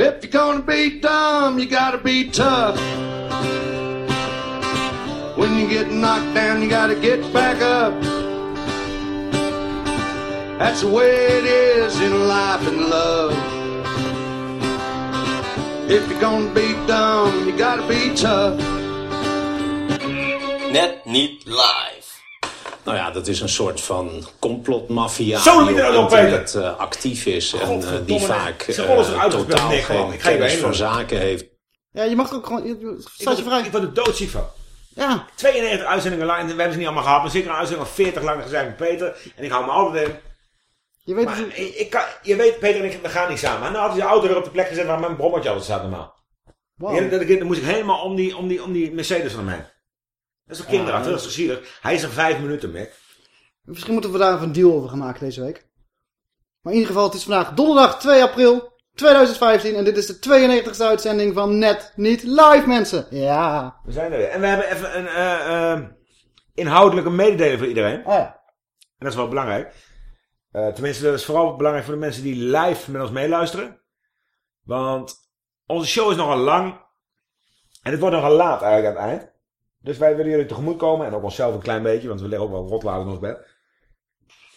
If you're gonna be dumb, you gotta be tough. When you get knocked down, you gotta get back up. That's the way it is in life and love. If you're gonna be dumb, you gotta be tough. Net niet live. Nou ja, dat is een soort van complotmafia Zo, die liet op Peter. internet eh, actief is en eh, die vaak eh, ik totaal geen Ik ga je kennis heen van zaken heeft. Ja, je mag ook gewoon... je- Staat je vrij. ik word er doodziek van. Ja. 92 uitzendingen lang, en we hebben ze niet allemaal gehad, maar zeker een uitzending van 40 lang gezegd met Peter. En ik hou me altijd in. Je weet Maar ik, ik kan, je weet, Peter en ik, we gaan niet samen. En dan had hij de auto weer op de plek gezet waar mijn brommertje altijd staat normaal. Wow. Ja, dan, dan moest ik helemaal om die, om die, om die Mercedes van hem heen. Dat is toch kinderachtig, dat is toch zielig. Hij is er vijf minuten, Mick. Misschien moeten we daar even een deal over gaan maken deze week. Maar in ieder geval, het is vandaag donderdag 2 april 2015. En dit is de 92e uitzending van Net Niet Live, mensen. Ja. We zijn er weer. En we hebben even een eh, eh, inhoudelijke mededeling voor iedereen. Oh ja. En dat is wel belangrijk. Eh, tenminste, dat is vooral belangrijk voor de mensen die live met ons meeluisteren. Want onze show is nogal lang. En het wordt nogal laat eigenlijk aan het eind. Dus wij willen jullie tegemoet komen. En ook onszelf een klein beetje, want we liggen ook wel rotladen in ons bed.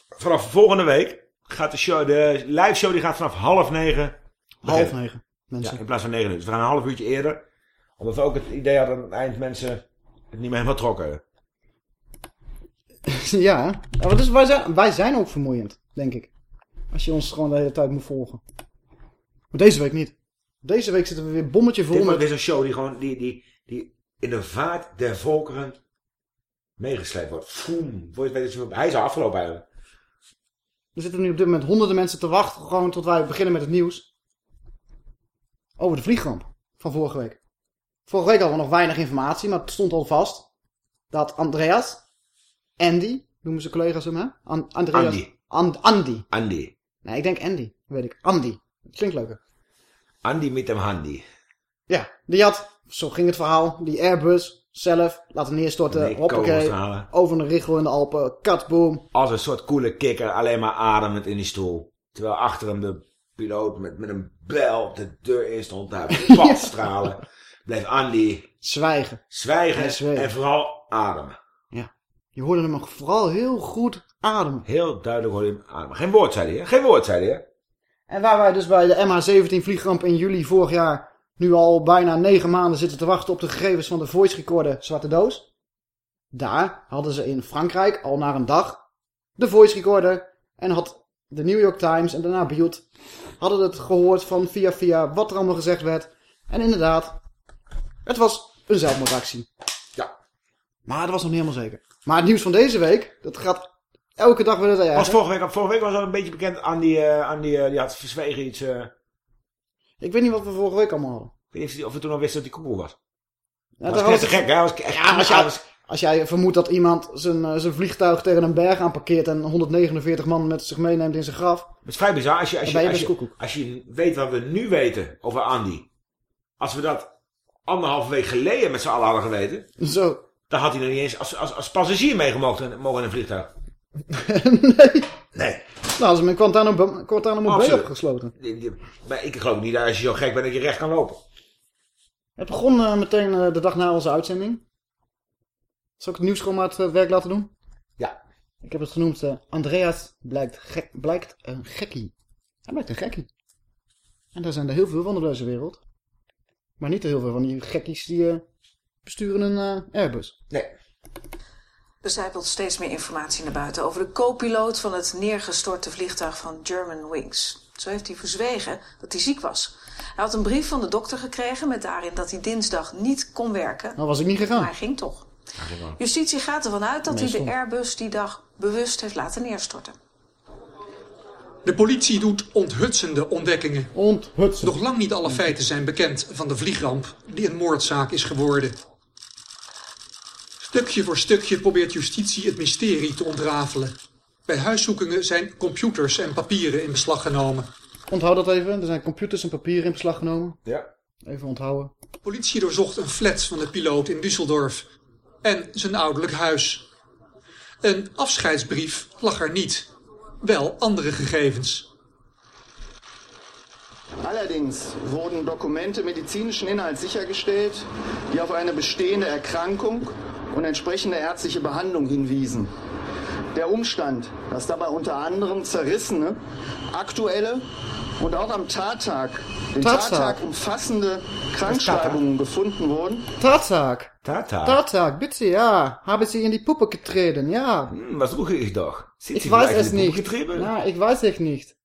Vanaf volgende week gaat de show, de live show die gaat vanaf half negen. Half negen, mensen. Ja, in plaats van negen uur. Dus we gaan een half uurtje eerder. Omdat we ook het idee hadden dat aan het eind mensen het niet meer helemaal trokken. ja. Maar dus wij, zijn, wij zijn ook vermoeiend, denk ik. Als je ons gewoon de hele tijd moet volgen. Maar deze week niet. Deze week zitten we weer bommetje vol Dit, met... wordt- dit is een show die gewoon die, die, die in de vaart der volkeren meegesleept wordt. Weet is hij is al afgelopen eigenlijk. Er zitten nu op dit moment honderden mensen te wachten. Gewoon tot wij beginnen met het nieuws. Over de vliegramp van vorige week. Vorige week hadden we nog weinig informatie, maar het stond al vast. Dat Andreas, Andy, noemen ze collega's hem hè? An- Andreas, Andy. An- Andy. Andy. Nee, ik denk Andy, weet ik. Andy. Dat klinkt leuker. Andy met hem handy. Ja, die had, zo ging het verhaal, die Airbus zelf laten neerstorten. Nee, hoppakee, over een richel in de Alpen, katboom. Als een soort koele kikker, alleen maar ademend in die stoel. Terwijl achter hem de piloot met, met een bel op de deur in stond. Daar padstralen. Bleef Andy Zwijgen. zwijgen en vooral ademen. Ja, je hoorde hem vooral heel goed ademen. Heel duidelijk hoorde je hem ademen. Geen woord zei hij, hè? Geen woord zei hij, hè? En waar wij dus bij de MH17 vliegramp in juli vorig jaar nu al bijna negen maanden zitten te wachten op de gegevens van de voice recorder Zwarte Doos. Daar hadden ze in Frankrijk al na een dag de voice recorder en had de New York Times en daarna Bild hadden het gehoord van via via wat er allemaal gezegd werd. En inderdaad, het was een zelfmoordactie. Ja. Maar dat was nog niet helemaal zeker. Maar het nieuws van deze week, dat gaat elke dag weer het erger. Was vorige week, vorige week was al een beetje bekend. Andy, eh Andy eh, die had verzwegen iets. eh, Ik weet niet wat we vorige week allemaal hadden. ik weet niet of we toen al wisten dat hij koekoek was. Ja, dat was te gek, hè? Was echt, Ja, als, jij, als jij vermoedt dat iemand zijn, eh, zijn vliegtuig tegen een berg aanparkeert en 149 man met zich meeneemt in zijn graf. Het is vrij bizar. Als je, als, je, ben je als, je, best koekoek. als je weet wat we nu weten over Andy. Als we dat anderhalve week geleden met z'n allen hadden geweten. Zo. Dan had hij nog niet eens als, als, als passagier meegemogen mogen in een vliegtuig. nee. Nee. Nou, ze hebben Guantanamo, Guantanamo Bay opgesloten. Maar ik geloof niet dat als je zo gek bent dat je recht kan lopen. Het begon eh, meteen eh, de dag na onze uitzending. Zal ik het nieuws gewoon maar het eh, werk laten doen? Ja. Ik heb het genoemd Andreas blijkt, gek, blijkt een gekkie. Hij blijkt een gekkie. En daar zijn er heel veel van op deze wereld. Maar niet heel veel van die gekkies die besturen een Airbus. Nee. Er zijpelt steeds meer informatie naar buiten over de co-piloot van het neergestorte vliegtuig van German Wings. Zo heeft hij verzwegen dat hij ziek was. Hij had een brief van de dokter gekregen met daarin dat hij dinsdag niet kon werken. Nou was ik niet gegaan. Maar hij ging toch. Justitie gaat ervan uit dat hij de. Airbus die dag bewust heeft laten neerstorten. De politie doet onthutsende ontdekkingen. Onthutsen. Nog lang niet alle feiten zijn bekend van de vliegramp die een moordzaak is geworden. Stukje voor stukje probeert justitie het mysterie te ontrafelen. Bij huiszoekingen zijn computers en papieren in beslag genomen. Onthoud dat even. Er zijn computers en papieren in beslag genomen. Ja. Even onthouden. De politie doorzocht een flat van de piloot in Düsseldorf en zijn ouderlijk huis. Een afscheidsbrief lag er niet, wel andere gegevens. Allerdings wurden Dokumente medizinischen Inhalts sichergestellt, die auf eine bestehende Erkrankung und entsprechende ärztliche Behandlung hinwiesen. Der Umstand, dass dabei unter anderem zerrissene, aktuelle und auch am Tattag, den Tattag. Tattag umfassende Krankschreibungen gefunden wurden, Tattag. Tata. Tattag, bitte, ja. Haben Sie in die Puppe getreten, ja. Hm, was suche ich doch? Sind Ich Sie weiß es nicht. getrieben? Ja, ik weiß echt niet.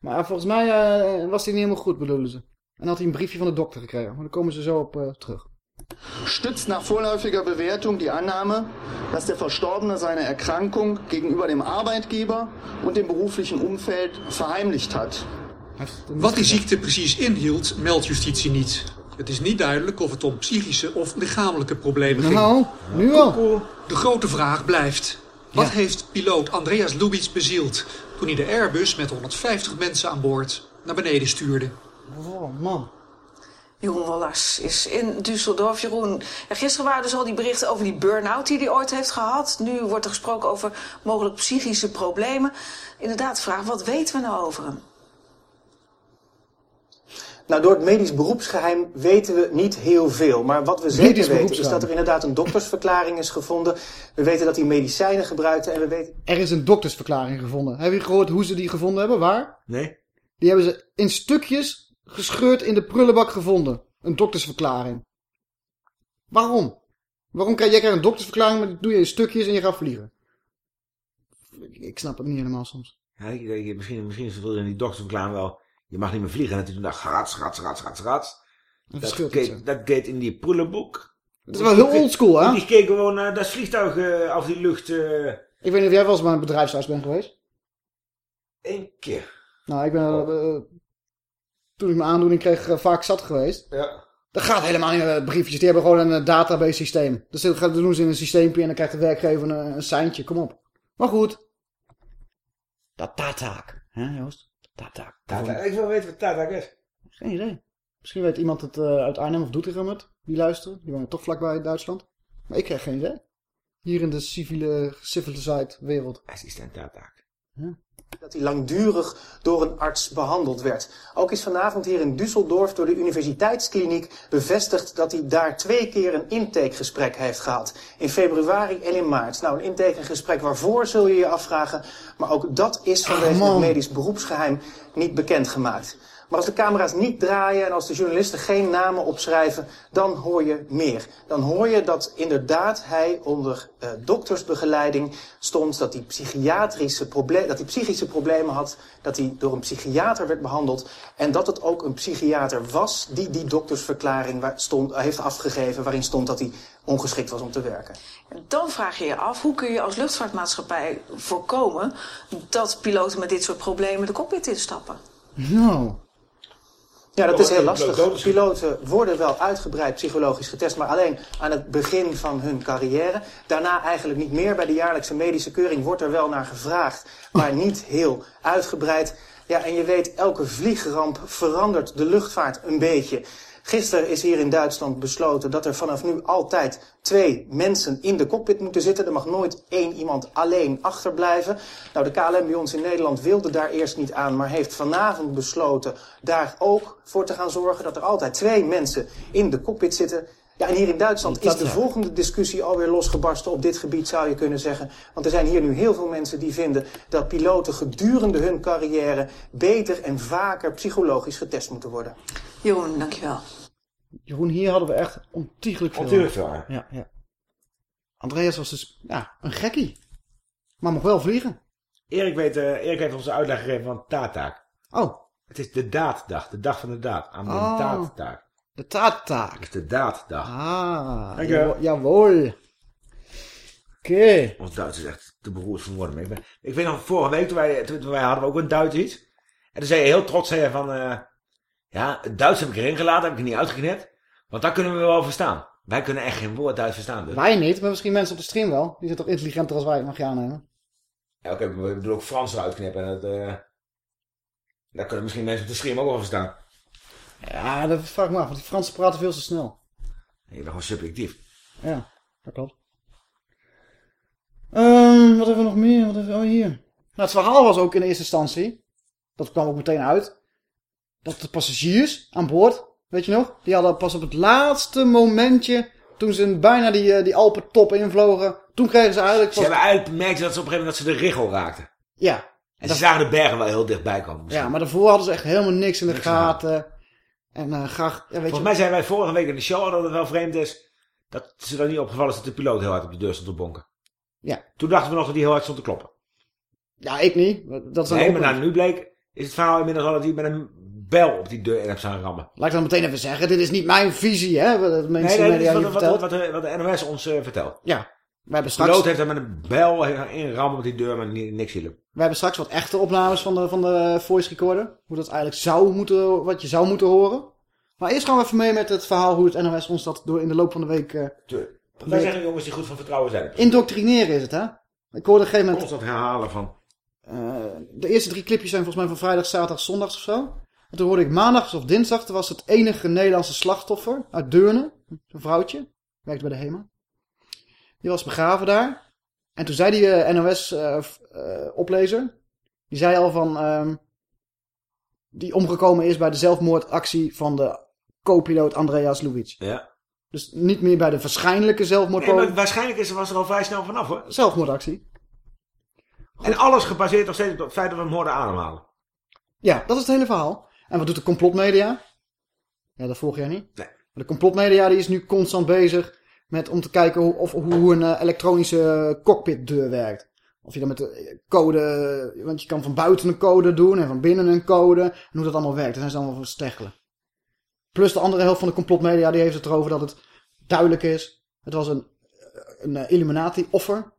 Maar volgens mij eh, was hij niet helemaal goed, bedoelen ze. En had hij een briefje van de dokter gekregen. Maar daar komen ze zo op eh, terug. Stützt nach vorläufiger Bewertung die Annahme, dass der Verstorbene seine Erkrankung gegenüber dem Arbeitgeber und dem beruflichen Umfeld verheimlicht niet Wat die ziekte precies inhield, meldt justitie niet. Het is niet duidelijk of het om psychische of lichamelijke problemen ging. Nou, nu al. De grote vraag blijft. Wat Ja. heeft piloot Andreas Lubitz bezield toen hij de Airbus met 150 mensen aan boord naar beneden stuurde? Oh, man. Jeroen Wollers is in Düsseldorf. Jeroen, gisteren waren dus al die berichten over die burn-out die hij ooit heeft gehad. Nu wordt er gesproken over mogelijk psychische problemen. Inderdaad, de vraag, wat weten we nou over hem? Nou, door het medisch beroepsgeheim weten we niet heel veel. Maar wat we zeker weten is dat er inderdaad een doktersverklaring is gevonden. We weten dat hij medicijnen gebruikte en we weten... Er is een doktersverklaring gevonden. Heb je gehoord hoe ze die gevonden hebben? Waar? Nee? Die hebben ze in stukjes gescheurd in de prullenbak gevonden. Een doktersverklaring. Waarom? Waarom krijg jij een doktersverklaring, maar doe je in stukjes en je gaat vliegen? Ik, ik snap het niet helemaal soms. Ja, ik denk, misschien, misschien is het in die dokterverklaring wel... Je mag niet meer vliegen. En toen dacht rats, rats, rats, rats, rats. Dat Dat gaat, dat in die prullenboek. Het is wel heel oldschool, hè? Die keek gewoon naar dat vliegtuig eh, af die lucht... eh Ik weet niet of jij wel eens bij een bedrijfsarts bent geweest. Eén keer. Nou, ik ben eh, toen ik mijn aandoening kreeg eh, vaak zat geweest. Ja. Dat gaat helemaal niet met briefjes. Die hebben gewoon een eh, database systeem. Dus dat doen ze in een systeempje en dan krijgt de werkgever een, een seintje. Kom op. Maar goed. Dat taak. Hè Joost? Tatak. Tata. Ik wil weten wat Tata is. Geen idee. Misschien weet iemand het eh, uit Arnhem of Doetinchem het. Die luisteren. Die wonen toch vlakbij Duitsland. Maar ik krijg geen idee. Hier in de civiele, civilized wereld. Assistent Tata. Dat hij langdurig door een arts behandeld werd. Ook is vanavond hier in Düsseldorf door de universiteitskliniek bevestigd dat hij daar twee keer een intakegesprek heeft gehad. In februari en in maart. Nou, een intakegesprek waarvoor zul je je afvragen. Maar ook dat is vanwege het medisch beroepsgeheim niet bekendgemaakt. Maar als de camera's niet draaien en als de journalisten geen namen opschrijven, dan hoor je meer. Dan hoor je dat inderdaad hij onder eh, doktersbegeleiding stond, dat hij, psychiatrische proble- dat hij psychische problemen had, dat hij door een psychiater werd behandeld en dat het ook een psychiater was die die doktersverklaring waar stond, heeft afgegeven waarin stond dat hij ongeschikt was om te werken. En dan vraag je je af, hoe kun je als luchtvaartmaatschappij voorkomen dat piloten met dit soort problemen de cockpit instappen? Nou. Ja, dat is heel lastig. Piloten worden wel uitgebreid psychologisch getest, maar alleen aan het begin van hun carrière. Daarna eigenlijk niet meer. Bij de jaarlijkse medische keuring wordt er wel naar gevraagd, maar niet heel uitgebreid. Ja, en je weet, elke vliegramp verandert de luchtvaart een beetje. Gisteren is hier in Duitsland besloten dat er vanaf nu altijd twee mensen in de cockpit moeten zitten. Er mag nooit één iemand alleen achterblijven. Nou, de KLM bij ons in Nederland wilde daar eerst niet aan, maar heeft vanavond besloten daar ook voor te gaan zorgen dat er altijd twee mensen in de cockpit zitten. Ja, en hier in Duitsland is de volgende discussie alweer losgebarsten op dit gebied, zou je kunnen zeggen. Want er zijn hier nu heel veel mensen die vinden dat piloten gedurende hun carrière beter en vaker psychologisch getest moeten worden. Jeroen, dankjewel. Jeroen, hier hadden we echt ontiegelijk veel. Ontiegelijk veel? Ja, ja. Andreas was dus, ja, een gekkie. Maar mocht wel vliegen. Erik, weet, eh, Erik heeft ons uitleg gegeven van Tata. Oh. Het is de daaddag. De dag van de daad. Aan de Oh. De taarttaak. Het is de daaddag. Ah, jawo- jawohl. Oké. Ons Duits is echt te beroerd van woorden. Ik, ben- ik weet nog, vorige week toen wij, toen, wij hadden we ook een Duits iets. En toen zei je heel trots zei je van... eh, ja, het Duits heb ik erin gelaten, heb ik er niet uitgeknipt. Want daar kunnen we wel verstaan. Wij kunnen echt geen woord Duits verstaan. Dus. Wij niet, maar misschien mensen op de stream wel. Die zijn toch intelligenter als wij, mag je aannemen. Ja, oké, we bedoelen ook Frans eruit knippen. En het, eh, daar kunnen misschien mensen op de stream ook wel verstaan. Ja, dat vraag ik me af, want die Fransen praten veel te snel. Ik ben gewoon subjectief. Ja, dat klopt. Ehm, wat hebben we nog meer? Wat hebben we... Oh, hier. Nou, het verhaal was ook in eerste instantie, dat kwam ook meteen uit, dat de passagiers aan boord, weet je nog, die hadden pas op het laatste momentje, toen ze bijna die, eh, die Alpentop invlogen, toen kregen ze eigenlijk... Ze hebben eigenlijk merkte dat ze op een gegeven moment dat ze de richel raakten. Ja. En ze zagen de bergen wel heel dichtbij komen. Ja, maar daarvoor hadden ze echt helemaal niks in de Niks gaten. En eh, graag, ja, weet Volgens je... mij zijn wij vorige week in de show dat het wel vreemd is dat ze er niet opgevallen is dat de piloot heel hard op de deur stond te bonken. Ja. Toen dachten we nog dat hij heel hard stond te kloppen. Ja, ik niet. Dat is Nee, maar nou, nu bleek, is het verhaal inmiddels al dat hij met een bel op die deur heeft staan rammen. Laat ik dan meteen even zeggen, dit is niet mijn visie, hè, wat de Nee, mensen nee, dat is hier wat, wat, de, wat de NOS ons eh, vertelt. Ja, we hebben De straks... piloot heeft er met een bel in rammen op die deur, maar ni- niks hielp. We hebben straks wat echte opnames van de, van de voice recorder. Hoe dat eigenlijk zou moeten, wat je zou moeten horen. Maar eerst gaan we even mee met het verhaal hoe het NOS ons dat door in de loop van de week... eh, Tuurlijk. Wij zijn jongens die goed van vertrouwen zijn. Indoctrineren is het, hè? Ik hoorde op een gegeven moment... Constant herhalen van... eh, de eerste drie clipjes zijn volgens mij van vrijdag, zaterdag, zondags of zo. En toen hoorde ik maandags of dinsdag, toen was het enige Nederlandse slachtoffer uit Deurne. Een vrouwtje, werkte bij de HEMA. Die was begraven daar. En toen zei die eh, NOS-oplezer, die zei al van... ehm, die omgekomen is bij de zelfmoordactie van de co-piloot Andreas Lubitsch. Ja. Dus niet meer bij de waarschijnlijke Nee, zelfmoordpoging. maar waarschijnlijk is, was er al vrij snel vanaf hoor. Zelfmoordactie. En alles gebaseerd nog steeds op het feit dat we hem hoorden ademhalen. Ja, dat is het hele verhaal. En wat doet de complotmedia? Ja, dat volg jij niet. Nee. Maar de complotmedia die is nu constant bezig met om te kijken hoe, of, hoe een eh, elektronische cockpitdeur werkt. Of je dan met de code, want je kan van buiten een code doen en van binnen een code. En hoe dat allemaal werkt. Daar zijn ze allemaal voor steggelen. Plus de andere helft van de complotmedia die heeft het erover dat het duidelijk is. Het was een, een eh, Illuminati-offer.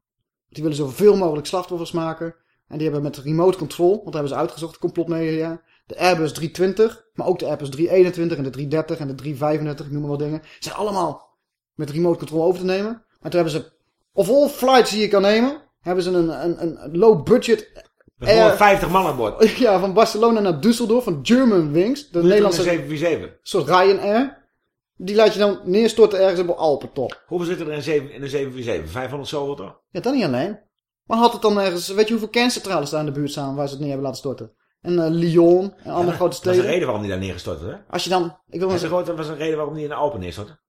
Die willen zoveel mogelijk slachtoffers maken. En die hebben met remote control, want dat hebben ze uitgezocht, de complotmedia. De Airbus 320, maar ook de Airbus 321 en de 330 en de 335, ik noem maar wat dingen. Zijn allemaal met remote control over te nemen. Maar toen hebben ze, of all flights die je kan nemen, hebben ze een, een, een low budget Met 150 man aan boord. ja, van Barcelona naar Düsseldorf, van German Wings, de Nederlandse 747. soort Ryanair. Die laat je dan neerstorten ergens op een Alpentop. Hoeveel zitten er in, zeven- in een 747? 500 zoveel toch? Ja, dat niet alleen. Maar had het dan ergens, weet je hoeveel kerncentrales daar in de buurt staan waar ze het neer hebben laten storten? En eh, Lyon en andere grote Dat was steden. een reden waarom die daar neergestort hè? Als je dan, ik wil maar Dat was een reden waarom die in de Alpen neerstortte.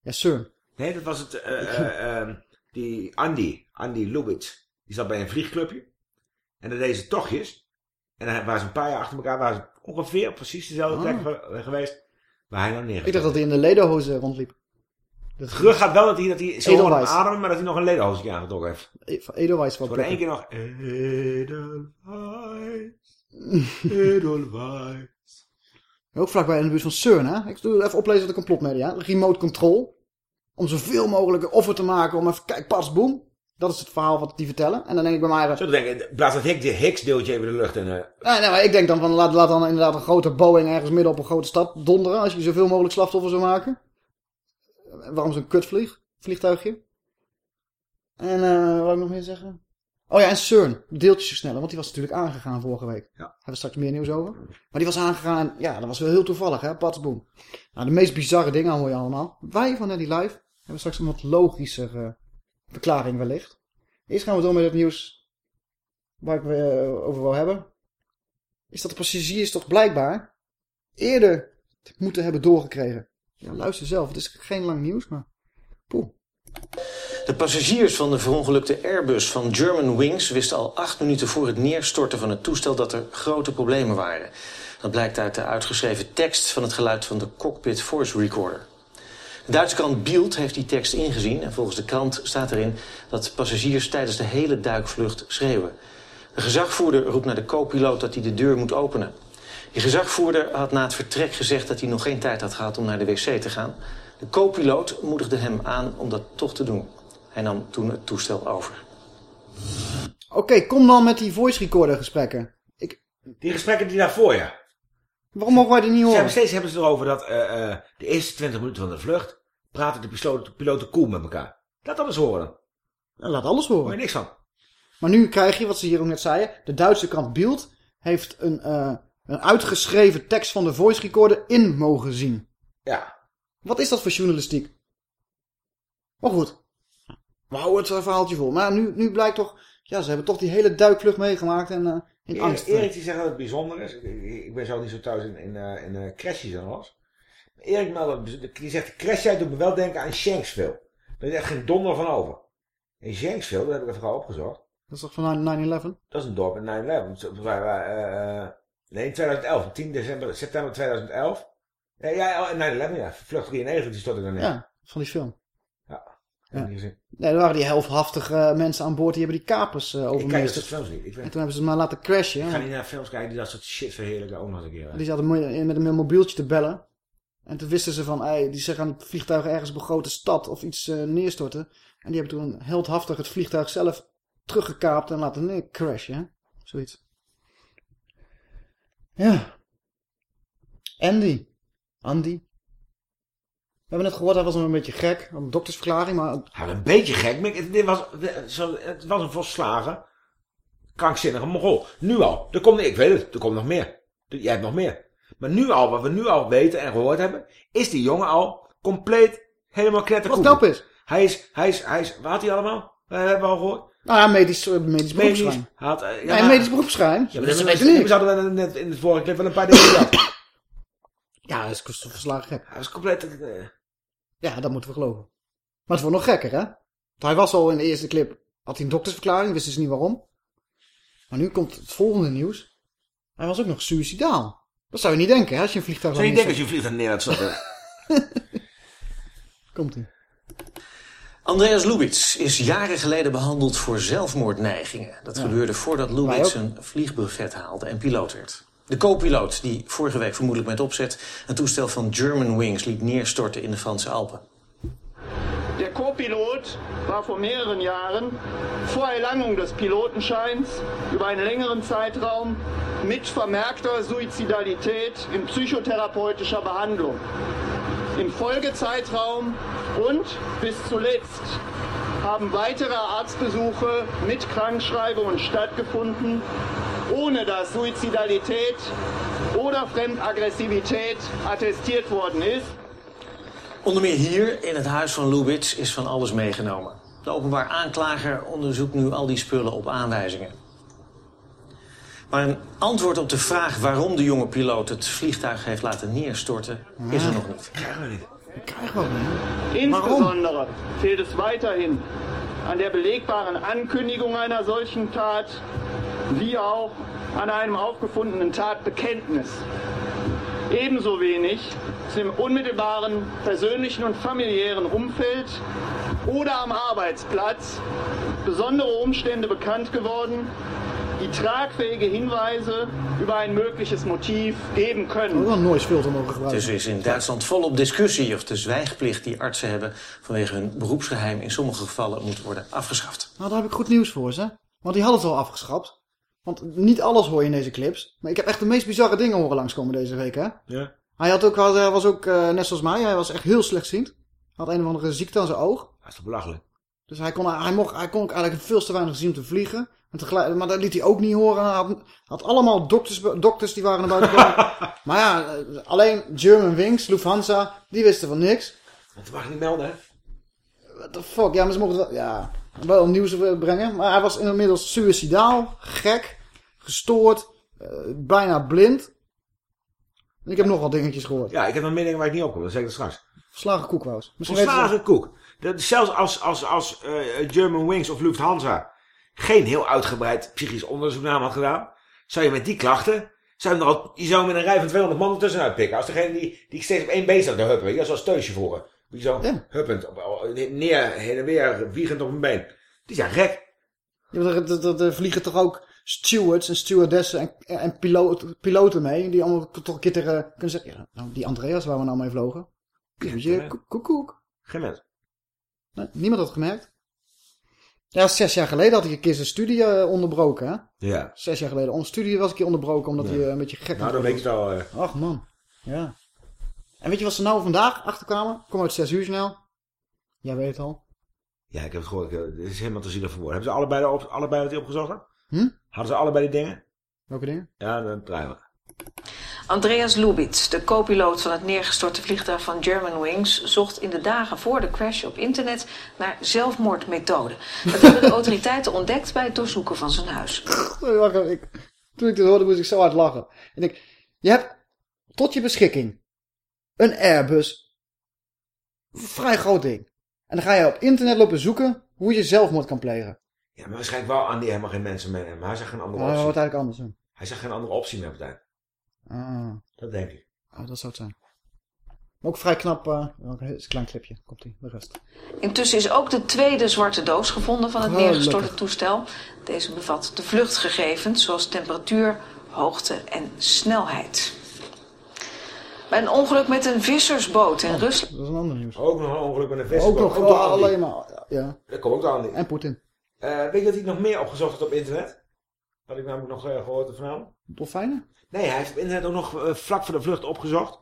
ja, CERN. Nee, dat was het, eh, eh, ehm, die Andy, Andy Lubitz, die zat bij een vliegclubje. En dan deden ze tochtjes. En dan waren ze een paar jaar achter elkaar, waren ze ongeveer precies dezelfde Ah. plek ge- geweest waar hij nou neergestort Ik dacht dat hij in de ledenhozen rondliep. Gerucht gaat wel dat hij, dat hij zo ademen, maar dat hij nog een ledenhoosje aangetrokken heeft. Van Edelweiss wat Voor één keer nog... Edelweiss, Edelweiss. Ook vlakbij in de buurt van CERN, hè? Ik doe even oplezen op de complotmedia. Remote control. Om zoveel mogelijk offer te maken om even, kijk, pas, boem. Dat is het verhaal wat die vertellen. En dan denk ik bij mij... Zo te denken, in plaats dat Higgs, Higgs deeltje even de lucht in... eh, Nee, nee, maar ik denk dan van laat, laat dan inderdaad een grote Boeing ergens midden op een grote stad donderen. Als je zoveel mogelijk slachtoffers wil maken. Waarom zo'n kutvlieg? Vliegtuigje. En eh wat wil ik nog meer zeggen? Oh ja, en CERN. Deeltjesversneller. Want die was natuurlijk aangegaan vorige week. Daar hebben we straks meer nieuws over. Maar die was aangegaan. Ja, dat was wel heel toevallig, hè. Patsboom. Nou, de meest bizarre dingen hoor je allemaal. Wij van Nelly Live hebben straks een wat logischer eh, verklaring wellicht. Eerst gaan we door met het nieuws waar ik eh, over wil hebben is dat de passagiers toch blijkbaar eerder moeten hebben doorgekregen. Ja, luister zelf, het is geen lang nieuws, maar poeh. De passagiers van de verongelukte Airbus van Germanwings wisten al acht minuten voor het neerstorten van het toestel dat er grote problemen waren. Dat blijkt uit de uitgeschreven tekst van het geluid van de cockpit voice recorder. De Duitse krant Bild heeft die tekst ingezien en volgens de krant staat erin dat passagiers tijdens de hele duikvlucht schreeuwen. De gezagvoerder roept naar de co-piloot dat hij de deur moet openen. Die gezagvoerder had na het vertrek gezegd dat hij nog geen tijd had gehad om naar de wc te gaan. De co-piloot moedigde hem aan om dat toch te doen. Hij nam toen het toestel over. Oké, kom dan met die voice recorder gesprekken. Ik... Die gesprekken die daarvoor, ja. Waarom mogen wij die niet Ze horen? hebben, steeds hebben ze erover dat eh, eh, de eerste 20 minuten van de vlucht praten de piloten, piloten cool met elkaar. Laat alles horen. Ja, laat alles horen. niks van. Maar nu krijg je, wat ze hier ook net zeiden, de Duitse krant Bild heeft een, eh, een uitgeschreven tekst van de voice recorder in mogen zien. Ja. Wat is dat voor journalistiek? Maar goed. We houden het eh, verhaaltje vol. Maar nu, nu blijkt toch... Ja, ze hebben toch die hele duikvlucht meegemaakt en eh, in Erik, angst. Erik die zegt dat het bijzonder is. Ik, ben zo niet zo thuis in, in, eh, in eh, crashes en alles. Erik meldde, die zegt, de crash doet me wel denken aan Shanksville. Daar is echt geen donder van over. In Shanksville, dat heb ik even gauw opgezocht. Dat is toch van 9-11? Dat is een dorp in 9-11. Waar- waar, eh, eh, Nee, in 2011. 10 december, september 2011. Ja, ja, in 9-11, ja. Vlucht 93, die stortte er neer. Ja, van die film. Ja. Ja. Ik. Nee, er waren die helfthaftige eh, mensen aan boord, die hebben die kapers eh Ik kijk dat overmeesterd. films niet. Ik, En toen hebben ze het maar laten crashen. ik ga niet naar films kijken die dat soort shit verheerlijken. Ook nog eens een keer. hè. Die zaten met een mobieltje te bellen. En toen wisten ze van, ey, die zeggen aan het vliegtuig ergens op een grote stad of iets eh, neerstorten. En die hebben toen heldhaftig het vliegtuig zelf teruggekaapt en laten neercrashen. hè. Zoiets. Ja. Andy. Andy. We hebben net gehoord, hij was nog een beetje gek. Een doktersverklaring, maar... Hij was een beetje gek. maar het- Dit was, zo- het was een volslagen, krankzinnige mogol. Nu al. Er komt, ik weet het, er komt nog meer. Jij hebt nog meer. Maar nu al, wat we nu al weten en gehoord hebben, is die jongen al compleet helemaal knetterkoek. Wat knap is. Hij is, hij is, hij is, wat had hij allemaal? Hebben we al gehoord. Nou ja, medisch, eh, medisch Medisch. beroepsschijn. Hij had, eh, ja, Nee, medisch beroepsschijn. Ja, maar dat dat weten we hadden net in de vorige clip wel een paar dingen gehad. Ja, dat is verslagen gek. Hij was compleet... eh, Ja, dat moeten we geloven. Maar het wordt nog gekker, hè? Want hij was al in de eerste clip, had hij een doktersverklaring, wisten ze niet waarom. Maar nu komt het volgende nieuws. Hij was ook nog suicidaal. Dat zou je niet denken, hè, als je een vliegtuig Zou je denken als je een vliegtuig neer storten? Komt ie. Andreas Lubitz is jaren geleden behandeld voor zelfmoordneigingen. Dat Ja. gebeurde voordat Lubitz een vliegbrevet haalde en piloot werd. De co-piloot die vorige week vermoedelijk met opzet... een toestel van Germanwings liet neerstorten in de Franse Alpen. Der Co-Pilot war vor mehreren Jahren vor Erlangung des Pilotenscheins über einen längeren Zeitraum mit vermerkter Suizidalität in psychotherapeutischer Behandlung. Im Folgezeitraum und bis zuletzt haben weitere Arztbesuche mit Krankschreibungen stattgefunden, ohne dass Suizidalität oder Fremdaggressivität attestiert worden ist. Onder meer hier in het huis van Lubitz is van alles meegenomen. De openbaar aanklager onderzoekt nu al die spullen op aanwijzingen. Maar een antwoord op de vraag waarom de jonge piloot het vliegtuig heeft laten neerstorten, is er nog niet. Krijgen we niet. Krijgen we niet. Insbesondere fehlt es weiterhin an der belegbaren Ankündigung einer solchen Tat, wie auch an einem aufgefundenen Tatbekenntnis. Ebenso wenig ist im unmittelbaren persönlichen und familiären Umfeld oder am Arbeitsplatz besondere Umstände bekannt geworden, die tragfähige Hinweise über ein mögliches Motiv geben können. wel een noise filter mogen gebruiken. Dus er is in Duitsland volop discussie of de zwijgplicht die artsen hebben vanwege hun beroepsgeheim in sommige gevallen moet worden afgeschaft. Nou, daar heb ik goed nieuws voor ze. Want die hadden het al afgeschapt. Want niet alles hoor je in deze clips. Maar ik heb echt de meest bizarre dingen horen langskomen deze week, hè? Ja. Hij had ook, hij was ook eh, net zoals mij, hij was echt heel slechtziend. Had een of andere ziekte aan zijn oog. Dat is toch belachelijk. Dus hij kon, hij, mocht, hij kon ook eigenlijk veel te weinig zien om te vliegen. En tegelijk, maar dat liet hij ook niet horen. Hij had, had allemaal dokters, dokters die waren naar buiten gekomen. maar ja, alleen German Wings, Lufthansa, die wisten van niks. Want dat mag niet melden, hè? What the fuck? Ja, maar ze mochten wel, ja, wel nieuws brengen. Maar hij was inmiddels suicidaal, gek, gestoord, eh, bijna blind. En ik heb nog wat dingetjes gehoord. Ja, ik heb nog meer dingen waar ik niet op kom. Dat zeg ik straks. Verslagen weten ze- Volslagen koek. Dat, zelfs als, als, als eh, German Wings of Lufthansa geen heel uitgebreid psychisch onderzoek naar hem had gedaan, zou je met die klachten, zou je, al, je zou met een rij van 200 man ertussenuit pikken. Als degene die, die steeds op één been staat te huppen, weet je, zoals Teusje vroeger. Die zo Ja. huppend, op- neer, heen en weer, wiegend op een been. Die zijn gek. Ja, er, vliegen toch ook stewards en stewardessen en, en piloot, piloten mee. Die allemaal toch een keer tegen kunnen zeggen. Ja, nou, die Andreas waar we nou mee vlogen. Die Ja, je ja. koek koek. Geen mens. Nee, niemand had het gemerkt. Ja, zes jaar geleden had ik een keer zijn studie eh, onderbroken, hè? Ja. Zes jaar geleden. Onze studie was een keer onderbroken omdat Ja. hij eh, een beetje gek Nou, dan weet je het al. eh. Ach man, ja. En weet je wat ze nou vandaag achterkwamen? Kom uit 6 uur snel. Jij weet het al. Ja, ik heb het gehoord. ik Dit is helemaal te zielig voor woorden. Hebben ze allebei, op, allebei wat opgezocht? hè? Hm? Hadden ze allebei die dingen? Welke dingen? Ja, dan draaien we. Andreas Lubitz, de co-piloot van het neergestorte vliegtuig van Germanwings, zocht in de dagen voor de crash op internet naar zelfmoordmethoden. Dat hebben de autoriteiten ontdekt bij het doorzoeken van zijn huis. Ik, toen ik dit hoorde moest ik zo hard lachen. En ik, je hebt tot je beschikking een Airbus. Vrij groot ding. En dan ga je op internet lopen zoeken hoe je zelfmoord kan plegen. Ja, maar waarschijnlijk wel Andy helemaal geen mensen mee. Maar hij zag geen andere Maar optie. wat eigenlijk anders. Hij zag geen andere optie meer op het eind. Ah, Dat denk ik. oh, dat zou het zijn. Maar ook vrij knap. ook een heel klein clipje. Komt ie, de rest. Intussen is ook de tweede zwarte doos gevonden van het Oh, neergestorte toestel. Deze bevat de vluchtgegevens zoals temperatuur, hoogte en snelheid. Bij een ongeluk met een vissersboot in Rusland. Dat is een ander nieuws. Ook nog een ongeluk met een visser. Ook nog oh, alleen maar. Ja. Dat komt ook Andy. En Poetin. Eh, weet je dat hij nog meer opgezocht had op internet? Had ik namelijk nog eh, gehoord vanavond. Dolfijnen? Nee, hij heeft op internet ook nog eh, vlak voor de vlucht opgezocht.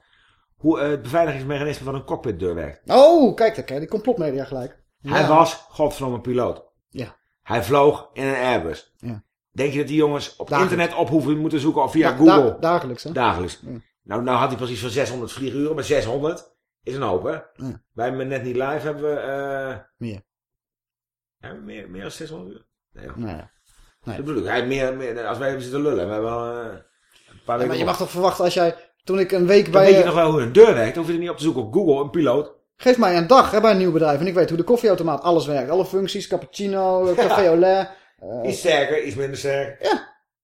Hoe eh, het beveiligingsmechanisme van een cockpitdeur werkt. Oh, kijk, daar krijg je die complotmedia gelijk. Hij Ja. was godverdomme piloot. Ja. Hij vloog in een Airbus. Ja. Denk je dat die jongens op Dagelijks. internet op hoeven moeten zoeken of via Google? da- dagelijks, hè? Dagelijks. Ja. Nou, nou had hij precies van 600 vlieguren, maar 600 is een hoop, hè? Ja. Wij hebben net niet live, hebben we... eh, Meer. Hebben we meer, meer dan 600 uur? Nee, joh. Ja. Nee. Dat bedoel ik. Hij meer, meer, als wij hebben zitten lullen, we hebben wel eh, een paar Ja, weken maar je mag toch verwachten als jij... Toen ik een week Dan bij... weet je eh, nog wel hoe een deur werkt. Dan hoef je er niet op te zoeken op Google, een piloot. Geef mij een dag hè, bij een nieuw bedrijf en ik weet hoe de koffieautomaat alles werkt. Alle functies, cappuccino, café au lait. eh, Iets sterker, iets minder sterk.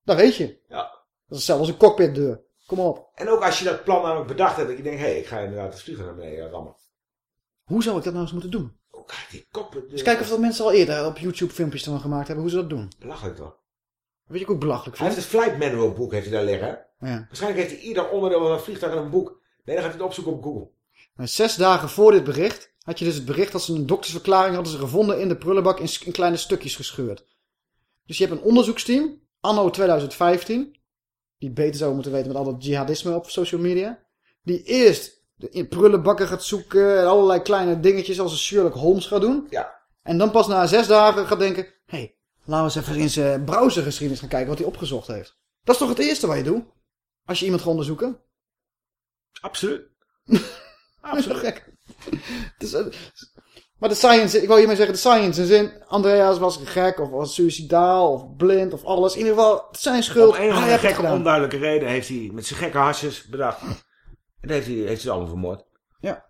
dat weet je. Ja. Dat is hetzelfde als een cockpitdeur. Kom op. En ook als je dat plan namelijk bedacht hebt, dat je denkt, hé, hey, ik ga inderdaad het vliegen naar beneden rammen. Hoe zou ik dat nou eens moeten doen? Oh, kijk, die koppen. Eens kijken of dat mensen al eerder op YouTube filmpjes ervan gemaakt hebben hoe ze dat doen. Belachelijk toch? Weet je ook hoe belachelijk Hij heeft het flight manual boek heeft hij daar liggen. Ja. Waarschijnlijk heeft hij ieder onderdeel van een vliegtuig in een boek. Nee, dan gaat hij het opzoeken op Google. Maar zes dagen voor dit bericht had je dus het bericht dat ze een doktersverklaring hadden ze gevonden in de prullenbak in, in kleine stukjes gescheurd. Dus je hebt een onderzoeksteam, anno 2015, die beter zou moeten weten met al dat jihadisme op social media, die eerst de in prullenbakken gaat zoeken en allerlei kleine dingetjes als een Sherlock Holmes gaat doen. Ja. En dan pas na zes dagen gaat denken, hé, hey, laten we eens even in zijn browsergeschiedenis gaan kijken wat hij opgezocht heeft. Dat is toch het eerste wat je doet? Als je iemand gaat onderzoeken? Absoluut. Absoluut. gek. Dus, maar de science, ik wil hiermee zeggen, de science in zin, Andreas was gek of was suicidaal of blind of alles. In ieder geval, zijn schuld. Op een of andere gekke, onduidelijke reden heeft hij met zijn gekke harsjes bedacht. En heeft hij, heeft hij ze allemaal vermoord. Ja.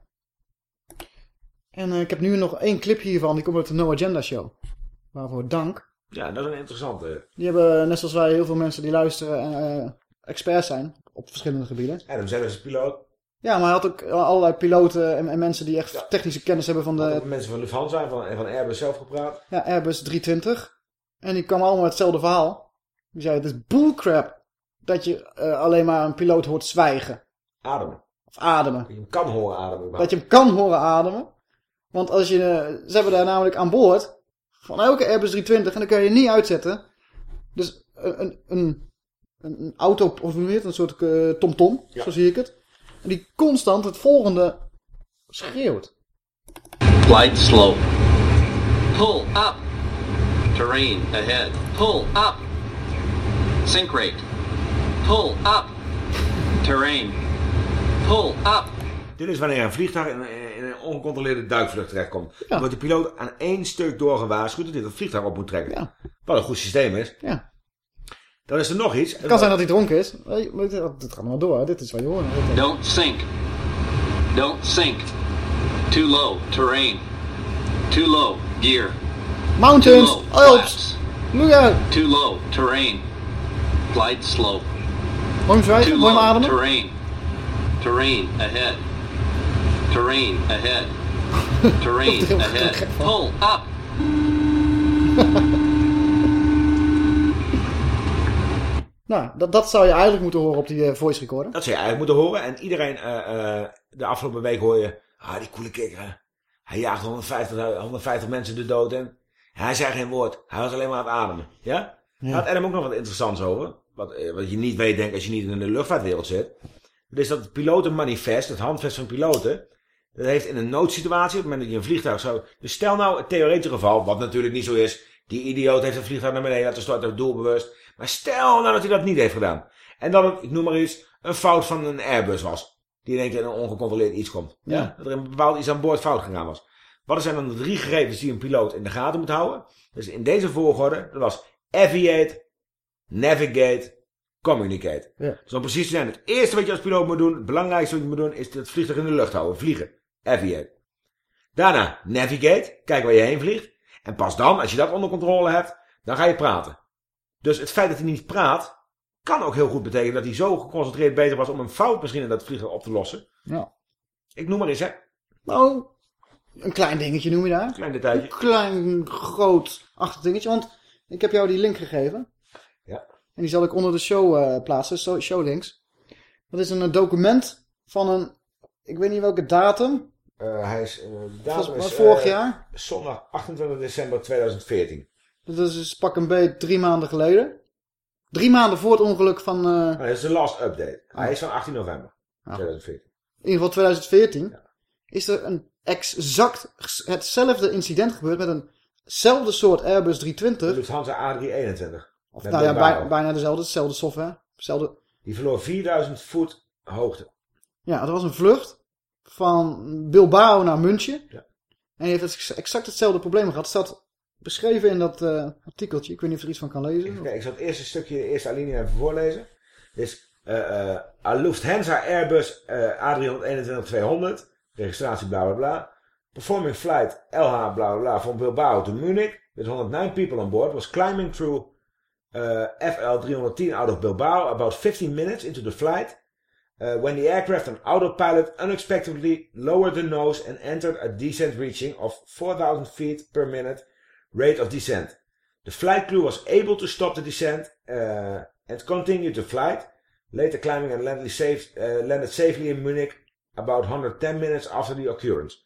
En eh, ik heb nu nog één clip hiervan, die komt uit de No Agenda Show. Waarvoor dank. Ja, dat is een interessante. Die hebben, net zoals wij, heel veel mensen die luisteren en eh, experts zijn op verschillende gebieden. Adam zelf is piloot. Ja, maar hij had ook allerlei piloten en, en mensen die echt technische kennis hebben van de mensen van Lufthansa en van, en van Airbus zelf gepraat. ja, Airbus 320. En die kwam allemaal hetzelfde verhaal. Die zei, het is bullcrap dat je eh, alleen maar een piloot hoort zwijgen. Ademen. Of ademen. Dat je hem kan horen ademen. Dat je hem kan horen ademen. Want als je, eh, ze hebben daar namelijk aan boord van elke Airbus 320 en dan kun je niet uitzetten. Dus een, een, een, een auto, of hoe een soort eh, tomtom, Ja. zo zie ik het. En die constant het volgende schreeuwt. Glide slow. Pull up. Terrain ahead. Pull up. Sink rate. Pull up. Terrain. Pull up. Dit is wanneer een vliegtuig in, in een ongecontroleerde duikvlucht terechtkomt. Dan wordt de piloot aan één stuk doorgewaarschuwd dat hij het vliegtuig op moet trekken. Wat een goed systeem is. Ja. Dan is er nog iets. Het kan zijn dat hij dronken is. Dit dit gaat maar door. Dit is wat je hoort. Don't sink. Don't sink. Too low. Terrain. Too low. Gear. Mountains, Too low. Alps. Look out. Too low. Terrain. Glide slow. Mooi hem zwijgen, Too mooi ademen. Terrain. Terrain ahead. Terrain ahead. Terrain ahead. Pull up. Nou, dat, dat zou je eigenlijk moeten horen op die eh, voice recorder. Dat zou je eigenlijk moeten horen. En iedereen, eh, eh, de afgelopen week hoor je, ah die coole kikker. Hij jaagt 150, 150 mensen de dood in. Hij zei geen woord. Hij was alleen maar aan het ademen. Ja? Ja. Daar had Adam ook nog wat interessants over. Wat, wat je niet weet, denk ik, als je niet in de luchtvaartwereld zit. Dat is dat het pilotenmanifest, het handvest van piloten. Dat heeft in een noodsituatie, op het moment dat je een vliegtuig zou... Dus stel nou het theoretische geval, wat natuurlijk niet zo is. Die idioot heeft een vliegtuig naar beneden laten storten, doelbewust. Maar stel nou dat hij dat niet heeft gedaan. En dat het, ik noem maar iets, een fout van een Airbus was. Die in één keer in een ongecontroleerd iets komt. Ja. Ja. Dat er een bepaald iets aan boord fout gegaan was. Wat zijn dan de drie gegevens die een piloot in de gaten moet houden? Dus in deze volgorde, dat was aviate, navigate, communicate. Ja. Dus om precies te zijn, het eerste wat je als piloot moet doen, het belangrijkste wat je moet doen, is het vliegtuig in de lucht houden, vliegen. Aviate. Daarna navigate, kijk waar je heen vliegt. En pas dan, als je dat onder controle hebt, dan ga je praten. Dus het feit dat hij niet praat, kan ook heel goed betekenen dat hij zo geconcentreerd bezig was om een fout misschien in dat vliegtuig op te lossen. Ja. Ik noem maar eens, hè. Nou, een klein dingetje noem je daar. Klein detailje. Een klein, groot achterdingetje. Want ik heb jou die link gegeven. Ja. En die zal ik onder de show eh, plaatsen. Showlinks. Dat is een eh, document van een... Ik weet niet welke datum. Eh, hij is, datum is, vorig eh, jaar. Zondag 28 december 2014. Dat is dus pak een beet drie maanden geleden. Drie maanden voor het ongeluk van... eh, Nou, dat is de last update. Ah. Hij is van 18 november 2014. in ieder geval 2014, is er een exact hetzelfde incident gebeurd met eenzelfde soort Airbus 320. Lufthansa A321. Of nou ja, bij- bijna dezelfde, dezelfde software. Dezelfde, Die verloor 4000 voet hoogte. ja, er was een vlucht van Bilbao naar München. Ja. En die heeft ex- exact hetzelfde probleem gehad. Het staat beschreven in dat eh, artikeltje. Ik weet niet of je er iets van kan lezen. Kijk, ik zal het eerste stukje, de eerste alinea even voorlezen. Eh eh, a Lufthansa Airbus eh, A321-200. Registratie bla bla bla. Performing flight LH bla bla bla from Bilbao to Munich. With 109 people on board. Was climbing through uh, FL 310 out of Bilbao about 15 minutes into the flight. Uh, when the aircraft on autopilot unexpectedly lowered the nose and entered a descent reaching of 4,000 feet per minute rate of descent. The flight crew was able to stop the descent uh, and continue the flight, later climbing and landed, safe, uh, landed safely in Munich about 110 minutes after the occurrence.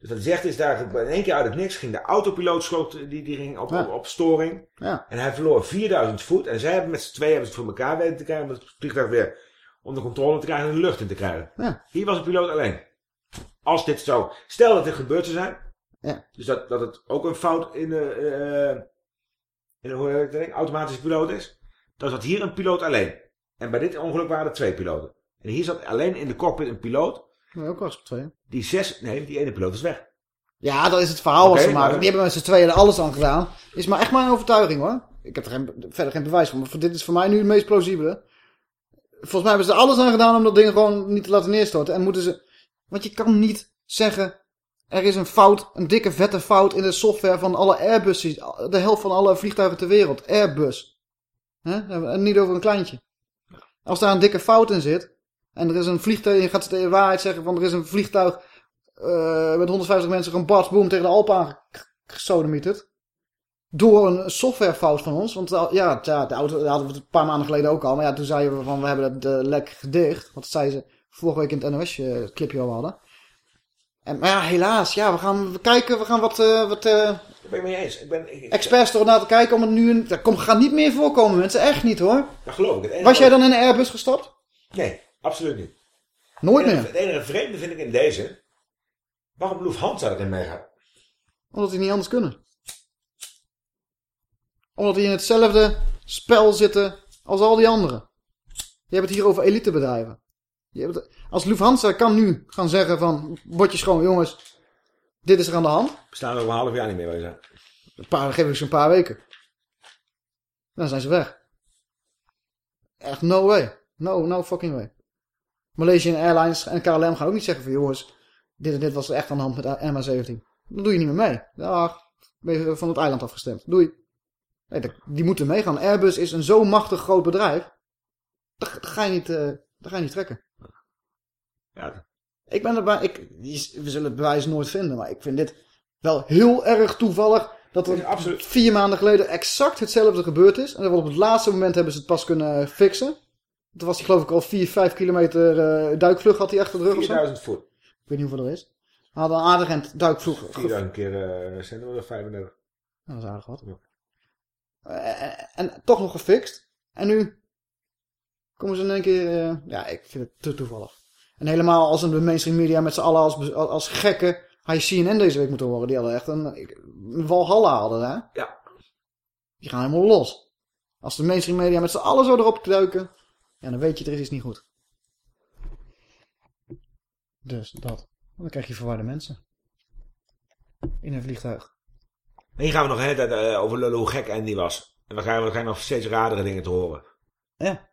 Dus wat hij zegt is daar in één keer uit het niks ging de autopiloot schoot, die, die ging op, Ja. op, op storing. Ja. En hij verloor 4000 voet. En zij hebben met z'n tweeën hebben het voor elkaar weten te krijgen om het vliegtuig weer onder controle te krijgen en de lucht in te krijgen. Ja. Hier was de piloot alleen. Als dit zo, stel dat dit gebeurd zou zijn. Ja. Dus dat, dat het ook een fout in de, eh, in de hoe dat ding, automatische piloot is. Dan zat hier een piloot alleen. En bij dit ongeluk waren er twee piloten. En hier zat alleen in de cockpit een piloot. Ja, ook op twee. Die zes, nee, die ene piloot is weg. Ja, dat is het verhaal wat ze maken. Die hebben met z'n tweeën alles aan gedaan. Is maar echt mijn overtuiging hoor. Ik heb er geen, verder geen bewijs van. Maar dit is voor mij nu het meest plausibele. Volgens mij hebben ze er alles aan gedaan om dat ding gewoon niet te laten neerstorten. En moeten ze... Want je kan niet zeggen... Er is een fout, een dikke vette fout in de software van alle Airbuses. De helft van alle vliegtuigen ter wereld. Airbus. Het niet over een kleintje. Als daar een dikke fout in zit... En er is een vliegtuig... Je gaat de waarheid zeggen van er is een vliegtuig... eh, met 150 mensen gewoon bats boom tegen de Alpen aangesodemieterd. Door een softwarefout van ons. Want uh, ja, de auto hadden we het een paar maanden geleden ook al. Maar ja, toen zeiden we van we hebben het eh, lek gedicht. Want dat zeiden ze vorige week in het NOS-clipje al hadden. En, maar ja, helaas. Ja, we gaan we kijken. We gaan wat, eh, wat eh, Daar ben ik mee eens. Ik ben, ik, ik- experts erop naar te kijken om het nu... Dat komt, gaat niet meer voorkomen mensen. Echt niet hoor. dat geloof ik. Het Was jij dan in een Airbus gestapt? Nee, absoluut niet. Nooit enige- meer. Het enige vreemde vind ik in deze. Waarom Lufthansa erin meegaat? Omdat die niet anders kunnen. Omdat die in hetzelfde spel zitten als al die anderen. Je hebt het hier over elitebedrijven. Je hebt het- als Lufthansa kan nu gaan zeggen van... Botjes gewoon, jongens. Dit is er aan de hand. Bestaan er over een half jaar niet meer, je zeggen. Een paar, geef ik ze een paar weken. Dan zijn ze weg. Echt no way. No, no fucking way. Malaysian Airlines en KLM gaan ook niet zeggen van... Jongens, dit en dit was er echt aan de hand met MH17. Dan doe je niet meer mee. Dag, ben je van het eiland afgestemd. Doei. Nee, die moeten meegaan. Airbus is een zo machtig groot bedrijf. Dat, dat ga je niet, dat ga je niet trekken. Ja, Ik ben erbij. Ik, we zullen het bewijs nooit vinden. Maar ik vind dit wel heel erg toevallig. Dat er Ja, absoluut. vier maanden geleden exact hetzelfde gebeurd is. En dat op het laatste moment hebben ze het pas kunnen fixen. Toen was hij geloof ik al 4, 5 kilometer eh, duikvlucht had hij achter de rug of zo. 4000 voet. Ik weet niet hoeveel er is. Hij had een aardig duikvlucht. 4000 keer uh, centimeter, 35. dat is aardig wat. Eh, en toch nog gefixt. En nu komen ze in één keer... eh, ja, ik vind het te toevallig. En helemaal als een de mainstream media met z'n allen als, als gekken... Had je CNN deze week moeten horen. Die hadden echt een, een Valhalla hadden, hè? Ja. Die gaan helemaal los. Als de mainstream media met z'n allen zo erop duiken... Ja, dan weet je, er is iets niet goed. Dus dat. Dan krijg je verwarde mensen. In een vliegtuig. En hier gaan we nog hele tijd eh, over lullen hoe gek Andy was. En we gaan, we gaan nog steeds radere dingen te horen. Ja.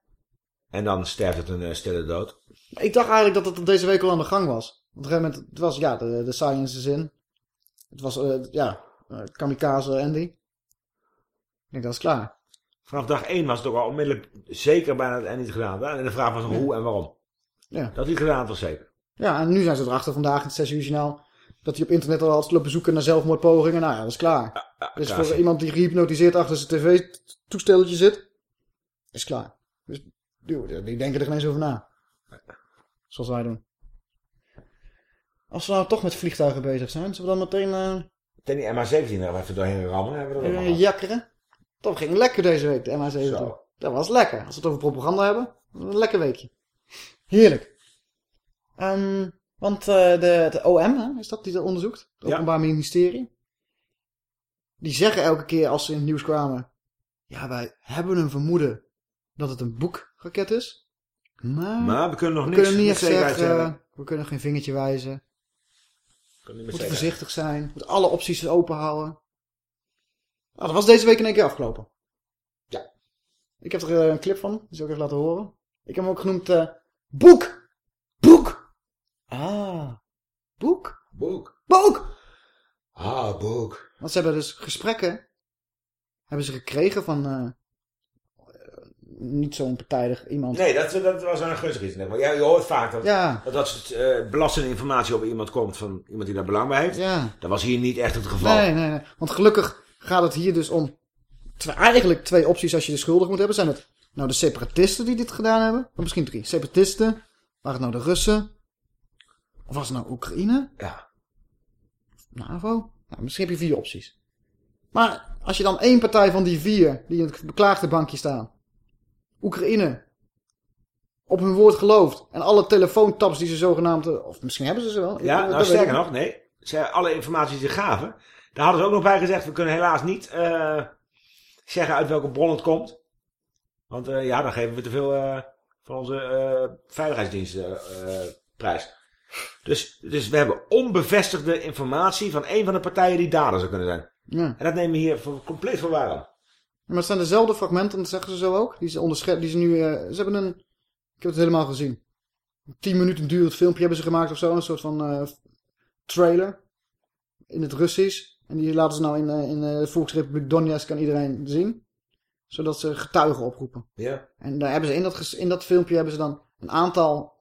En dan sterft het een eh, stille dood. Ik dacht eigenlijk dat het deze week al aan de gang was. Op een gegeven moment, het was, ja, de, de science is in. Het was, eh, ja, kamikaze Andy. Ik denk, dat is klaar. Vanaf dag 1 was het ook al onmiddellijk zeker bijna dat Andy het gedaan had. En de vraag was nog hoe en waarom. Ja. Dat hij het gedaan had was zeker. Ja, en nu zijn ze erachter vandaag in het 6 uur journaal... dat hij op internet al had lopen zoeken naar zelfmoordpogingen. Nou ja, dat is klaar. dus klaar. voor iemand die gehypnotiseerd achter zijn tv-toestelletje zit... is klaar. Dus die denken er geen eens over na. Zoals wij doen. Als we nou toch met vliegtuigen bezig zijn... zullen we dan meteen... eh Ten die MH17 er even doorheen rammen. Hebben we dat jakkeren. Dat ging lekker deze week, de MH17. Zo. Dat was lekker. Als we het over propaganda hebben, een lekker weekje. Heerlijk. Ehm, want eh, de, de OM, hè, is dat die dat onderzoekt? Het Ja. Openbaar Ministerie. Die zeggen elke keer als ze in het nieuws kwamen... Ja, wij hebben een vermoeden dat het een boekraket is. Maar, Maar we kunnen nog we niks kunnen niet zeggen. We kunnen geen vingertje wijzen. Zekerheid. voorzichtig zijn. We moeten alle opties open houden. Nou, dat was deze week in één keer afgelopen. Ja. Ik heb er eh, een clip van. Die zal ik even laten horen. Ik heb hem ook genoemd eh, Boek! Boek! Ah. Boek? Boek. Boek! Ah, boek. Want ze hebben dus gesprekken hebben ze gekregen van eh, niet zo'n partijdig iemand. Nee, dat, dat was een gunstig iets. Maar ja, je hoort vaak dat, Ja. dat dat soort eh, belastende informatie over iemand komt van iemand die daar belang bij heeft. Ja. Dat was hier niet echt het geval. Nee, nee, nee. Want gelukkig gaat het hier dus om twee, eigenlijk twee opties als je de schuldig moet hebben. Zijn het nou de separatisten die dit gedaan hebben? Of misschien drie. Separatisten. Waren het nou de Russen? Of was het nou Oekraïne? Ja. NAVO? Nou, misschien heb je vier opties. Maar als je dan één partij van die vier die in het beklaagde bankje staan. Oekraïne. Op hun woord gelooft. En alle telefoontaps die ze zogenaamd... Of misschien hebben ze ze wel. Ja, Dat nou sterker ik nog, nee. Ze, alle informatie die ze gaven, daar hadden ze ook nog bij gezegd, we kunnen helaas niet eh, zeggen uit welke bron het komt. Want eh, ja, dan geven we te veel eh, van onze veiligheidsdiensten prijs. Dus, dus we hebben onbevestigde informatie van een van de partijen die dader zou kunnen zijn. Ja. En dat nemen we hier voor, compleet voor waar aan. Maar het zijn dezelfde fragmenten, dat zeggen ze zo ook. Die ze onderschept, die ze nu, eh, ze hebben een, ik heb het helemaal gezien. Een tien minuten durend filmpje hebben ze gemaakt of zo, een soort van eh, trailer. In het Russisch. En die laten ze nou in, eh, in de Volksrepubliek Donetsk aan iedereen zien. Zodat ze getuigen oproepen. Ja. En daar hebben ze in dat, in dat filmpje hebben ze dan een aantal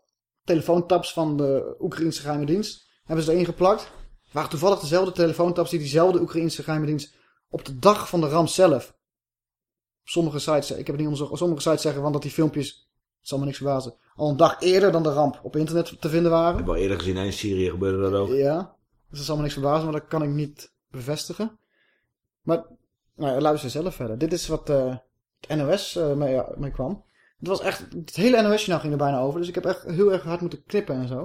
telefoontaps van de Oekraïnse geheime dienst. Hebben ze erin geplakt. Waren toevallig dezelfde telefoontaps die diezelfde Oekraïnse geheime dienst op de dag van de ramp zelf. Sommige sites, ik heb het niet onderzocht, sommige sites zeggen van dat die filmpjes, het zal me niks verbazen, al een dag eerder dan de ramp op internet te vinden waren. Ik heb al eerder gezien, in Syrië gebeurde dat ook. Ja, dus dat zal me niks verbazen, maar dat kan ik niet bevestigen. Maar, nou ja, luister zelf verder. Dit is wat eh, het NOS eh, mee, mee kwam. Het was echt, het hele NOS-journaal ging er bijna over, dus ik heb echt heel erg hard moeten knippen en zo.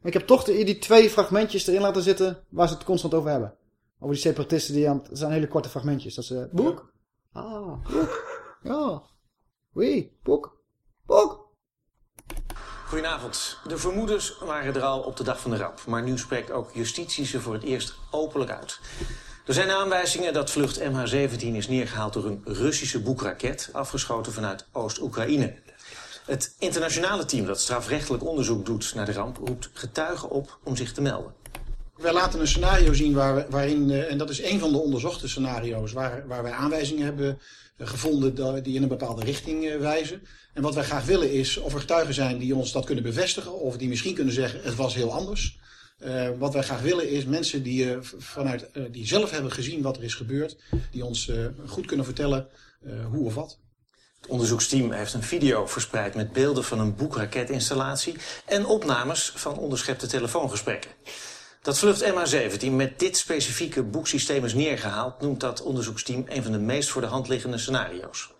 Maar ik heb toch de, die twee fragmentjes erin laten zitten waar ze het constant over hebben. Over die separatisten die aan het, zijn hele korte fragmentjes. Dat ze, boek? Ah, boek. Ja. Oui, boek. Boek. Goedenavond. De vermoedens waren er al op de dag van de ramp. Maar nu spreekt ook justitie ze voor het eerst openlijk uit. Er zijn aanwijzingen dat vlucht MH17 is neergehaald door een Russische boekraket... afgeschoten vanuit Oost-Oekraïne. Het internationale team dat strafrechtelijk onderzoek doet naar de ramp... roept getuigen op om zich te melden. Wij laten een scenario zien waarin, eh, en dat is een van de onderzochte scenario's, waar, waar wij aanwijzingen hebben eh, gevonden die in een bepaalde richting eh, wijzen. En wat wij graag willen is of er getuigen zijn die ons dat kunnen bevestigen, of die misschien kunnen zeggen het was heel anders. Wat wij graag willen is mensen die, vanuit, die zelf hebben gezien wat er is gebeurd, die ons goed kunnen vertellen hoe of wat Het onderzoeksteam heeft een video verspreid met beelden van een boekraketinstallatie... en opnames van onderschepte telefoongesprekken. Dat vlucht MH17 met dit specifieke boeksysteem is neergehaald... noemt dat onderzoeksteam een van de meest voor de hand liggende scenario's.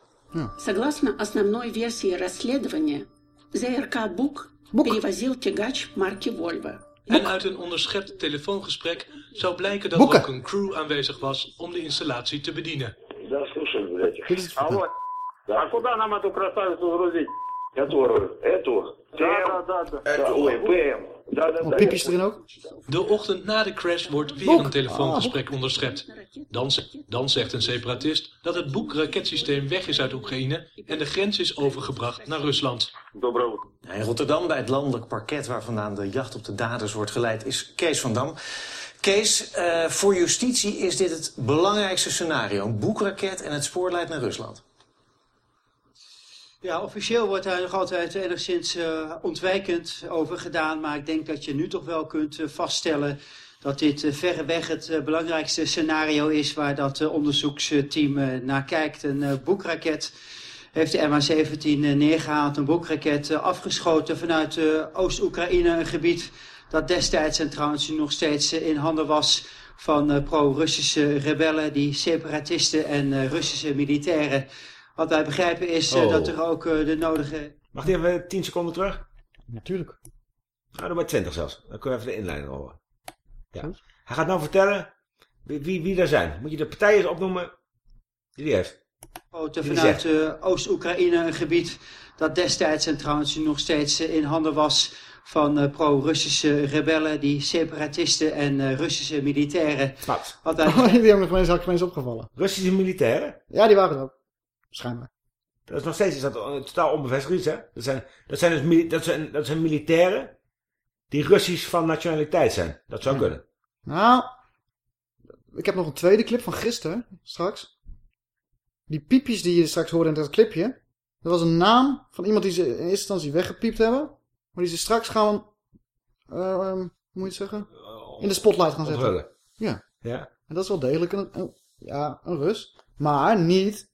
Согласно основной версии расследования, ЗРК «Бук» перевозил тягач марки «Вольво». En uit een onderschept telefoongesprek zou blijken dat Boeken. ook een crew aanwezig was om de installatie te bedienen. Да, слушай, блядь. Алло. А куда нам эту красавицу грузить? Которую? Эту? Да, да, да. да. Ой, ПМ. Да, да, Oh, да. piepjes erin ook? De ochtend na de crash wordt weer Boek. een telefoongesprek onderschept. Dan, z- dan zegt een separatist dat het boek-raketsysteem weg is uit Oekraïne en de grens is overgebracht naar Rusland. In Rotterdam, bij het landelijk parket waar vandaan de jacht op de daders wordt geleid, is Kees van Dam. Kees, eh, voor justitie is dit het belangrijkste scenario. Een boekraket en het spoor leidt naar Rusland. Ja, officieel wordt daar nog altijd enigszins eh, ontwijkend over gedaan. Maar ik denk dat je nu toch wel kunt eh, vaststellen dat dit eh, verreweg het eh, belangrijkste scenario is waar dat eh, onderzoeksteam eh, naar kijkt. Een eh, boekraket heeft de MH17 eh, neergehaald. Een boekraket eh, afgeschoten vanuit eh, Oost-Oekraïne, een gebied dat destijds en trouwens nog steeds eh, in handen was van eh, pro-Russische rebellen, die separatisten en eh, Russische militairen. Wat wij begrijpen is eh, Oh. dat er ook eh, de nodige... Mag die even 10 seconden terug? Natuurlijk. Nou, dan bij 20 zelfs. Dan kun je even de inleiding horen. Ja. Hij gaat nou vertellen wie, wie, wie er zijn. Moet je de partijen eens opnoemen die die heeft. Die vanuit eh, Oost-Oekraïne, een gebied dat destijds en trouwens nog steeds in handen was van eh, pro-Russische rebellen, die separatisten en eh, Russische militairen. Wat? Wat wij die hebben me ineens, had ik ineens opgevallen. Russische militairen? Ja, die waren er ook. Schijnbaar. Dat is nog steeds is dat een totaal onbevestigd iets, hè? Dat zijn, dat zijn, dus, dat zijn, dat zijn militairen die Russisch van nationaliteit zijn. Dat zou kunnen. Nou, ik heb nog een tweede clip van gisteren, straks. Die piepjes die je straks hoorde in dat clipje. Dat was een naam van iemand die ze in eerste instantie weggepiept hebben. Maar die ze straks gaan, eh, ehm, hoe moet je het zeggen? In de spotlight gaan zetten. Onthullen. Ja. Ja. En dat is wel degelijk een, een- ja, een Rus. Maar niet...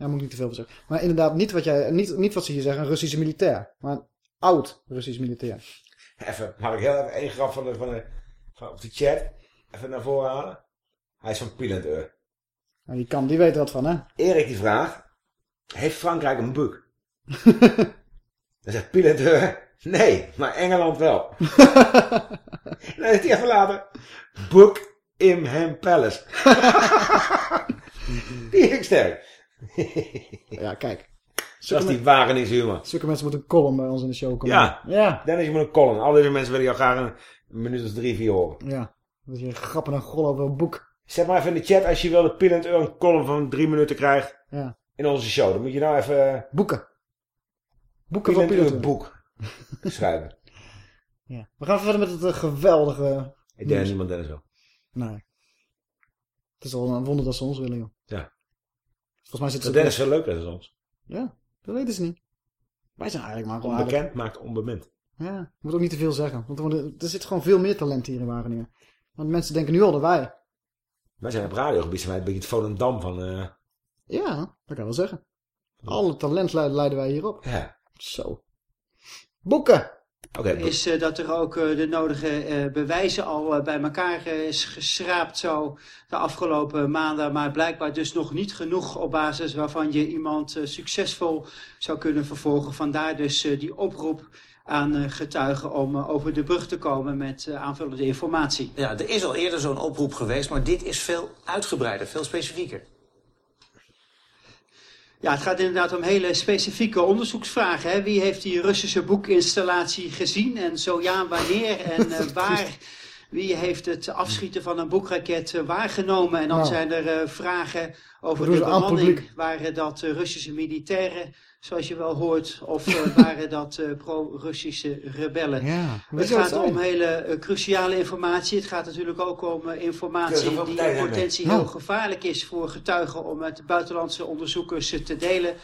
Ja, moet ik niet te veel van zeggen. Maar inderdaad, niet wat, jij, niet, niet wat ze hier zeggen, een Russische militair. Maar een oud Russisch militair. Even, mag ik heel even één grap van de, van de, van op de chat even naar voren halen? Hij is van Pielendeur. Nou, die kan, die weet er wat van, hè? Erik die vraagt, heeft Frankrijk een boek? Dan zegt Pielendeur, nee, maar Engeland wel. Dan heeft hij even later, Buckingham Palace. die ik sterk. Ja, kijk. Dat is die humor. Zulke mensen moeten een column bij ons in de show komen. Ja, Ja. Dennis, je moet een column. Al deze mensen willen jou graag een, een minuut of drie, vier horen. Ja. Dat je grappen en gol over een boek. Zet maar even in de chat als je wil dat Pielend een column van drie minuten krijgt Ja. in onze show. Dan moet je nou even... Boeken. Boeken van Pielend Pielend. boek schrijven. Ja. We gaan verder met het eh, geweldige... Ik denk niemand Dennis wil. Nee. Het is wel een wonder dat ze ons willen, joh. Ja. Volgens mij zit ze... Dennis veel leuker dan ons. Ja, dat weten ze niet. Wij zijn eigenlijk maar gewoon. Onbekend maakt onbemind. Ja, je moet ook niet te veel zeggen. Want er, zit gewoon veel meer talent hier in Wageningen. Want mensen denken nu al dat wij... Wij zijn op radiogebied zijn wij een beetje het Volendam van... eh, Ja, dat kan wel zeggen. Alle talent leiden, leiden wij hierop. Ja. Zo. Boeken! Oké, is eh, dat er ook eh, de nodige eh, bewijzen al bij elkaar eh, is geschraapt zo de afgelopen maanden. Maar blijkbaar dus nog niet genoeg op basis waarvan je iemand eh, succesvol zou kunnen vervolgen. Vandaar dus eh, die oproep aan eh, getuigen om over de brug te komen met eh, aanvullende informatie. Ja, er is al eerder zo'n oproep geweest, maar dit is veel uitgebreider, veel specifieker. Ja, het gaat inderdaad om hele specifieke onderzoeksvragen. Hè? Wie heeft die Russische boekinstallatie gezien en zo ja, wanneer en eh, waar? Wie heeft het afschieten van een boekraket eh, waargenomen? En dan Nou. zijn er eh, vragen over de bemanning. Waren dat Russische militairen, zoals je wel hoort? Of eh, waren dat eh, pro-Russische rebellen? Ja, Het gaat om hele eh, cruciale informatie. Het gaat natuurlijk ook om informatie die in hebben. potentie Nou. heel gevaarlijk is voor getuigen om met buitenlandse onderzoekers te delen.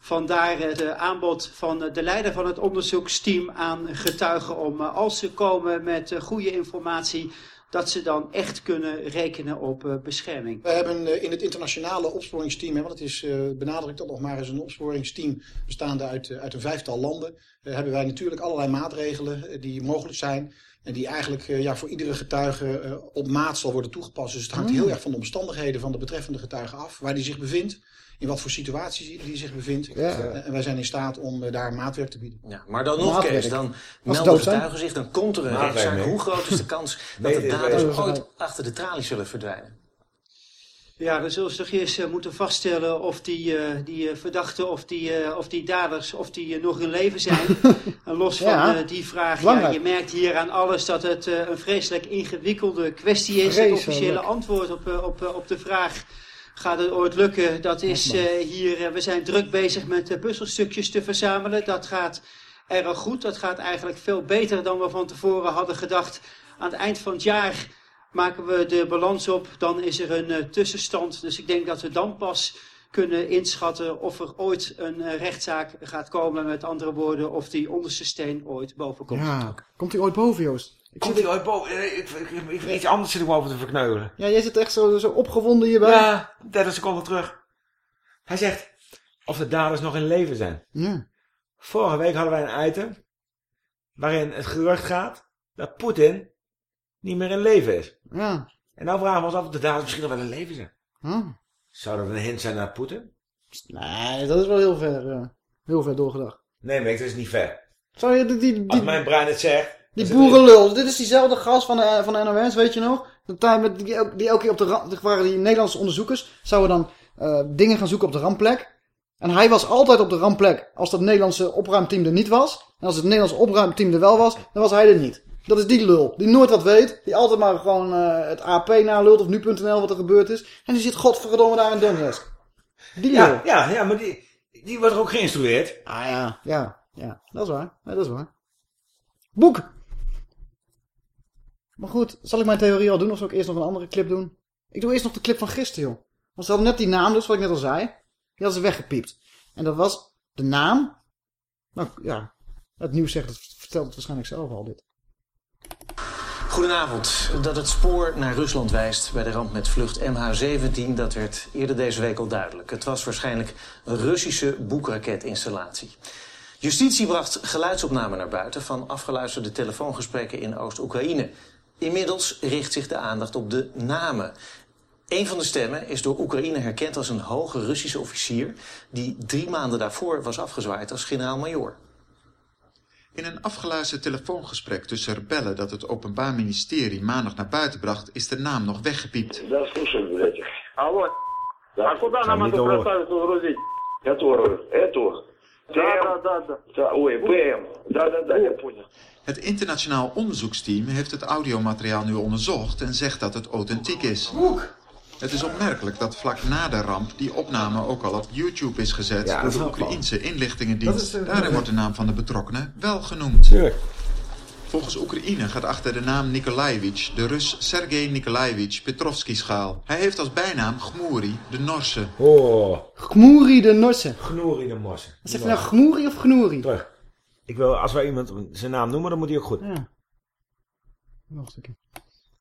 Vandaar het aanbod van de leider van het onderzoeksteam aan getuigen om als ze komen met goede informatie, dat ze dan echt kunnen rekenen op eh, bescherming. We hebben eh, in het internationale opsporingsteam, hè, want het is, eh benadrukt dat nog maar eens een opsporingsteam bestaande uit, uit een vijftal landen, hebben wij natuurlijk allerlei maatregelen die mogelijk zijn. En die eigenlijk ja, voor iedere getuige op maat zal worden toegepast. Dus het hangt Mm. heel erg van de omstandigheden van de betreffende getuige af. Waar die zich bevindt. In wat voor situatie die zich bevindt. Ja. Eh, en wij zijn in staat om eh, daar maatwerk te bieden. Ja, maar dan nog. Kees, dan melden getuigen zich, dan komt er een Maatwerk rechtszaak. mee. Hoe groot is de kans dat de is daders ooit achter de tralies zullen verdwijnen? Ja, dan zullen ze toch eerst eh, moeten vaststellen of die, eh, die eh, verdachten, of die, eh, of die daders, of die eh, nog in leven zijn. en los van Ja, eh, die vraag, ja, belangrijk. je merkt hier aan alles dat het eh, een vreselijk ingewikkelde kwestie is. Het Vreselijk. officiële antwoord op, eh, op, eh, op de vraag, gaat het ooit lukken? Dat is eh, hier, eh, we zijn druk bezig met eh, puzzelstukjes te verzamelen. Dat gaat erg goed. Dat gaat eigenlijk veel beter dan we van tevoren hadden gedacht. Aan het eind van het jaar maken we de balans op, dan is er een eh, tussenstand. Dus ik denk dat we dan pas kunnen inschatten of er ooit een eh, rechtszaak gaat komen. Met andere woorden, of die onderste steen ooit boven komt. Ja, komt hij ooit boven, Joost? Ik zit- hij ooit boven? Eh, Ik, ik- iets anders zit ik me over te verkneukelen. Ja, jij zit echt zo, zo opgewonden hierbij. Ja, 30 seconden terug. Hij zegt of de daders nog in leven zijn. Ja. Vorige week hadden wij een item waarin het gerucht gaat dat Poetin niet meer in leven is. Ja. En nou vragen we ons af of de daders misschien nog wel in leven zijn. Huh? Zou dat een hint zijn naar Poetin? Nee, dat is wel heel ver, eh, heel ver doorgedacht. Nee, maar dat is niet ver. Zou je die, die, Als die, mijn brein het zegt... die er- boerenlul, dit is diezelfde gast van de, van de NOS, weet je nog? Die, elk- die elke keer op de waren die Nederlandse onderzoekers, zouden dan eh, dingen gaan zoeken op de rampplek. En hij was altijd op de rampplek als dat Nederlandse opruimteam er niet was. En als het Nederlandse opruimteam er wel was, dan was hij er niet. Dat is die lul, die nooit wat weet, die altijd maar gewoon eh, het AP nalult of nu.nl wat er gebeurd is. En die zit godverdomme daar in Donetsk. Die lul. Ja, ja, ja, maar die, die wordt er ook geïnstrueerd. Ah ja, ja, ja, dat is waar. Ja, dat is waar. Boek! Maar goed, zal ik mijn theorie al doen of zal ik eerst nog een andere clip doen? Ik doe eerst nog de clip van gisteren, joh. Want ze hadden net die naam dus, wat ik net al zei. Die hadden ze weggepiept. En dat was de naam. Nou ja, het nieuws zegt, het vertelt het waarschijnlijk zelf al dit. Goedenavond. Dat het spoor naar Rusland wijst bij de ramp met vlucht MH17... dat werd eerder deze week al duidelijk. Het was waarschijnlijk een Russische boekraketinstallatie. Justitie bracht geluidsopnamen naar buiten... van afgeluisterde telefoongesprekken in Oost-Oekraïne. Inmiddels richt zich de aandacht op de namen. Een van de stemmen is door Oekraïne herkend als een hoge Russische officier... die drie maanden daarvoor was afgezwaaid als generaal-majoor. In een afgeluisterd telefoongesprek tussen rebellen dat het Openbaar Ministerie maandag naar buiten bracht, is de naam nog weggepiept. Het internationaal onderzoeksteam heeft het audiomateriaal nu onderzocht en zegt dat het authentiek is. Het is opmerkelijk dat vlak na de ramp die opname ook al op YouTube is gezet door de Oekraïense inlichtingendienst. Een... Daarin wordt de naam van de betrokkenen wel genoemd. Tuurlijk. Volgens Oekraïne gaat achter de naam Nikolaevich de Rus Sergei Nikolaevich Petrovski schaal. Hij heeft als bijnaam Gmoeri de Norse. Oh. Gmoeri de Norse. Gmoeri de Norse. Zeg je nou Gmoeri of Gnoeri? Ik wil, als wij iemand zijn naam noemen, dan moet hij ook goed. Ja. Nog een stukje.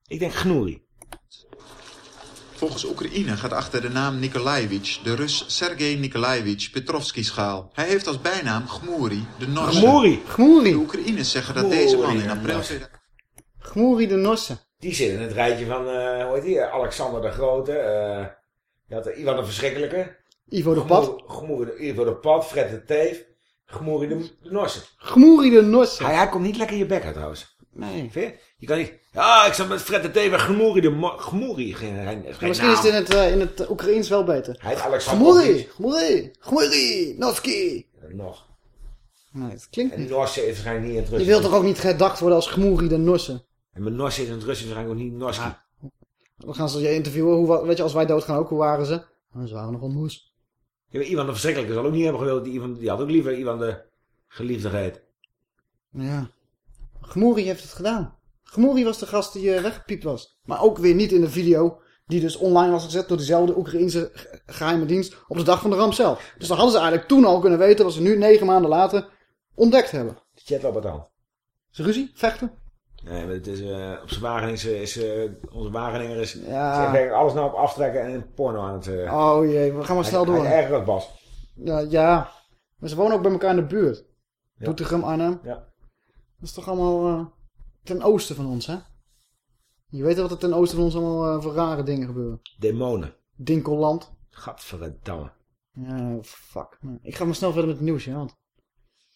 Ik denk Gnoeri. Volgens Oekraïne gaat achter de naam Nikolaevich de Rus Sergei Nikolaevich Petrovsky schaal. Hij heeft als bijnaam Gmoeri de Norse. Gmoeri. Gmoeri. De Oekraïners zeggen dat deze man in Gmoeri april... Gmoeri de Norse. Die zit in het rijtje van, eh hoe heet die? Alexander de Grote. eh je had Ivan de Verschrikkelijke. Ivo de Pad. Gmoer- Gmoer de- Ivo de Pad, Fred de Teef. Gmoeri de, de Norse. Gmoeri de Norse. Hij, hij komt niet lekker in je bek uit trouwens. Nee. Vind je? Je kan niet... Ja, ik zat met Fred de Teef en Gmoeri de... Mo- Gmoeri. Geen, misschien is het in het, eh, in het Oekraïens wel beter. Hij heet Alexander Gmoeri, Gmoeri, Gmoeri, Novski. Nog. Nee, het klinkt En. Norse is waarschijnlijk niet in het Je Russisch. wilt toch ook niet gedacht worden als Gmoeri de Norse? En met Norse is in het Russisch waarschijnlijk ook niet Norski. Dan gaan ze je interviewen. Hoe, weet je, als wij doodgaan ook, hoe waren ze? Oh, ze waren nog wel moes. Ja, maar Ivan de Verschrikkelijke zal ook niet hebben gewild. Die, Ivan, die had ook liever Ivan de Geliefde geheten. Ja. Gmoeri heeft het gedaan. Gmoeri was de gast die eh, weggepiept was. Maar ook weer niet in de video die dus online was gezet door dezelfde Oekraïnse ge- geheime dienst op de dag van de ramp zelf. Dus dan hadden ze eigenlijk toen al kunnen weten wat ze nu negen maanden later ontdekt hebben. De chat aan. Is er ruzie? Vechten? Nee, maar het is, eh, op zijn Wageningse is... eh, onze Wageninger is... Ja. is alles nou op aftrekken en porno aan het... eh, Oh jee, we gaan maar snel hij- door. Hij dan Bas. Ja, ja. Maar ze wonen ook bij elkaar in de buurt. Ja. Doetinchem, Arnhem. Ja. Dat is toch allemaal... eh, ten oosten van ons, hè? Je weet wat er ten oosten van ons allemaal eh, voor rare dingen gebeuren. Demonen. Dinkelland. Gadverdamme. Ja, fuck. Nou, Ik ga maar snel verder met het nieuws, ja, want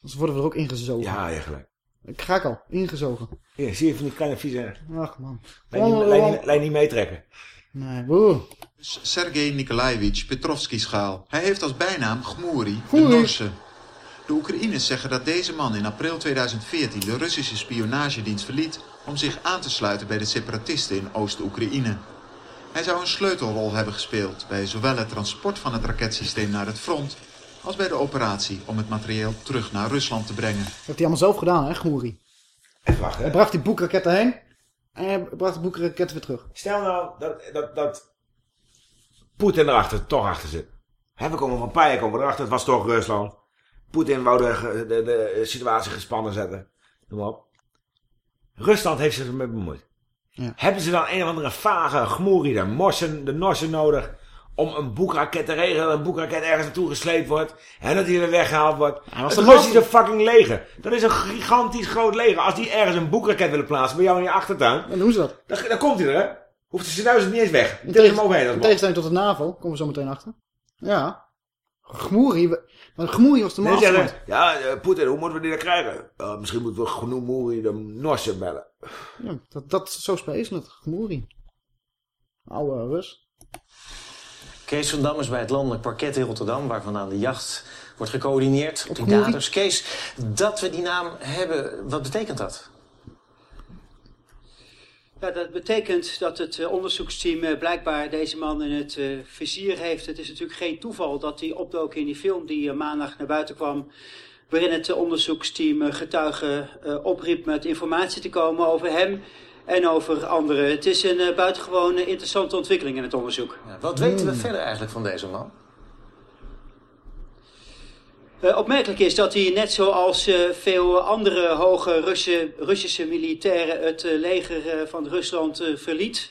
anders worden we er ook ingezogen. Ja, gelijk. Ik ga ik al, ingezogen. Hier, zie je van die kleine vieze... Ach man. Lijn niet, lijn niet- lijn niet meetrekken. Nee, boe. Sergei Nikolaevich Petrovski-schaal. Hij heeft als bijnaam Gmoeri, de. Norse. De Oekraïners zeggen dat deze man in april 2014 de Russische spionagedienst verliet om zich aan te sluiten bij de separatisten in Oost-Oekraïne. Hij zou een sleutelrol hebben gespeeld bij zowel het transport van het raketsysteem naar het front als bij de operatie om het materieel terug naar Rusland te brengen. Dat heeft hij allemaal zelf gedaan, hè, Gmoeri. Even wachten, Hij hè. bracht die boekraketten heen. En hij bracht de boekraketten weer terug. Stel nou dat, dat, dat Poetin erachter toch achter zit. Hè, we komen van een paar jaar komen erachter. Het was toch Rusland. Poetin wou de, de, de situatie gespannen zetten. Noem maar op. Rusland heeft zich ermee bemoeid. Ja. Hebben ze dan een of andere vage gmoerie, de morsen, de norsen nodig... om een boekraket te regelen, dat een boekraket ergens naartoe gesleept wordt... en dat die weer weggehaald wordt. was het de Russische laatste. fucking leger. Dat is een gigantisch groot leger. Als die ergens een boekraket willen plaatsen bij jou in je achtertuin... Dan doen ze dat. Dan, dan komt hij er, hè? Hoeft de Sint-Duizend niet eens weg. Tegen hem overheen. in tegenstelling tot de NAVO, komen we zo meteen achter. Ja. Gmoeri, maar Gmoeri was de Nee, mastermind. ja, eh, Poetin, hoe moeten we die dan krijgen? Uh, misschien moeten we genoeg de Norsen bellen. Ja, dat, dat, zo speelt het. Gmoeri. Oude Rus. Kees van Dam is bij het landelijk parket in Rotterdam... waar vandaan de jacht wordt gecoördineerd op die daders. Kees, dat we die naam hebben, wat betekent dat? Ja, dat betekent dat het eh, onderzoeksteam eh, blijkbaar deze man in het eh, vizier heeft. Het is natuurlijk geen toeval dat hij opdook in die film die maandag naar buiten kwam. Waarin het onderzoeksteam getuigen eh, opriep met informatie te komen over hem en over anderen. Het is een eh, buitengewoon interessante ontwikkeling in het onderzoek. Wat weten we verder eigenlijk van deze man? Eh, opmerkelijk is dat hij net zoals eh, veel andere hoge Russen, Russische militairen het leger eh, van Rusland eh, verliet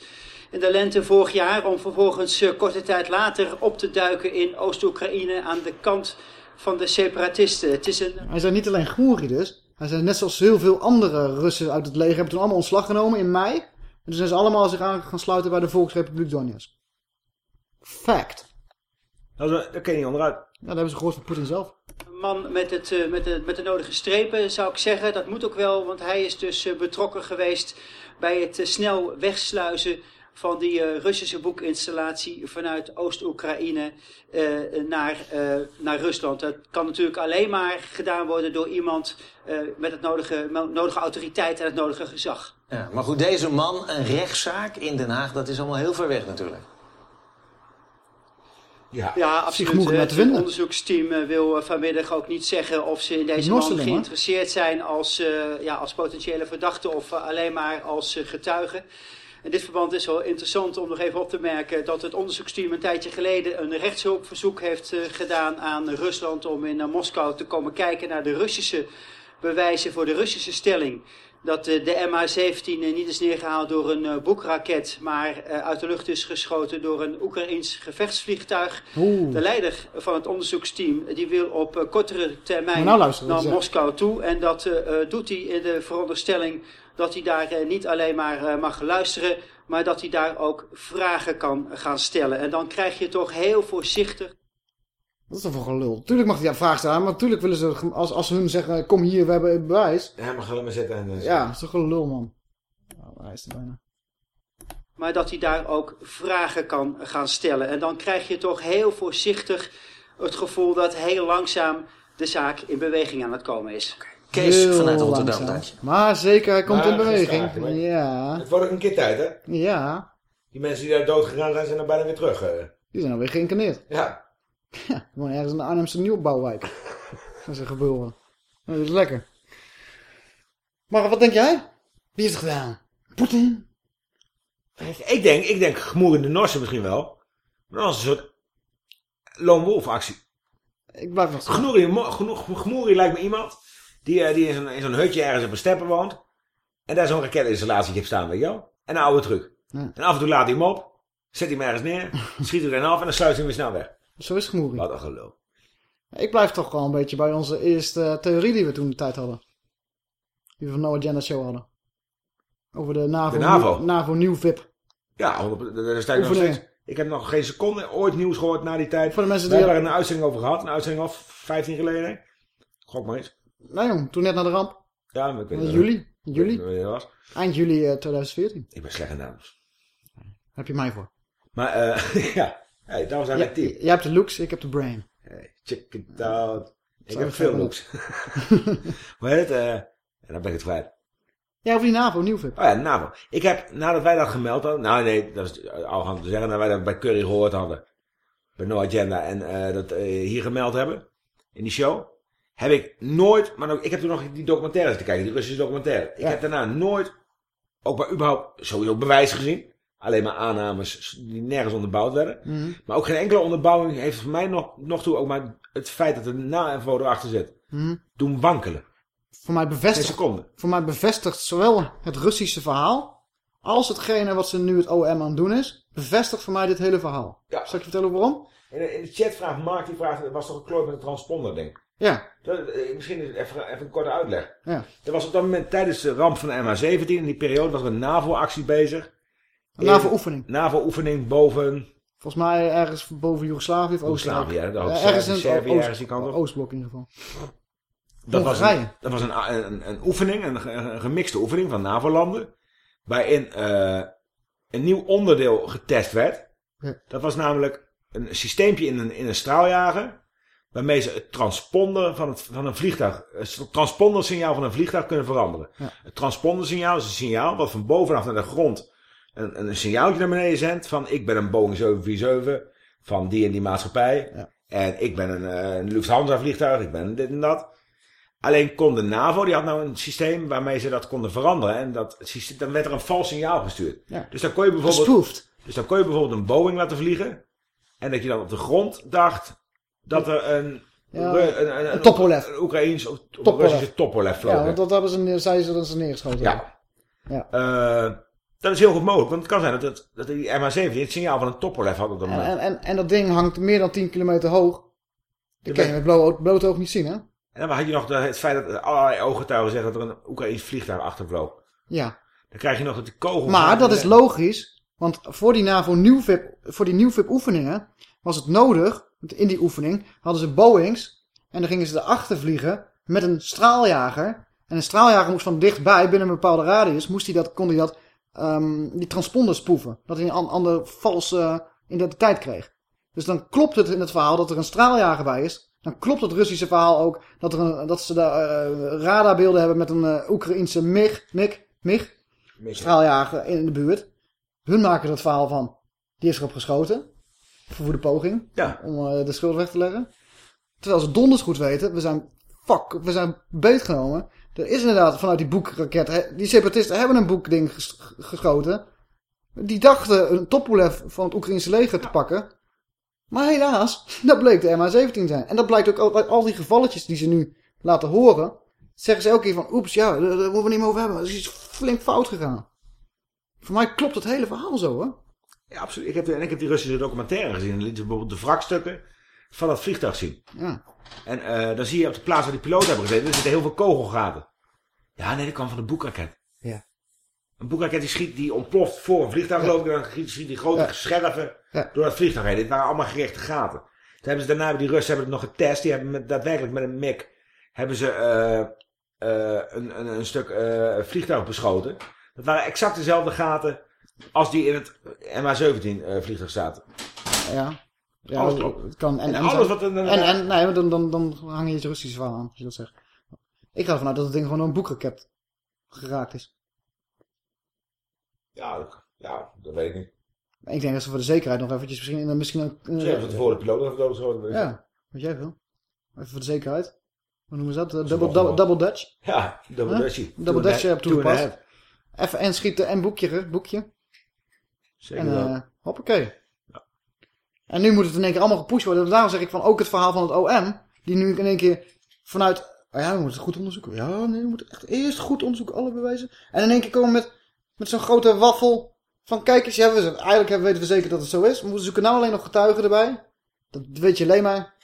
in de lente vorig jaar om vervolgens eh, korte tijd later op te duiken in Oost-Oekraïne aan de kant van de separatisten. Het is een Hij zei niet alleen Gmoeri dus. Hij zei net zoals heel veel andere Russen uit het leger hebben toen allemaal ontslag genomen in mei. En toen zijn ze allemaal zich aan gaan sluiten bij de Volksrepubliek Donetsk. Fact. Dat, is- dat ken je niet onderuit. Ja, dat hebben ze gehoord van Poetin zelf. man met, het, eh, met, de, met de nodige strepen, zou ik zeggen. Dat moet ook wel, want hij is dus eh, betrokken geweest bij het eh, snel wegsluizen van die eh, Russische boekinstallatie vanuit Oost-Oekraïne eh, naar, eh, naar Rusland. Dat kan natuurlijk alleen maar gedaan worden door iemand eh, met het nodige, nodige autoriteit en het nodige gezag. Ja, maar goed, deze man, een rechtszaak in Den Haag, dat is allemaal heel ver weg natuurlijk. Ja, Ja, absoluut. Het vinden. onderzoeksteam wil vanmiddag ook niet zeggen of ze in deze man geïnteresseerd zijn als, eh, ja, als potentiële verdachte of alleen maar als getuige. In dit verband is wel interessant om nog even op te merken dat het onderzoeksteam een tijdje geleden een rechtshulpverzoek heeft eh, gedaan aan Rusland om in eh, Moskou te komen kijken naar de Russische bewijzen voor de Russische stelling dat eh, de MH17 eh, niet is neergehaald door een boekraket, maar uit de lucht is geschoten door een Oekraïns gevechtsvliegtuig. Oeh. De leider van het onderzoeksteam die wil op kortere termijn nou naar. Moskou toe. En dat doet hij in de veronderstelling dat hij daar eh, niet alleen maar eh, mag luisteren, maar dat hij daar ook vragen kan gaan stellen. En dan krijg je toch heel voorzichtig Dat is toch voor gelul. Tuurlijk mag hij ja, vragen stellen, maar natuurlijk willen ze, als, als ze hun zeggen, kom hier, we hebben bewijs. Ja, maar ga maar zitten. En, eh, Ja, dat is toch gelul, man. Ja, hij is er bijna. maar dat hij daar ook vragen kan gaan stellen. En dan krijg je toch heel voorzichtig het gevoel dat heel langzaam de zaak in beweging aan het komen is. Kees Heel vanuit Rotterdam, langzaam. dank je. Maar zeker, hij komt Maar in beweging. gestaag, hè? Ja. Het wordt ook een keer tijd, hè? Ja. Die mensen die daar dood gegaan zijn, zijn er bijna weer terug. eh. Die zijn alweer geïncarneerd. Ja. Ja, gewoon ergens in de Arnhemse nieuwbouwwijk. Dat is er gebeuren. Dat is lekker. Maar wat denk jij? Wie heeft het gedaan? Poetin? Ik denk, ik denk gemoerende Norsen misschien wel. Maar dat was een soort lone wolf actie. Ik blijf nog Gmoeri lijkt me iemand die, eh, die in zo'n hutje ergens op een steppen woont. En daar zo'n raketinstallatie heeft staan, weet je wel? En een oude truc. Ja. En af en toe laat hij hem op. Zet hij hem ergens neer. schiet hij erin af en dan sluit hij hem weer snel weg. Zo is het Gmoeri. Wat een gelul. Ik blijf toch wel een beetje bij onze eerste theorie die we toen de tijd hadden. Die we van No Agenda Show hadden. Over de NAVO, De NAVO. Nieuw- NAVO nieuw VIP. Ja, 100 daar sta ik nog steeds. Ik heb nog geen seconde ooit nieuws gehoord na die tijd. Voor de mensen We die- hebben er een uitzending over gehad. Een uitzending of 15 geleden. Gok maar eens. Nee jong, toen net naar de ramp. Ja, maar ik weet In niet. juli. Juli. wanneer was. Eind juli eh, 2014. Ik ben slecht in naams. Heb je mij voor. Maar eh ja, hey, dat was Ja, eigenlijk team. jij hebt de looks, ik heb de brain. Hey, check it out. Ik heb veel looks. Hoe heet het? eh en dan ben ik het kwijt. Ja, over die NAVO, nieuw VIP. Oh ja, NAVO. Ik heb, nadat wij dat gemeld hadden... Nou nee, dat is arrogant te zeggen. Nadat wij dat bij Curry gehoord hadden. Bij No Agenda. En eh, dat eh, hier gemeld hebben. In die show. Heb ik nooit... Maar ook, ik heb toen nog die documentaires te kijken. Die Russische documentaire. Ik Ja. heb daarna nooit... Ook bij überhaupt sowieso bewijs gezien. Alleen maar aannames die nergens onderbouwd werden. Mhm. Maar ook geen enkele onderbouwing heeft voor mij nog, nog toe ook maar het feit dat er na een foto achter zit. Mhm. Doen wankelen. Voor mij bevestigt, voor mij bevestigt zowel het Russische verhaal... als hetgene wat ze nu het OM aan het doen is... bevestigt voor mij dit hele verhaal. Ja. Zal ik je vertellen waarom? In de, in de chat vraagt Mark, die vraagt, was toch geklooid met een transponder, denk ik. Ja. Dat, eh, misschien even, even een korte uitleg. Ja. Er was op dat moment tijdens de ramp van de MH17, in die periode was er een NAVO-actie bezig. Een NAVO-oefening. NAVO-oefening boven Volgens mij ergens boven Joegoslavië of Oostenrijk. Joegoslavië, ja, Eh, ergens in Servië, ergens die kant op. Oostblok in ieder geval. Dat was, een, dat was een, een, een oefening, een, een gemixte oefening van NAVO-landen. Waarin eh, een nieuw onderdeel getest werd. Ja. Dat was namelijk een systeempje in een, in een straaljager. Waarmee ze het transponder van, het, van een vliegtuig, het transpondersignaal van een vliegtuig kunnen veranderen. Ja. Het transpondersignaal is een signaal wat van bovenaf naar de grond een, een signaaltje naar beneden zendt van ik ben een Boeing 747 van die en die maatschappij. Ja. En ik ben een, eh, een Lufthansa vliegtuig, ik ben dit en dat. Alleen kon de NAVO, die had nou een systeem waarmee ze dat konden veranderen. En dat systeem, dan werd er een vals signaal gestuurd. Ja. Dus dan kon je bijvoorbeeld... Dus dan kon je bijvoorbeeld een Boeing laten vliegen. En dat je dan op de grond dacht dat er een... Ja, een, een, een of. Russische Topolev vloog. Ja, want dat hebben ze, zeiden ze dat ze neergeschoten Ja. Ja. Eh, dat is heel goed mogelijk. Want het kan zijn dat, het, dat die MH17 het signaal van een Topolev had op dat En, moment. en, en, en dat ding hangt meer dan 10 kilometer hoog. Dat kan je met bloot, bloot oog niet zien, hè? En dan had je nog de- het feit dat allerlei ooggetuigen zeggen dat er een Oekraïns vliegtuig achtervloog. Ja. Dan krijg je nog dat die kogel... Maar dat is logisch, want voor die NAVO nieuwvip, voor die nieuwvip oefeningen was het nodig, want in die oefening hadden ze Boeings en dan gingen ze erachter vliegen met een straaljager. En een straaljager moest van dichtbij, binnen een bepaalde radius, moest hij dat, kon hij dat, ehm, die transponder spoeven. Dat hij een an- andere valse eh, identiteit kreeg. Dus dan klopt het in het verhaal dat er een straaljager bij is. Dan klopt het Russische verhaal ook dat, er een, dat ze daar eh, radarbeelden hebben met een eh, Oekraïense MIG, MIG, MIG, straaljager in de buurt. Hun maken het verhaal van, die is erop geschoten. Vervoerde poging. Ja. Om eh, de schuld weg te leggen. Terwijl ze donders goed weten, we zijn, fuck, we zijn beetgenomen. Er is inderdaad vanuit die boekraket, die separatisten hebben een boekding ges- geschoten. Die dachten een Tupolev van het Oekraïnse leger te pakken. Maar helaas, dat bleek de MH17 zijn. En dat blijkt ook al, uit al die gevalletjes die ze nu laten horen. Zeggen ze elke keer van, oeps, ja, daar, moeten we niet meer over hebben. Er is iets flink fout gegaan. Voor mij klopt het hele verhaal zo, hè? Ja, absoluut. Ik heb, en ik heb die Russische documentaire gezien. En dan lieten ze bijvoorbeeld de wrakstukken van dat vliegtuig zien. Ja. En eh, dan zie je op de plaats waar die piloten hebben gezeten, er zitten heel veel kogelgaten. Ja, nee, dat kwam van de boekraket. Ja. Een boekraket die schiet, die ontploft voor een vliegtuig, geloof ik. En dan schiet die grote Ja. scherven Ja. door het vliegtuig heen. Dit waren allemaal gerichte gaten. Toen hebben ze daarna, die Russen hebben het nog getest. Die hebben met, daadwerkelijk met een MiG, hebben ze eh, een, een, een stuk vliegtuig beschoten. Dat waren exact dezelfde gaten als die in het MH17 eh, vliegtuig zaten. Ja. Ja, Alles het- kan, en, En en, alles wat er- en, en, nee, dan, dan, dan hang je het Russische verhaal aan, als je dat zegt. Ik ga ervan uit dat het ding gewoon door een boekraket geraakt is. Ja, dat- ja, dat weet ik niet. Ik denk dat ze voor de zekerheid nog eventjes misschien, een- misschien een... een- Misschien hebben ze tevoren de piloot even doodgeschoten. Ja, wat jij wil. Even voor de zekerheid. Hoe noemen ze dat? Eh, double, Dutch. Ja, double Huh? Dutchie. Double Dutch a- heb toegepast. Even en schieten en boekje, boekje. Zeker en eh hoppakee. En nu moet het in één keer allemaal gepusht worden. Daarom zeg ik van ook het verhaal van het OM. Die nu in één keer vanuit... Oh ja, we moeten het goed onderzoeken. Ja, nee, we moeten echt eerst goed onderzoeken. Alle bewijzen. En in één keer komen met, met zo'n grote waffel. Van kijk eens, ja, we, eigenlijk hebben- weten we zeker dat het zo is. We zoeken nou alleen nog getuigen erbij. Dat weet je alleen maar.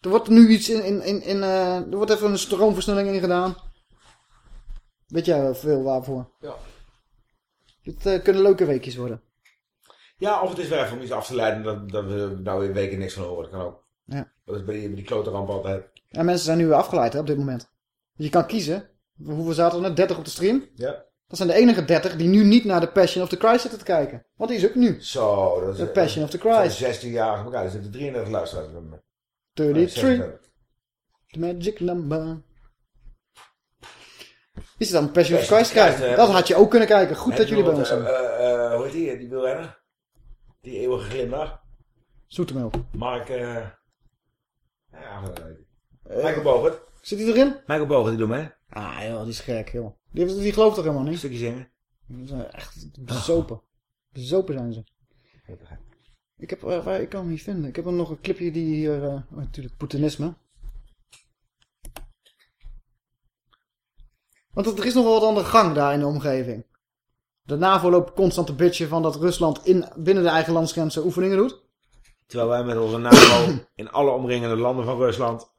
Er wordt nu iets in... in, in, in eh, er wordt even een stroomversnelling in gedaan. Weet jij wel veel waarvoor? Ja. Het eh, kunnen leuke weekjes worden. Ja, of het is weer even om iets af te leiden dat, dat we nou weer weken niks van horen. Kan ook. Ja. Dat is bij die, bij die klote ramp altijd. En mensen zijn nu weer afgeleid hè, op dit moment. Je kan kiezen. Hoeveel zaten er net? 30 op de stream? Ja. Dat zijn de enige 30 die nu niet naar The Passion of the Christ zitten te kijken. Want die is ook nu. Zo, dat is... The Passion of the Van Christ. 16 jaar achter elkaar. Er zitten 33 luisteraars bij me. 33. The magic number. Is het dan Passion of the Christ kijken? eh, Dat had je ook kunnen kijken. Goed dat jullie bij ons wat, zijn. eh, eh, hoe heet die? Die wielrenner? Die eeuwige glimlach. Zoetemelk. Mark... eh ja? Eh, Michael Bogert. Zit hij erin? Michael Bogert, die doet mee. Ah joh, die is gek joh. Die, heeft- die gelooft toch helemaal niet? Een stukje zingen. Die zijn echt bezopen. Bezopen zijn ze. Ik, heb, eh, waar, ik kan hem niet vinden. Ik heb nog een clipje die hier... eh, oh, natuurlijk, Poetinisme. Want er is nog wel wat aan de gang daar in de omgeving. De NAVO loopt constant te bitchen van dat Rusland in, binnen de eigen landsgrenzen oefeningen doet. Terwijl wij met onze NAVO in alle omringende landen van Rusland...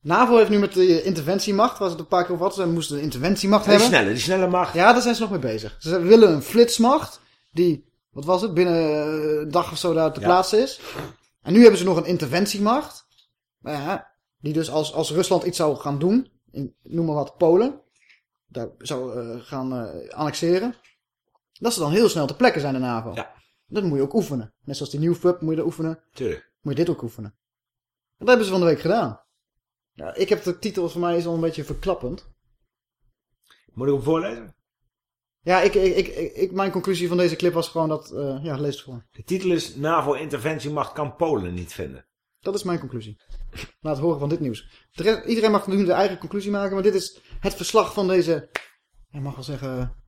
NAVO heeft nu met de interventiemacht, ze het een paar keer over hadden, ze moesten een interventiemacht Die hebben. snelle, die snelle macht. Ja, daar zijn ze nog mee bezig. Ze willen een flitsmacht die, wat was het, binnen eh, een dag of zo daar te Ja. plaatsen is. En nu hebben ze nog een interventiemacht. Ja, die dus als, als Rusland iets zou gaan doen, in, noem maar wat, Polen, daar zou eh, gaan eh, annexeren, dat ze dan heel snel te plekken zijn, de NAVO. Ja. Dat moet je ook oefenen. Net zoals die New Pub moet je dat oefenen. Tuurlijk. Moet je dit ook oefenen. En dat hebben ze van de week gedaan. Ja, ik heb de titel, voor mij is al een beetje verklappend. Moet ik hem voorlezen? Ja, ik, ik, ik, ik, mijn conclusie van deze clip was gewoon dat... eh, ja, lees het voor. De titel is NAVO-interventiemacht kan Polen niet vinden. Dat is mijn conclusie. Laat horen van dit nieuws. Rest- iedereen mag nu de eigen conclusie maken, maar dit is het verslag van deze, je mag wel zeggen,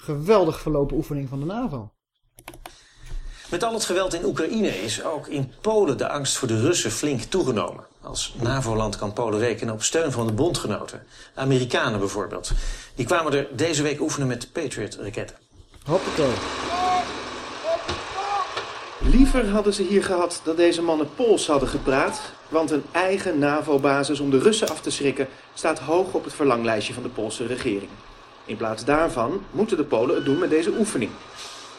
geweldig verlopen oefening van de NAVO. Met al het geweld in Oekraïne is ook in Polen de angst voor de Russen flink toegenomen. Als NAVO-land kan Polen rekenen op steun van de bondgenoten. Amerikanen bijvoorbeeld. Die kwamen er deze week oefenen met Patriot-raketten. Hoppatee. Liever hadden ze hier gehad dat deze mannen Pools hadden gepraat, want een eigen NAVO-basis om de Russen af te schrikken staat hoog op het verlanglijstje van de Poolse regering. In plaats daarvan moeten de Polen het doen met deze oefening.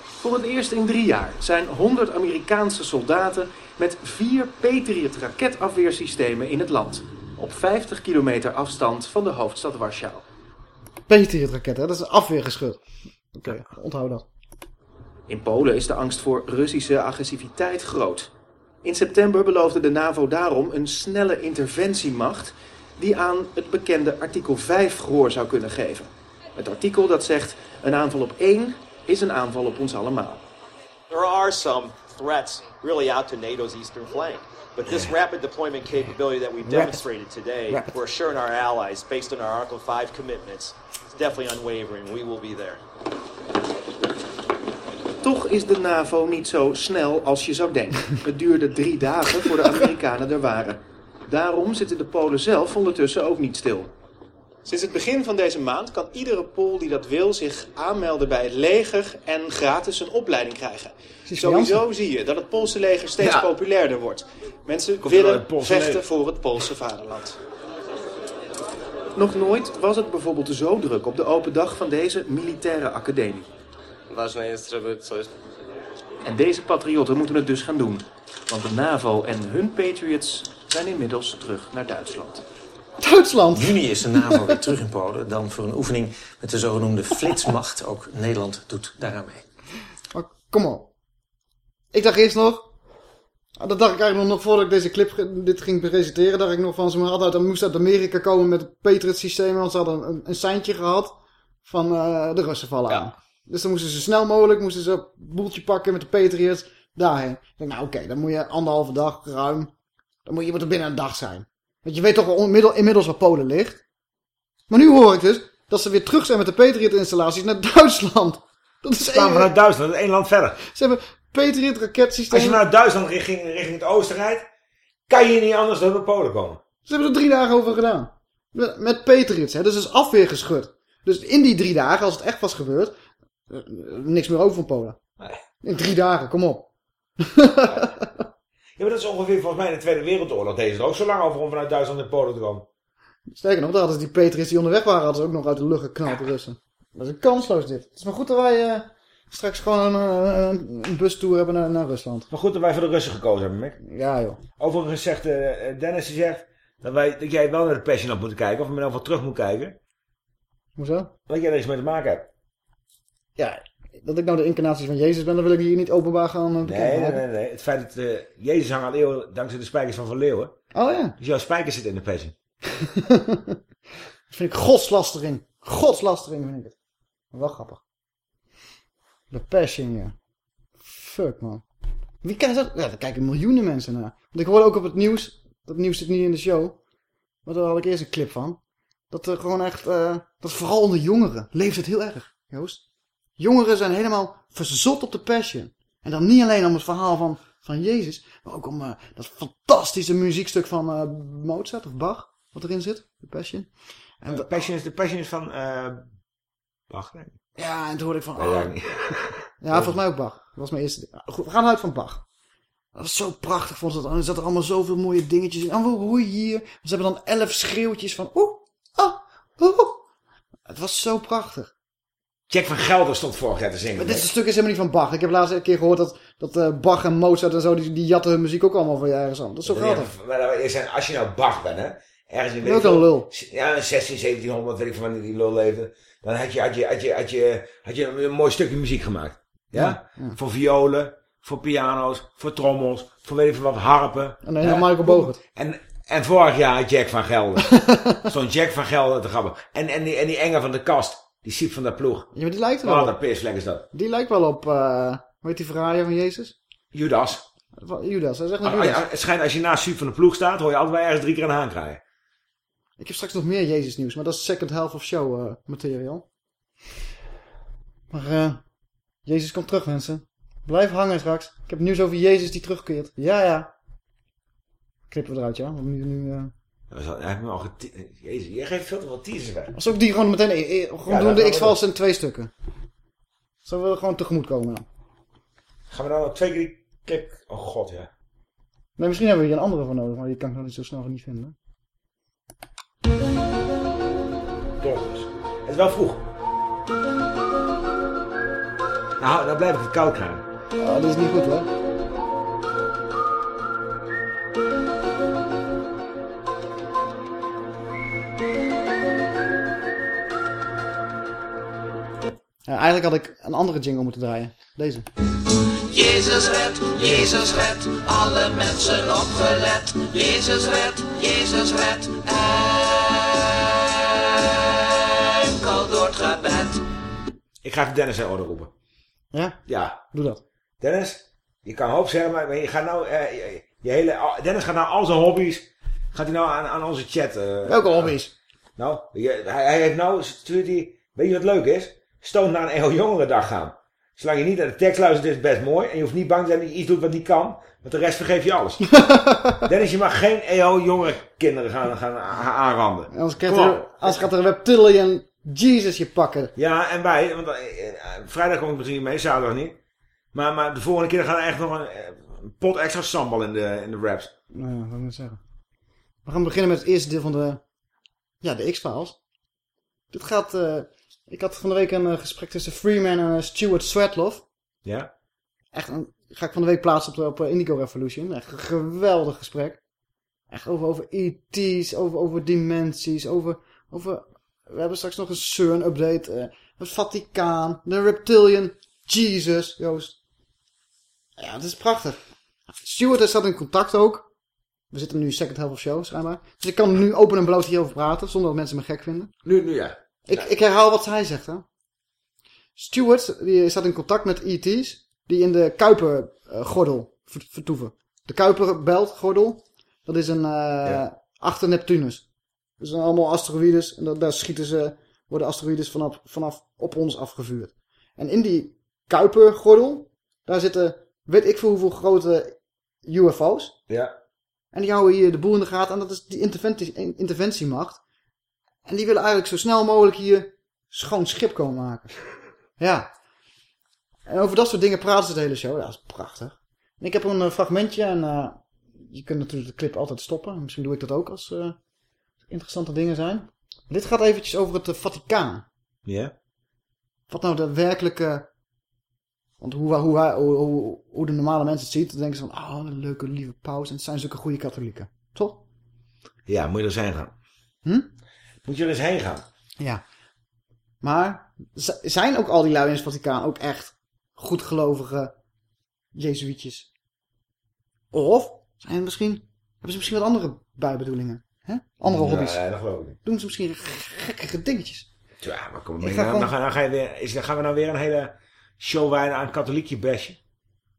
Voor het eerst in drie jaar zijn 100 Amerikaanse soldaten met vier Patriot raketafweersystemen in het land. Op 50 kilometer afstand van de hoofdstad Warschau. Patriot-raket, hè? dat is een afweergeschut. Oké, onthoud dat. In Polen is de angst voor Russische agressiviteit groot. In september beloofde de NAVO daarom een snelle interventiemacht die aan het bekende artikel 5 gehoor zou kunnen geven. Het artikel dat zegt een aanval op één is een aanval op ons allemaal. There are some threats really out to NATO's eastern flank. But this rapid deployment capability that we've Rapid. demonstrated today, Rapid. we're assuring our allies, based on our Article 5 commitments, it's definitely unwavering. We will be there. Toch is de NAVO niet zo snel als je zou denken. Het duurde drie dagen voor de Amerikanen er waren. Daarom zitten de Polen zelf ondertussen ook niet stil. Sinds het begin van deze maand kan iedere Pool die dat wil zich aanmelden bij het leger en gratis een opleiding krijgen. Sowieso zie je dat het Poolse leger steeds Ja. populairder wordt. Mensen Komt willen vechten leger. voor het Poolse vaderland. Nog nooit was het bijvoorbeeld zo druk op de open dag van deze militaire academie. En deze patriotten moeten het dus gaan doen. Want de NAVO en hun Patriots zijn inmiddels terug naar Duitsland. Duitsland! Juni is de NAVO weer terug in Polen. Dan voor een oefening met de zogenoemde flitsmacht. Ook Nederland doet daaraan mee. Maar kom op. Ik dacht eerst nog... ah, Dat dacht ik eigenlijk nog voordat ik deze clip dit ging presenteren. Dacht ik nog van ze hadden uit, moest uit Amerika komen met het Patriot systeem. Want ze hadden een, een seintje gehad van eh, de Russen vallen aan. Dus dan moesten ze snel mogelijk moesten ze een boeltje pakken met de Patriots daarheen. Ik denk nou oké, dan moet je anderhalve dag ruim. Dan moet je, je moet er binnen een dag zijn. Want je weet toch wel inmiddels waar Polen ligt. Maar nu hoor ik dus dat ze weer terug zijn met de Patriot installaties naar Duitsland. Dat is één- vanuit Duitsland, één land verder. Ze hebben Patriot raketsystemen. Als je vanuit Duitsland richting, richting het oosten rijdt, kan je niet anders dan bij Polen komen. Ze hebben er drie dagen over gedaan. Met, met Patriots, hè. Dus dat is afweergeschud. Dus in die drie dagen, als het echt was gebeurd, eh, niks meer over van Polen. In drie dagen, kom op. Ja, maar dat is ongeveer volgens mij in de Tweede Wereldoorlog deze er ook zo lang over om vanuit Duitsland naar Polen te komen. Sterker nog, daar hadden ze die Patriots die onderweg waren, hadden ze ook nog uit de lucht geknald, de Russen. Dat is een kansloos dit. Het is maar goed dat wij, eh, Straks gewoon een, een, een bustour hebben naar, naar Rusland. Maar goed dat wij voor de Russen gekozen hebben, Mick. Ja, joh. Overigens zegt eh, Dennis, die zegt dat, wij, dat jij wel naar de Passion op moet kijken. Of we nou van terug moet kijken. Hoezo? Dat jij er iets mee te maken hebt. Ja, dat ik nou de incarnatie van Jezus ben, dan wil ik hier niet openbaar gaan uh, Nee, nee, nee, nee. Het feit dat uh, Jezus hangt aan eeuwen dankzij de spijkers van Van Leeuwen. Oh ja. Dus jouw spijkers zitten in de Passion. dat vind ik godslastering. Godslastering vind ik het. Wel grappig. De Passion, ja. Fuck, man. Wie kijkt dat? Ja, daar kijken miljoenen mensen naar. Want ik hoorde ook op het nieuws, dat nieuws zit niet in de show, maar daar had ik eerst een clip van. Dat er gewoon echt, uh, dat vooral onder jongeren leeft het heel erg, Joost. Jongeren zijn helemaal verzot op de Passion. En dan niet alleen om het verhaal van, van Jezus, maar ook om uh, dat fantastische muziekstuk van uh, Mozart of Bach, wat erin zit, de Passion. En de Passion is, de Passion is van Bach, nee. Ja, en toen hoorde ik van... Oh. Ja, volgens mij ook Bach. Dat was mijn eerste... Goed, we gaan uit van Bach. Dat was zo prachtig, vond ze dat. Er zaten allemaal zoveel mooie dingetjes in. En hoe hier. Ze hebben dan elf schreeuwtjes van... Oeh, ah, oeh. Het was zo prachtig. Jack van Gelder stond vorig jaar te zingen. Maar dit stuk is helemaal niet van Bach. Ik heb laatst een keer gehoord dat, dat uh, Bach en Mozart en zo... Die, die jatten hun muziek ook allemaal van ergens aan. Dat is zo grappig. Als je nou Bach bent, hè. Ergens in... Een lul. Ja, 16, 1700, weet ik van wanneer die lul leefde. Dan had je, had je, had je, had je, had je een mooi stukje muziek gemaakt. Ja? Ja, ja. Voor violen, voor piano's, voor trommels, voor weet ik veel wat, harpen. En dan helemaal Michael Bogert. En, en vorig jaar Jack van Gelder. Stond Jack van Gelder te grappen. En, en, die, en die enge van de kast. Die siep van de ploeg. Ja, maar die lijkt er wel een op. pisvlek is dat. Die lijkt wel op... Uh, hoe heet die verraaien van Jezus? Judas. Judas, hij zegt een Judas. het schijnt als je naast Siep van de ploeg staat, hoor je altijd wel ergens drie keer een haan krijgen. Ik heb straks nog meer Jezus nieuws, maar dat is second half of show uh, material. Maar uh, Jezus komt terug, mensen. Blijf hangen straks. Ik heb nieuws over Jezus die terugkeert. Ja, ja. Knippen we eruit, ja. Want nu, nu. Hij heeft me al Jezus, jij geeft veel te veel teasers weg. Als ook die gewoon meteen... Eh, gewoon Ja, doen de X-Files in twee stukken. Zullen we gewoon tegemoet komen dan? Gaan we dan nog twee keer die clip... Oh god, ja. Nee, misschien hebben we hier een andere voor nodig, maar die kan ik nog niet zo snel niet vinden. Het is wel vroeg. Nou, dan blijf ik het koud krijgen. Ah, dat is niet goed hoor. Ja, eigenlijk had ik een andere jingle moeten draaien. Deze. Jezus red, Jezus red, alle mensen opgelet. Jezus red, Jezus red, enkel door het gebed. Ik ga even Dennis in orde roepen. Ja? Ja. Doe dat. Dennis, je kan hoop zeggen, maar je gaat nou... eh, je, je hele, Dennis gaat nou al zijn hobby's... Gaat hij nou aan, aan onze chat... eh, Welke hobby's? Nou, je- hij, hij heeft nou... Stuurt hij, weet je wat leuk is? Stoon naar een EO Jongerendag gaan. Zolang je niet naar de tekst luistert, is het best mooi. En je hoeft niet bang te zijn dat je iets doet wat niet kan. Want de rest vergeef je alles. Dennis, je mag geen EO jongere kinderen gaan, gaan aanranden. Anders, krijgt Kom er, anders gaat er een reptilian Jesus je pakken. Ja, en wij, want eh, eh, vrijdag kom ik misschien niet mee, zaterdag niet. Maar, maar de volgende keer gaan er echt nog een, eh, een pot extra sambal in de, in de raps. Nou ja, wat moet ik zeggen. We gaan beginnen met het eerste deel van de, ja, de X-Files. Dit gaat, ik had van de week een eh, gesprek tussen Freeman en eh, Stuart Swetlov. Ja? Echt een, ga ik van de week plaatsen op, de, op eh, Indigo Revolution. Echt een geweldig gesprek. Echt over, over ET's, over, over dimensies, over, over... We hebben straks nog een CERN-update. eh, het Vaticaan, de Reptilian, Jesus, Joost. Ja, het is prachtig. Stuart staat in contact ook. We zitten nu second half of show, schijnbaar. Dus ik kan nu open en bloot hierover praten, zonder dat mensen me gek vinden. Nu, nu ja. Ik, ik herhaal wat zij zegt, hè. Stuart die staat in contact met ET's die in de Kuipergordel ver- vertoeven. De Kuiperbeltgordel, dat is een eh, achter Neptunus. Dat zijn allemaal asteroïdes en da- daar schieten ze, worden asteroïdes vanaf, vanaf op ons afgevuurd. En in die Kuipergordel, daar zitten, weet ik veel hoeveel grote UFO's. Ja. En die houden hier de boel in de gaten en dat is die interventie, interventiemacht. En die willen eigenlijk zo snel mogelijk hier schoon schip komen maken. Ja. En over dat soort dingen praten ze de hele show. Ja, dat is prachtig. En ik heb een eh, fragmentje en eh, je kunt natuurlijk de clip altijd stoppen. Misschien doe ik dat ook als eh, interessante dingen zijn. Dit gaat eventjes over het Vaticaan. Ja? Wat nou de werkelijke Want hoe, hoe, hoe, hoe, de normale mensen het ziet, dan denken ze van, oh, een leuke, lieve paus. En het zijn zulke goede katholieken. Toch? Ja, moet je er heen gaan. Hm? Moet je er eens heen gaan. Ja. Maar zijn ook al die lui in het Vaticaan ook echt goedgelovige jezuïetjes? Of zijn misschien, hebben ze misschien wat andere bijbedoelingen? Hè? Andere hobby's? Nee, dat geloof ik niet. Doen ze misschien gekkige dingetjes? Ja, maar kom maar. ga Dan, gewoon- gaan, dan, ga je weer, is, dan gaan we nou weer een hele show wijden aan katholiekje bashen.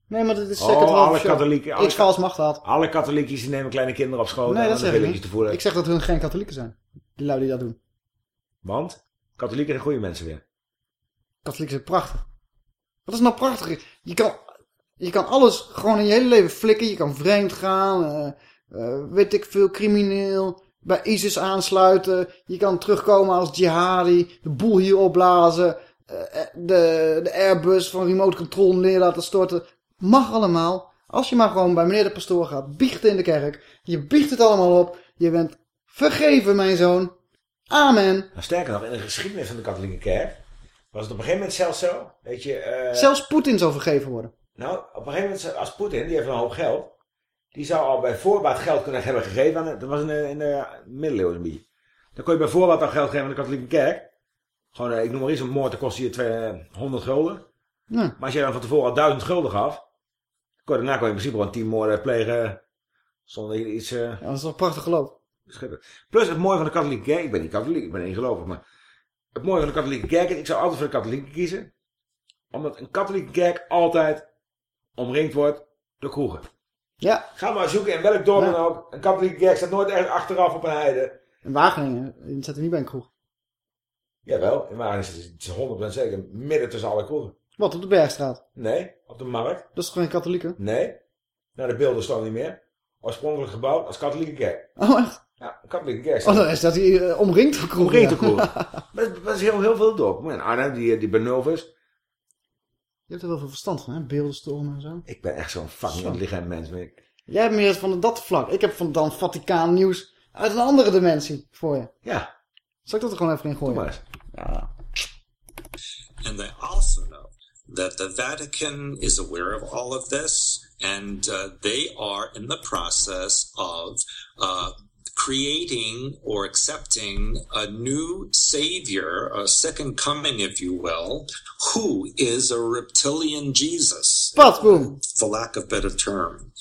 Nee, maar dat is Oh, zeker het alle katholieken. Alle, X-Files mag dat. alle katholiekjes die nemen kleine kinderen op schoot. Nee, dat zeg ik niet. te voelen. Ik zeg dat hun geen katholieken zijn. Die lui die dat doen. Want? Katholieken zijn goede mensen weer. Katholieken zijn prachtig. Wat is nou prachtig? Je kan, je kan alles gewoon in je hele leven flikken. Je kan vreemd gaan. eh, eh, weet ik veel, crimineel. Bij ISIS aansluiten. Je kan terugkomen als jihadi. De boel hier opblazen. eh, de, de Airbus van remote control neer laten storten. Mag allemaal. Als je maar gewoon bij meneer de pastoor gaat. Biecht in de kerk. Je biecht het allemaal op. Je bent vergeven, mijn zoon. Amen. Nou, sterker nog, in de geschiedenis van de katholieke kerk was het op een gegeven moment zelfs zo. Weet je, eh, Zelfs Poetin zal vergeven worden. Nou, op een gegeven moment, als Poetin, die heeft een hoop geld. Die zou al bij voorbaat geld kunnen hebben gegeven. Aan de, dat was in de, in de middeleeuwen een beetje. Dan kon je bij voorbaat al geld geven aan de katholieke kerk. Gewoon, eh, ik noem maar iets, een moord, kostte je 200 gulden. Ja. Maar als je dan van tevoren al 1000 gulden gaf. Kon je, daarna kon je in principe gewoon 10 moorden plegen. Zonder iets... eh, Ja, dat is toch prachtig geloof. Plus het mooie van de katholieke kerk, ik ben niet katholiek, ik ben niet gelovig, maar het mooie van de katholieke kerk is, ik zou altijd voor de katholieken kiezen, omdat een katholieke kerk altijd omringd wordt door kroegen. Ja. Ga maar zoeken in welk dorp Ja. dan ook, een katholieke kerk staat nooit ergens achteraf op een heide. In Wageningen, zit er niet bij een kroeg. Jawel, in Wageningen is het- het is 100% zeker, midden tussen alle kroegen. Wat, op de Bergstraat? Nee, op de markt. Dat is toch geen katholieken? Nee, nou de beelden staan niet meer. Oorspronkelijk gebouwd als katholieke kerk. Oh, echt? Ja, een katholieke kerk. Oh, dan is dat hier eh, omringd door kroegen. Omringd door ja. Maar dat- dat is heel, heel veel dorp. Maar in Arnhem, die, die Benovus. Je hebt er wel veel verstand van, hè? Beeldenstormen en zo. Ik ben echt zo'n fucking intelligent mens. maar ik- Jij hebt meer van dat vlak. Ik heb van dan Vaticaan nieuws uit een andere dimensie voor je. Ja. Zal ik dat er gewoon even in gooien? Doe maar eens. Ja. And they also know that the Vatican is aware of all of this, and uh, they are in the process of uh, creating or accepting a new savior, a second coming, if you will, who is a reptilian Jesus. For lack of better term.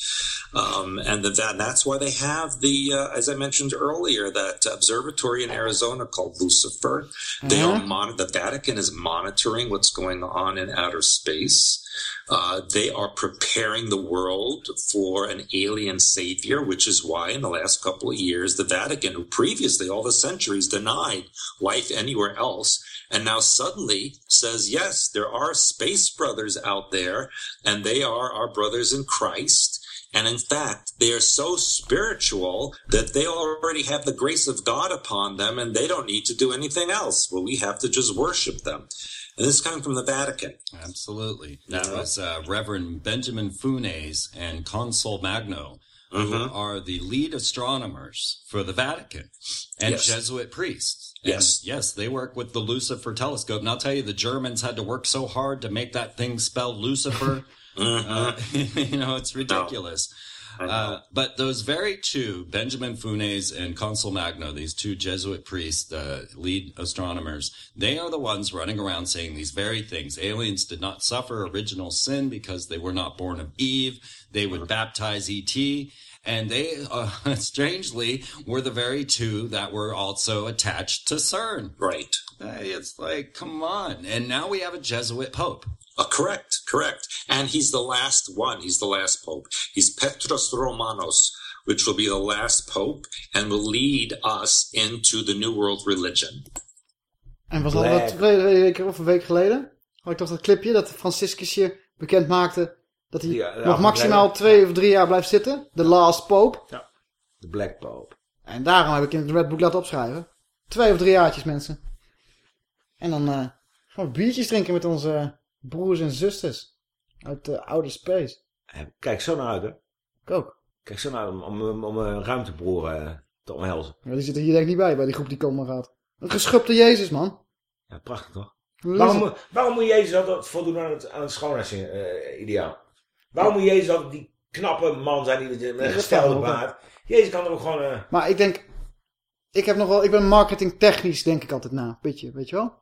Um, and the, that, that's why they have the, uh, as I mentioned earlier, that observatory in Arizona called Lucifer. They are Mhm. mon- the Vatican is monitoring what's going on in outer space. Uh, they are preparing the world for an alien savior, which is why in the last couple of years, the Vatican, who previously all the centuries denied life anywhere else, and now suddenly says, yes, there are space brothers out there, and they are our brothers in Christ. And in fact, they are so spiritual that they already have the grace of God upon them and they don't need to do anything else. Well, we have to just worship them. And this is coming from the Vatican. Absolutely. That Yeah. was uh, Reverend Benjamin Funes and Consul Magno, who Mhm. are the lead astronomers for the Vatican and Yes. Jesuit priests. Yes. Yes, they work with the Lucifer telescope. And I'll tell you, the Germans had to work so hard to make that thing spell Lucifer. Uh, you know, it's ridiculous. Uh, but those very two, Benjamin Funes and Consul Magno, these two Jesuit priests, uh, lead astronomers, they are the ones running around saying these very things. Aliens did not suffer original sin because they were not born of Eve. They would baptize ET. And they, uh, strangely, were the very two that were also attached to CERN. Right. It's like, come on. And now we have a Jesuit Pope. Uh, correct, correct. And he's the last one. He's the last pope. He's Petros Romanos, which will be the last pope and will lead us into the New World religion. En was dat Black. wat twee twee weken of een week geleden? Had ik toch dat clipje dat Franciscus je bekend maakte dat hij Ja, nog maximaal twee of drie jaar blijft zitten? The Last Pope. Ja. De Black Pope. En daarom heb ik in het Red Book laten opschrijven. Twee of drie jaartjes mensen. En dan eh, gaan we biertjes drinken met onze broers en zusters. Uit de outer space. Kijk zo naar uit, hè? Ik ook. Kijk zo naar uit om, om, om een ruimtebroer eh, te omhelzen. Ja, die zitten hier denk ik niet bij, bij die groep die komen gaat. Een geschupte Jezus, man. Ja, prachtig toch? Waarom, moet- waarom moet Jezus altijd voldoen aan het, aan het schoonheidsideaal? Waarom moet Jezus altijd die knappe man zijn die met een gestelde baard? Jezus kan er ook gewoon... eh, Maar ik denk, ik heb nog wel, ik ben marketingtechnisch denk ik altijd na. Beetje, weet je wel?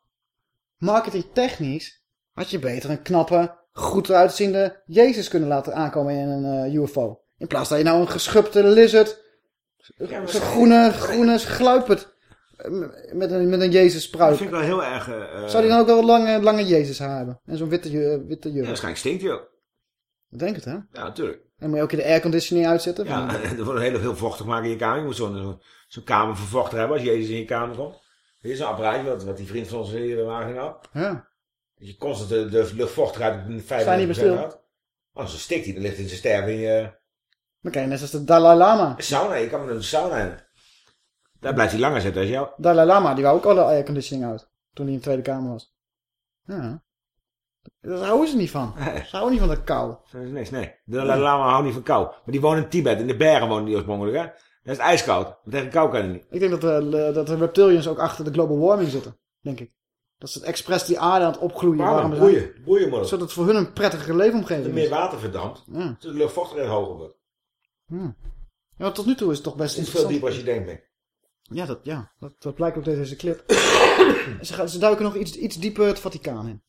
Marketingtechnisch had je beter een knappe, goed eruitziende Jezus kunnen laten aankomen in een eh, UFO. In plaats dat je nou een geschubte lizard, zo'n groene, groene gluipert eh, met een, met een Jezus dat spruit. vind ik wel heel erg... eh, Zou die dan ook wel lange, lange Jezus haar hebben? En zo'n witte, ju- witte ja, jurk? waarschijnlijk stinkt hij ook. Ik denk het, hè? Ja, natuurlijk. En moet je ook de airconditioning uitzetten? Ja, er wordt heel veel vochtig maken in je kamer. Je moet zo'n zo'n zo'n kamervervochter hebben als Jezus in je kamer komt. Dit is een apparaatje wat, wat die vriend van ons hier in Wageningen had. Ja. Je constant de, de luchtvochtigheid op 95% Sta je niet meer stil? houdt. Anders stikt hij, dan ligt hij in zijn sterven in je Dan krijg je net als de Dalai Lama. sauna. Je kan met een sauna in. Daar blijft hij langer zitten als jou. Dalai Lama, die wou ook alle airconditioning uit. Toen hij in de Tweede Kamer was. Ja. Daar houden ze niet van. Ze houden niet van de kou. Dat is niks, nee. De Dalai Lama houdt niet van kou. Maar die woont in Tibet, in de bergen woont die oorspronkelijk, hè. Dat is ijskoud. Maar tegen kou kan hij niet. Ik denk dat de, dat de reptilians ook achter de global warming zitten. Denk ik. Dat ze het expres die aarde aan het opgloeien. Broeien. Broeien moet het. Zodat het voor hun een prettige leefomgeving Er is. meer water verdampt. Ja. Zodat de luchtvochtigheid hoger wordt. Ja. Ja, maar tot nu toe is het toch best Het is veel dieper als je denkt, nee. Ja, dat, ja dat, dat blijkt ook uit deze clip. ze, gaan, ze duiken nog iets, iets dieper het Vaticaan in.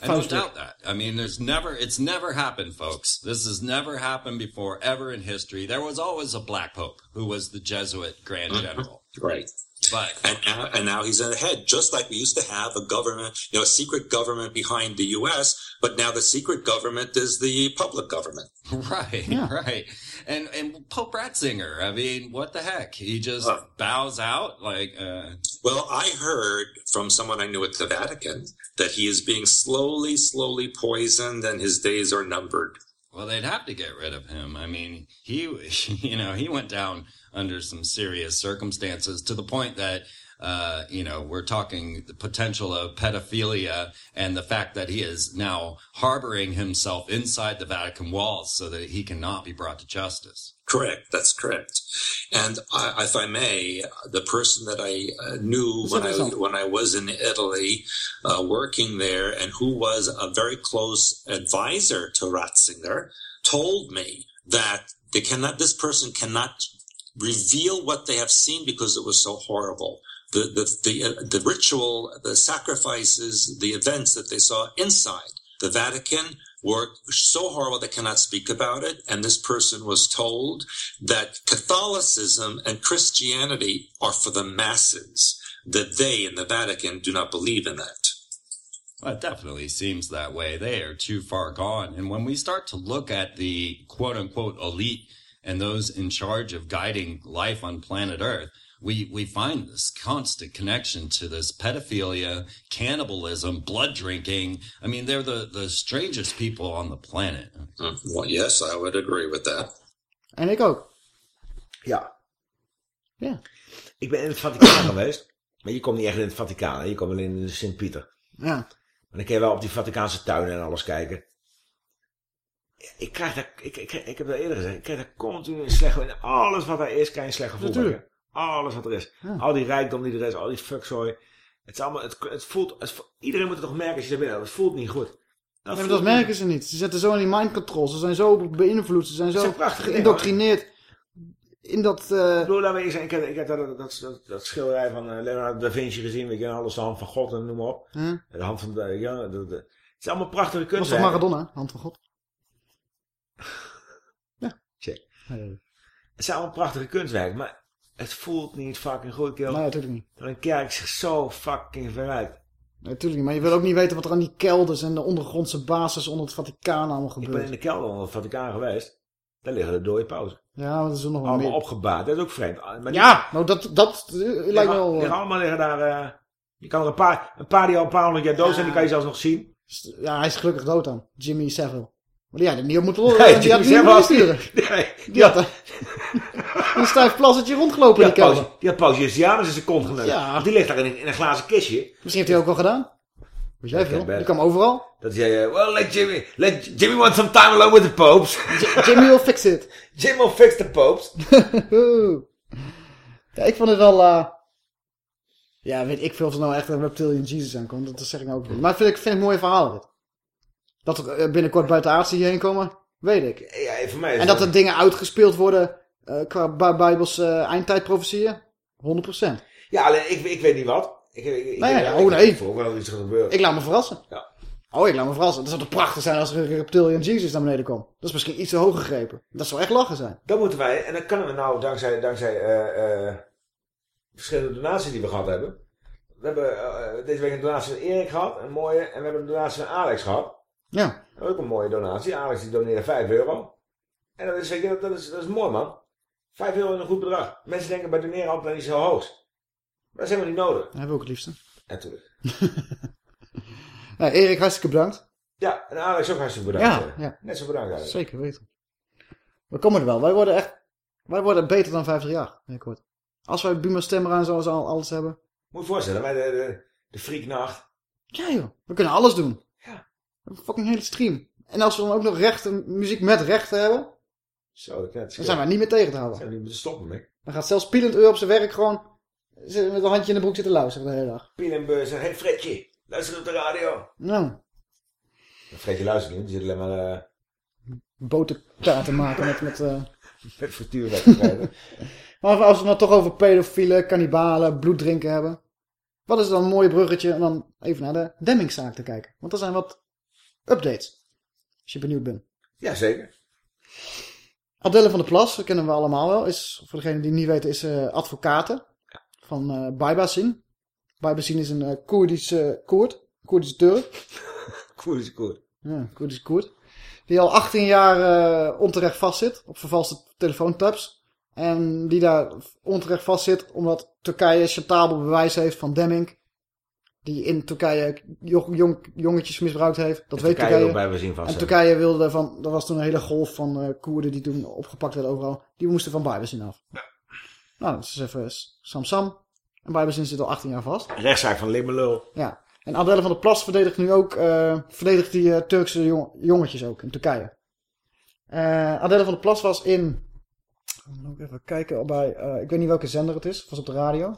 And no Vuistelijk. doubt that. I mean, there's never, it's never happened, folks. This has never happened before, ever in history. There was always a black pope who was the Jesuit Grand General. Right. But And now, and now he's in the head, just like we used to have a government, you know, a secret government behind the U.S., but now the secret government is the public government. Right, right. And and Pope Ratzinger, I mean, what the heck? He just Uh. bows out like uh Well, I heard from someone I knew at the Vatican that he is being slowly, slowly poisoned and his days are numbered. Well, they'd have to get rid of him. I mean, he you know, he went down under some serious circumstances to the point that uh, you know, we're talking the potential of pedophilia and the fact that he is now harboring himself inside the Vatican walls so that he cannot be brought to justice. Correct. That's correct. And I, if I may, the person that I uh, knew when I when I was in Italy, uh, working there, and who was a very close advisor to Ratzinger, told me that they cannot. This person cannot reveal what they have seen because it was so horrible. The the the, uh, the ritual, the sacrifices, the events that they saw inside the Vatican were so horrible they cannot speak about it. And this person was told that Catholicism and Christianity are for the masses, that they in the Vatican do not believe in that. Well, it definitely seems that way. They are too far gone. And when we start to look at the quote unquote elite and those in charge of guiding life on planet Earth, we, we find this constant connection to this pedophilia, cannibalism, blood drinking. I mean, they're the, the strangest people on the planet. Mm, Well, yes, I would agree with that. En ik ook. Ja. Ja. Ik ben in het Vaticaan geweest. Maar je komt niet echt in het Vaticaan. Hè? Je komt wel in de Sint-Pieter. Ja. Maar dan kun je wel op die Vaticaanse tuinen en alles kijken. Ik krijg daar, ik, ik, ik heb dat eerder gezegd, ik krijg daar continu een slecht gevoel. In alles wat er is, krijg je een slecht gevoel. Natuurlijk. Alles wat er is. Ja. Al die rijkdom die er is, al die fuckzooi. Het is allemaal, het, het voelt, het, iedereen moet het toch merken als je daar binnen Het voelt niet goed. Dat Ja, maar dat merken ze niet. Ze zitten zo in die mind control. Ze zijn zo beïnvloed. Ze zijn zo geïndoctrineerd. In dat... eh, Ik bedoel, ik heb, ik heb dat, dat, dat, dat schilderij van eh, Leonardo da Vinci gezien, weet je, alles de hand van God en noem maar op. Huh? De hand van, de, ja, de, de- het is allemaal prachtige was toch. Maradona? Hand van God. Check. Nee, Het zijn allemaal prachtige kunstwerken, maar het voelt niet fucking goed, kill. nee, natuurlijk niet. Dan kijk zich zo fucking veruit. Nee, natuurlijk niet. Maar je wil ook niet weten wat er aan die kelders en de ondergrondse basis onder het Vaticaan allemaal Ik ben gebeurt. in de kelder onder het Vaticaan geweest. Daar liggen de dode pauzen. Ja, maar dat is nog wel Allemaal meer. opgebaard. Dat is ook vreemd. Maar die- Ja, nou dat, dat eh, lijkt me wel... liggen eh, allemaal liggen daar... eh, je kan er een paar, een paar die al een paar honderd jaar dood zijn, die kan je zelfs nog zien. Ja, hij is gelukkig dood dan. Jimmy Savile. Maar die had niet op moeten Nee, die had niet moeten had- sturen. Nee, Die had er een stijf plassetje rondgelopen Die had die had Paus Justinianus in zijn kont geneukt. Ja. Die ligt daar in een, in een glazen kistje. Misschien heeft hij ook wel gedaan. Weet jij veel? Die kwam overal. Dat zei, uh, well, let Jimmy, let Jimmy want some time alone with the popes. Jimmy will fix it. Jimmy will fix the popes. ja, ik vond het wel... eh, Ja, weet ik veel of er nou echt een Reptilian Jesus aankomt. Dat zeg ik nou ook niet. Maar vind ik, vind ik mooie verhalen. Dit. Dat er eh, binnenkort buitenaardsen hierheen komen, weet ik. Ja, voor mij is En dat dat- er dingen uitgespeeld worden eh, qua bij- bijbels eh, eindtijdprofetieën, 100%. Ja, alleen ik, ik weet niet wat. Ik, ik, ik, Nee, ik, ja, oh nee. Voel wel dat iets gaat gebeuren. Ik laat me verrassen. Ja. Oh, ik laat me verrassen. Het zou toch prachtig zijn als er een Reptilian Jesus naar beneden komt. Dat is misschien iets te hoog gegrepen. Dat zou echt lachen zijn. Dan moeten wij, en dan kunnen we nou dankzij, dankzij eh, verschillende donaties die we gehad hebben. We hebben deze week een donatie van Erik gehad, een mooie. En we hebben een donatie van Alex gehad. Ja. Ook een mooie donatie. Alex die doneerde 5 euro. En dat is, dat, dat is, dat is mooi man. 5 euro is een goed bedrag. Mensen denken bij doneren altijd niet zo hoog. Maar dat is helemaal niet nodig. Dat hebben we ook het liefste. Natuurlijk. Nou, Erik, hartstikke bedankt. Ja, en Alex ook hartstikke bedankt. Ja, ja. Net zo bedankt eigenlijk. Zeker weten. We komen er wel. Wij worden echt... Wij worden beter dan 50 jaar, binnenkort. Als wij Buma stemmen aan zoals al alles hebben. Moet je voorstellen, bij de, de, de freaknacht. Ja joh, we kunnen alles doen. Ja. We hebben een fucking hele stream. En als we dan ook nog rechten, muziek met rechten hebben, Zo, dan zijn wij niet meer tegen te houden. Zijn we niet meer te stoppen mee. Dan gaat zelfs Pielend Ur op zijn werk gewoon zitten met een handje in de broek zitten luisteren de hele dag. Piel en Beur zegt, hey Fredje, luister op de radio. Nou, Fredje luistert niet, die zit alleen maar... eh botertaarten maken met... met eh, met. Maar als we het nou toch over pedofielen, kannibalen, bloeddrinken hebben. Wat is dan een mooi bruggetje om dan even naar de Demmingszaak te kijken. Want er zijn wat updates. Als je benieuwd bent. Jazeker. Adelle van der Plas, dat kennen we allemaal wel. Is, voor degenen die het niet weten, is eh advocate van eh Baybazin. Baybazin is een eh Koerdische Koerd. Koerdische Turk. Koerdische Koerd. Ja, Koerdische Koerd. Die al 18 jaar eh, onterecht vastzit op vervalste telefoontaps. En die daar onterecht vastzit omdat Turkije chantabel bewijs heeft van Demming. Die in Turkije jong, jong- jongetjes misbruikt heeft. Dat En weet Turkije Turkije. en. Turkije wilde van... Er was toen een hele golf van eh Koerden die toen opgepakt werden overal. Die moesten van Baybazin af. Nou, dat is even Sam Sam. En Baybazin zit al 18 jaar vast. Rechtszaak van Limmelul. Ja. En Adelle van der Plas verdedigt nu ook, eh, verdedigt die eh, Turkse jong- jongetjes ook in Turkije. Eh Adelle van der Plas was in, ik moet even kijken bij, eh, ik weet niet welke zender het is, het was op de radio.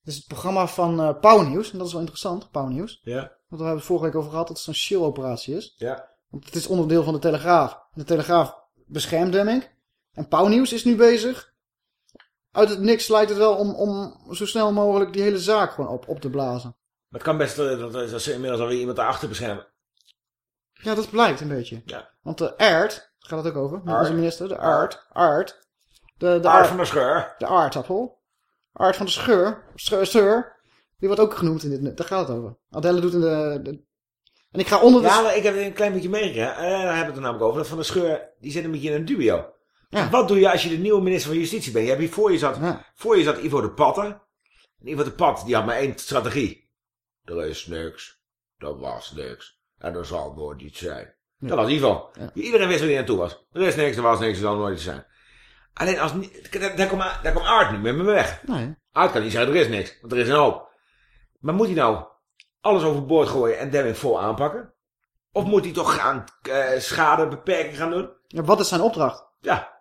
Het is het programma van eh Pauw Nieuws, en dat is wel interessant, Pauw Nieuws. Ja. Want daar hebben we het vorige week over gehad, dat het zo'n shill-operatie is. Ja. Want het is onderdeel van de Telegraaf. De Telegraaf beschermt Demming. En Pauw Nieuws is nu bezig. Uit het niks lijkt het wel om, om zo snel mogelijk die hele zaak gewoon op, op te blazen. Maar het kan best dat, dat ze inmiddels alweer iemand daarachter beschermen. Ja, dat blijkt een beetje. Ja. Want de aard, gaat het ook over, met Aard. onze minister, de aard, aard. De, de Aard van de scheur. De aardappel. Aard van de scheur, scheur. Die wordt ook genoemd in dit, daar gaat het over. Adelle doet in de, de- en ik ga onder de... Ja, ik heb het een klein beetje meegekregen. Eh, daar hebben we het er namelijk over. Dat Van de Scheur, die zit een beetje in een dubio. Ja. Wat doe je als je de nieuwe minister van Justitie bent? Je hebt hier voor je zat, voor je zat Ivo de Patten. En Ivo de Pat, die had maar één strategie. Er is niks. Er was niks. En er zal nooit iets zijn. Ja. Dat was Ivo. Iedereen wist waar hij naartoe was. Er is niks, er was niks, er zal nooit iets zijn. Alleen als... niet- Daar, komt, daar komt Aard niet meer mee weg. Nee. Aard kan niet zeggen, er is niks. Want er is een hoop. Maar moet hij nou alles overboord gooien en Demming vol aanpakken? Of moet hij toch gaan eh schadebeperking gaan doen? Ja, wat is zijn opdracht? Ja.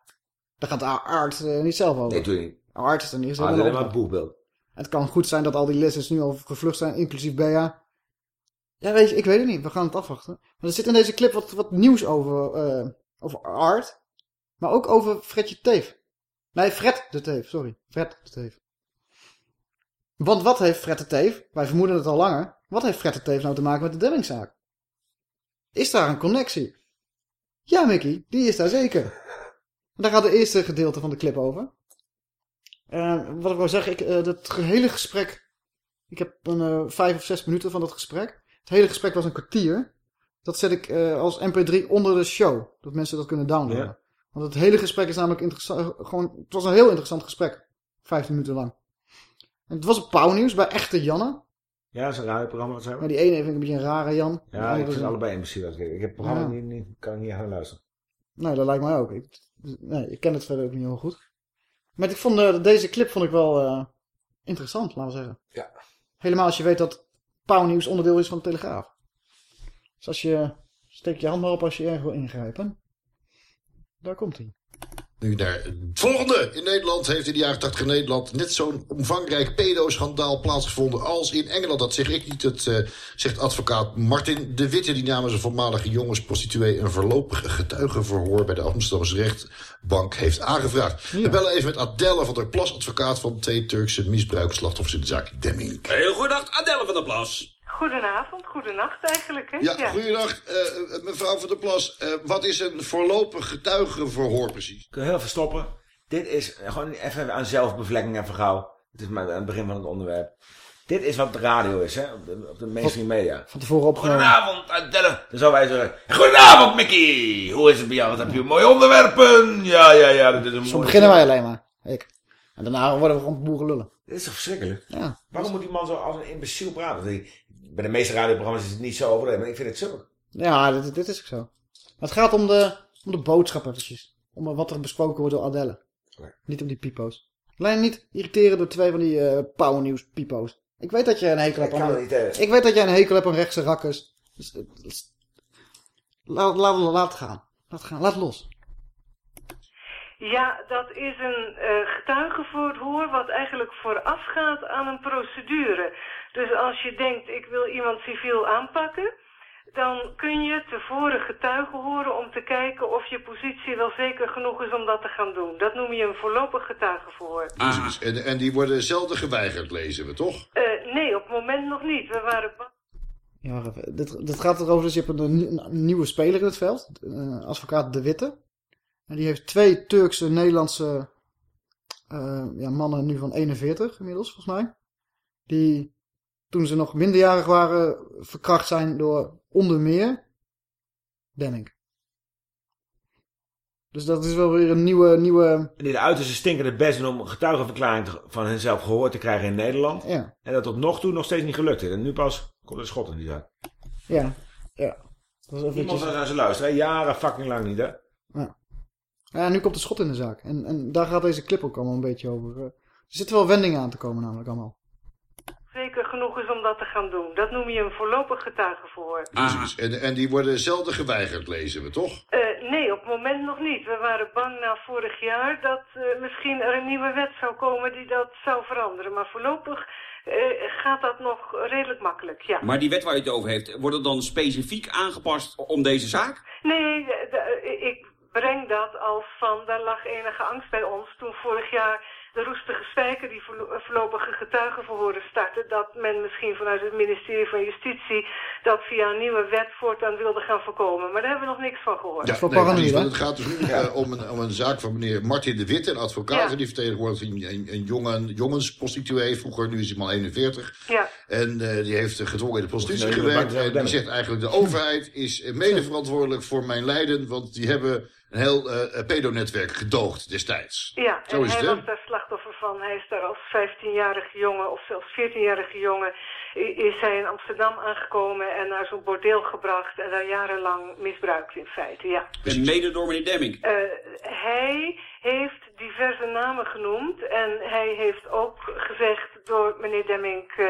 Daar gaat aard eh, niet zelf over. Nee, natuurlijk niet. Aard is er niet. is Ah, helemaal dat is een het kan goed zijn dat al die lezers nu al gevlucht zijn, inclusief Bea. Ja, weet je, ik weet het niet. We gaan het afwachten. Maar er zit in deze clip wat, wat nieuws over, eh, over Art. Maar ook over Fredje Teef. Nee, Fred de Teef, sorry. Fred de Teef. Want wat heeft Fred de Teef, wij vermoeden het al langer, wat heeft Fred de Teef nou te maken met de Demmingzaak? Is daar een connectie? Ja, Mickey, die is daar zeker. Daar gaat het eerste gedeelte van de clip over. Eh, wat ik wou zeggen, ik, eh, dat hele gesprek... Ik heb een eh, vijf of zes minuten van dat gesprek. Het hele gesprek was een kwartier. Dat zet ik als mp3 onder de show. Dat mensen dat kunnen downloaden. Want het hele gesprek is namelijk interessant. Gewoon, het was een heel interessant gesprek. Vijftien minuten lang. En het was op Pauw Nieuws bij echte Janne. Ja, dat is een wat zijn we. Maar die ene vind ik een beetje een rare Jan. Ja, ik vind een- allebei wel. Ik heb het programma Ja. niet, niet, kan ik niet gaan luisteren. Nee, dat lijkt mij ook. Ik, nee, ik ken het verder ook niet heel goed. Maar ik vond, eh, deze clip vond ik wel eh, interessant, laten we zeggen. Ja. Helemaal als je weet dat Pauw Nieuws onderdeel is van de Telegraaf. Dus als je... Steek je hand maar op als je erg wil ingrijpen. Daar komt hij. Nu naar het volgende. In Nederland heeft in de jaren 80 in Nederland net zo'n omvangrijk pedoschandaal plaatsgevonden als in Engeland. Dat zeg ik niet, dat eh, zegt advocaat Martin de Witte... die namens een voormalige jongensprostituee een voorlopig getuigenverhoor... bij de Amsterdamse rechtbank heeft aangevraagd. We bellen even met Adelle van der Plas, advocaat van twee Turkse misbruikslachtoffers in de zaak Demming. Heel goedendag, Adelle van der Plas. Goedenavond, goedenacht eigenlijk. Hè? Ja, goeiedag, eh, mevrouw van der Plas. Eh, wat is een voorlopig getuigenverhoor precies? Kun je heel verstoppen. Dit is gewoon even aan zelfbevlekking even gauw. Het is maar aan het begin van het onderwerp. Dit is wat de radio is, hè? Op de, op de mainstream media. Van tevoren opgenomen. Goedenavond, Adelle. Dan zouden wij zeggen... Goedenavond, Mickey. Hoe is het bij jou? Wat heb je mooie onderwerpen? Ja, ja, ja. Dit is een Zo beginnen wij alleen maar. Ik. En daarna worden we gewoon boeren lullen. Dit is toch verschrikkelijk? Ja. Waarom moet die man zo als een imbeciel praten? Bij de meeste radioprogramma's is het niet zo overdreven, maar ik vind het zo. Ja, dit, dit is ook zo. Maar het gaat om de, om de boodschap eventjes. Om wat er besproken wordt door Adelle. Niet om die pipo's. Alleen niet irriteren door twee van die eh powernieuws pipo's. Ik weet dat je een hekel hebt Ik kan aan... het niet, eh. ik weet dat jij een hekel hebt aan rechtse rakkers. Dus, eh, dus- laat, laat, laat gaan. Laat gaan. Laat los. Ja, dat is een eh getuigenverhoor wat eigenlijk voorafgaat aan een procedure. Dus als je denkt, ik wil iemand civiel aanpakken, dan kun je tevoren getuigen horen om te kijken of je positie wel zeker genoeg is om dat te gaan doen. Dat noem je een voorlopig getuigenverhoor. Precies. En, en die worden zelden geweigerd, lezen we, toch? Eh, nee, op het moment nog niet. We waren. Ja, wacht even. Dit, dit gaat erover, dus je hebt een nieuwe speler in het veld. eh, advocaat De Witte. En die heeft twee Turkse, Nederlandse eh, ja, mannen nu van 41 inmiddels, volgens mij. Die toen ze nog minderjarig waren verkracht zijn door onder meer Demming. Dus dat is wel weer een nieuwe... nieuwe En die de uiterste stinkende best doen om een getuigenverklaring van henzelf gehoord te krijgen in Nederland. Ja. En dat tot nog toe nog steeds niet gelukt is. En nu pas komt er schot in die zaak. ja, ja. Dat zal naar ze luisteren. hè? Jaren fucking lang niet, hè? Ja. ja, nu komt de schot in de zaak. En, en daar gaat deze clip ook allemaal een beetje over. eh. Er zitten wel wendingen aan te komen namelijk allemaal. Zeker genoeg is om dat te gaan doen. Dat noem je een voorlopig getuigenverhoor. Precies. En, en die worden zelden geweigerd, lezen we, toch? Eh, nee, op het moment nog niet. We waren bang na vorig jaar dat eh, misschien er een nieuwe wet zou komen die dat zou veranderen. Maar voorlopig eh, gaat dat nog redelijk makkelijk, ja. Maar die wet waar je het over heeft, wordt het dan specifiek aangepast om deze zaak? Nee, ik breng dat als van, daar lag enige angst bij ons toen vorig jaar de roestige spijker die voorlo- voorlopige getuigenverhoren startte, dat men misschien vanuit het ministerie van Justitie dat via een nieuwe wet voortaan wilde gaan voorkomen. Maar daar hebben we nog niks van gehoord. Ja, nee, precies, want het gaat dus nu eh, om, een, om een zaak van meneer Martin de Witte, een advocaat. Ja. Die vertegenwoordigt een, een, een jongen, jongensprostituee. Vroeger, nu is hij man 41. Ja. En eh, die heeft eh, gedwongen in de prostitutie Nee, gewerkt. En die zegt eigenlijk, de overheid is eh, mede verantwoordelijk voor mijn lijden. Want die hebben een heel eh pedonetwerk gedoogd destijds. Ja, Zo en is hij het, was daar slachtoffer van. Hij is daar als 15-jarige jongen of zelfs 14-jarige jongen is hij in Amsterdam aangekomen en naar zo'n bordeel gebracht en daar jarenlang misbruikt in feite, ja. En mede door meneer Demming. Eh, hij heeft diverse namen genoemd en hij heeft ook gezegd door meneer Demming eh,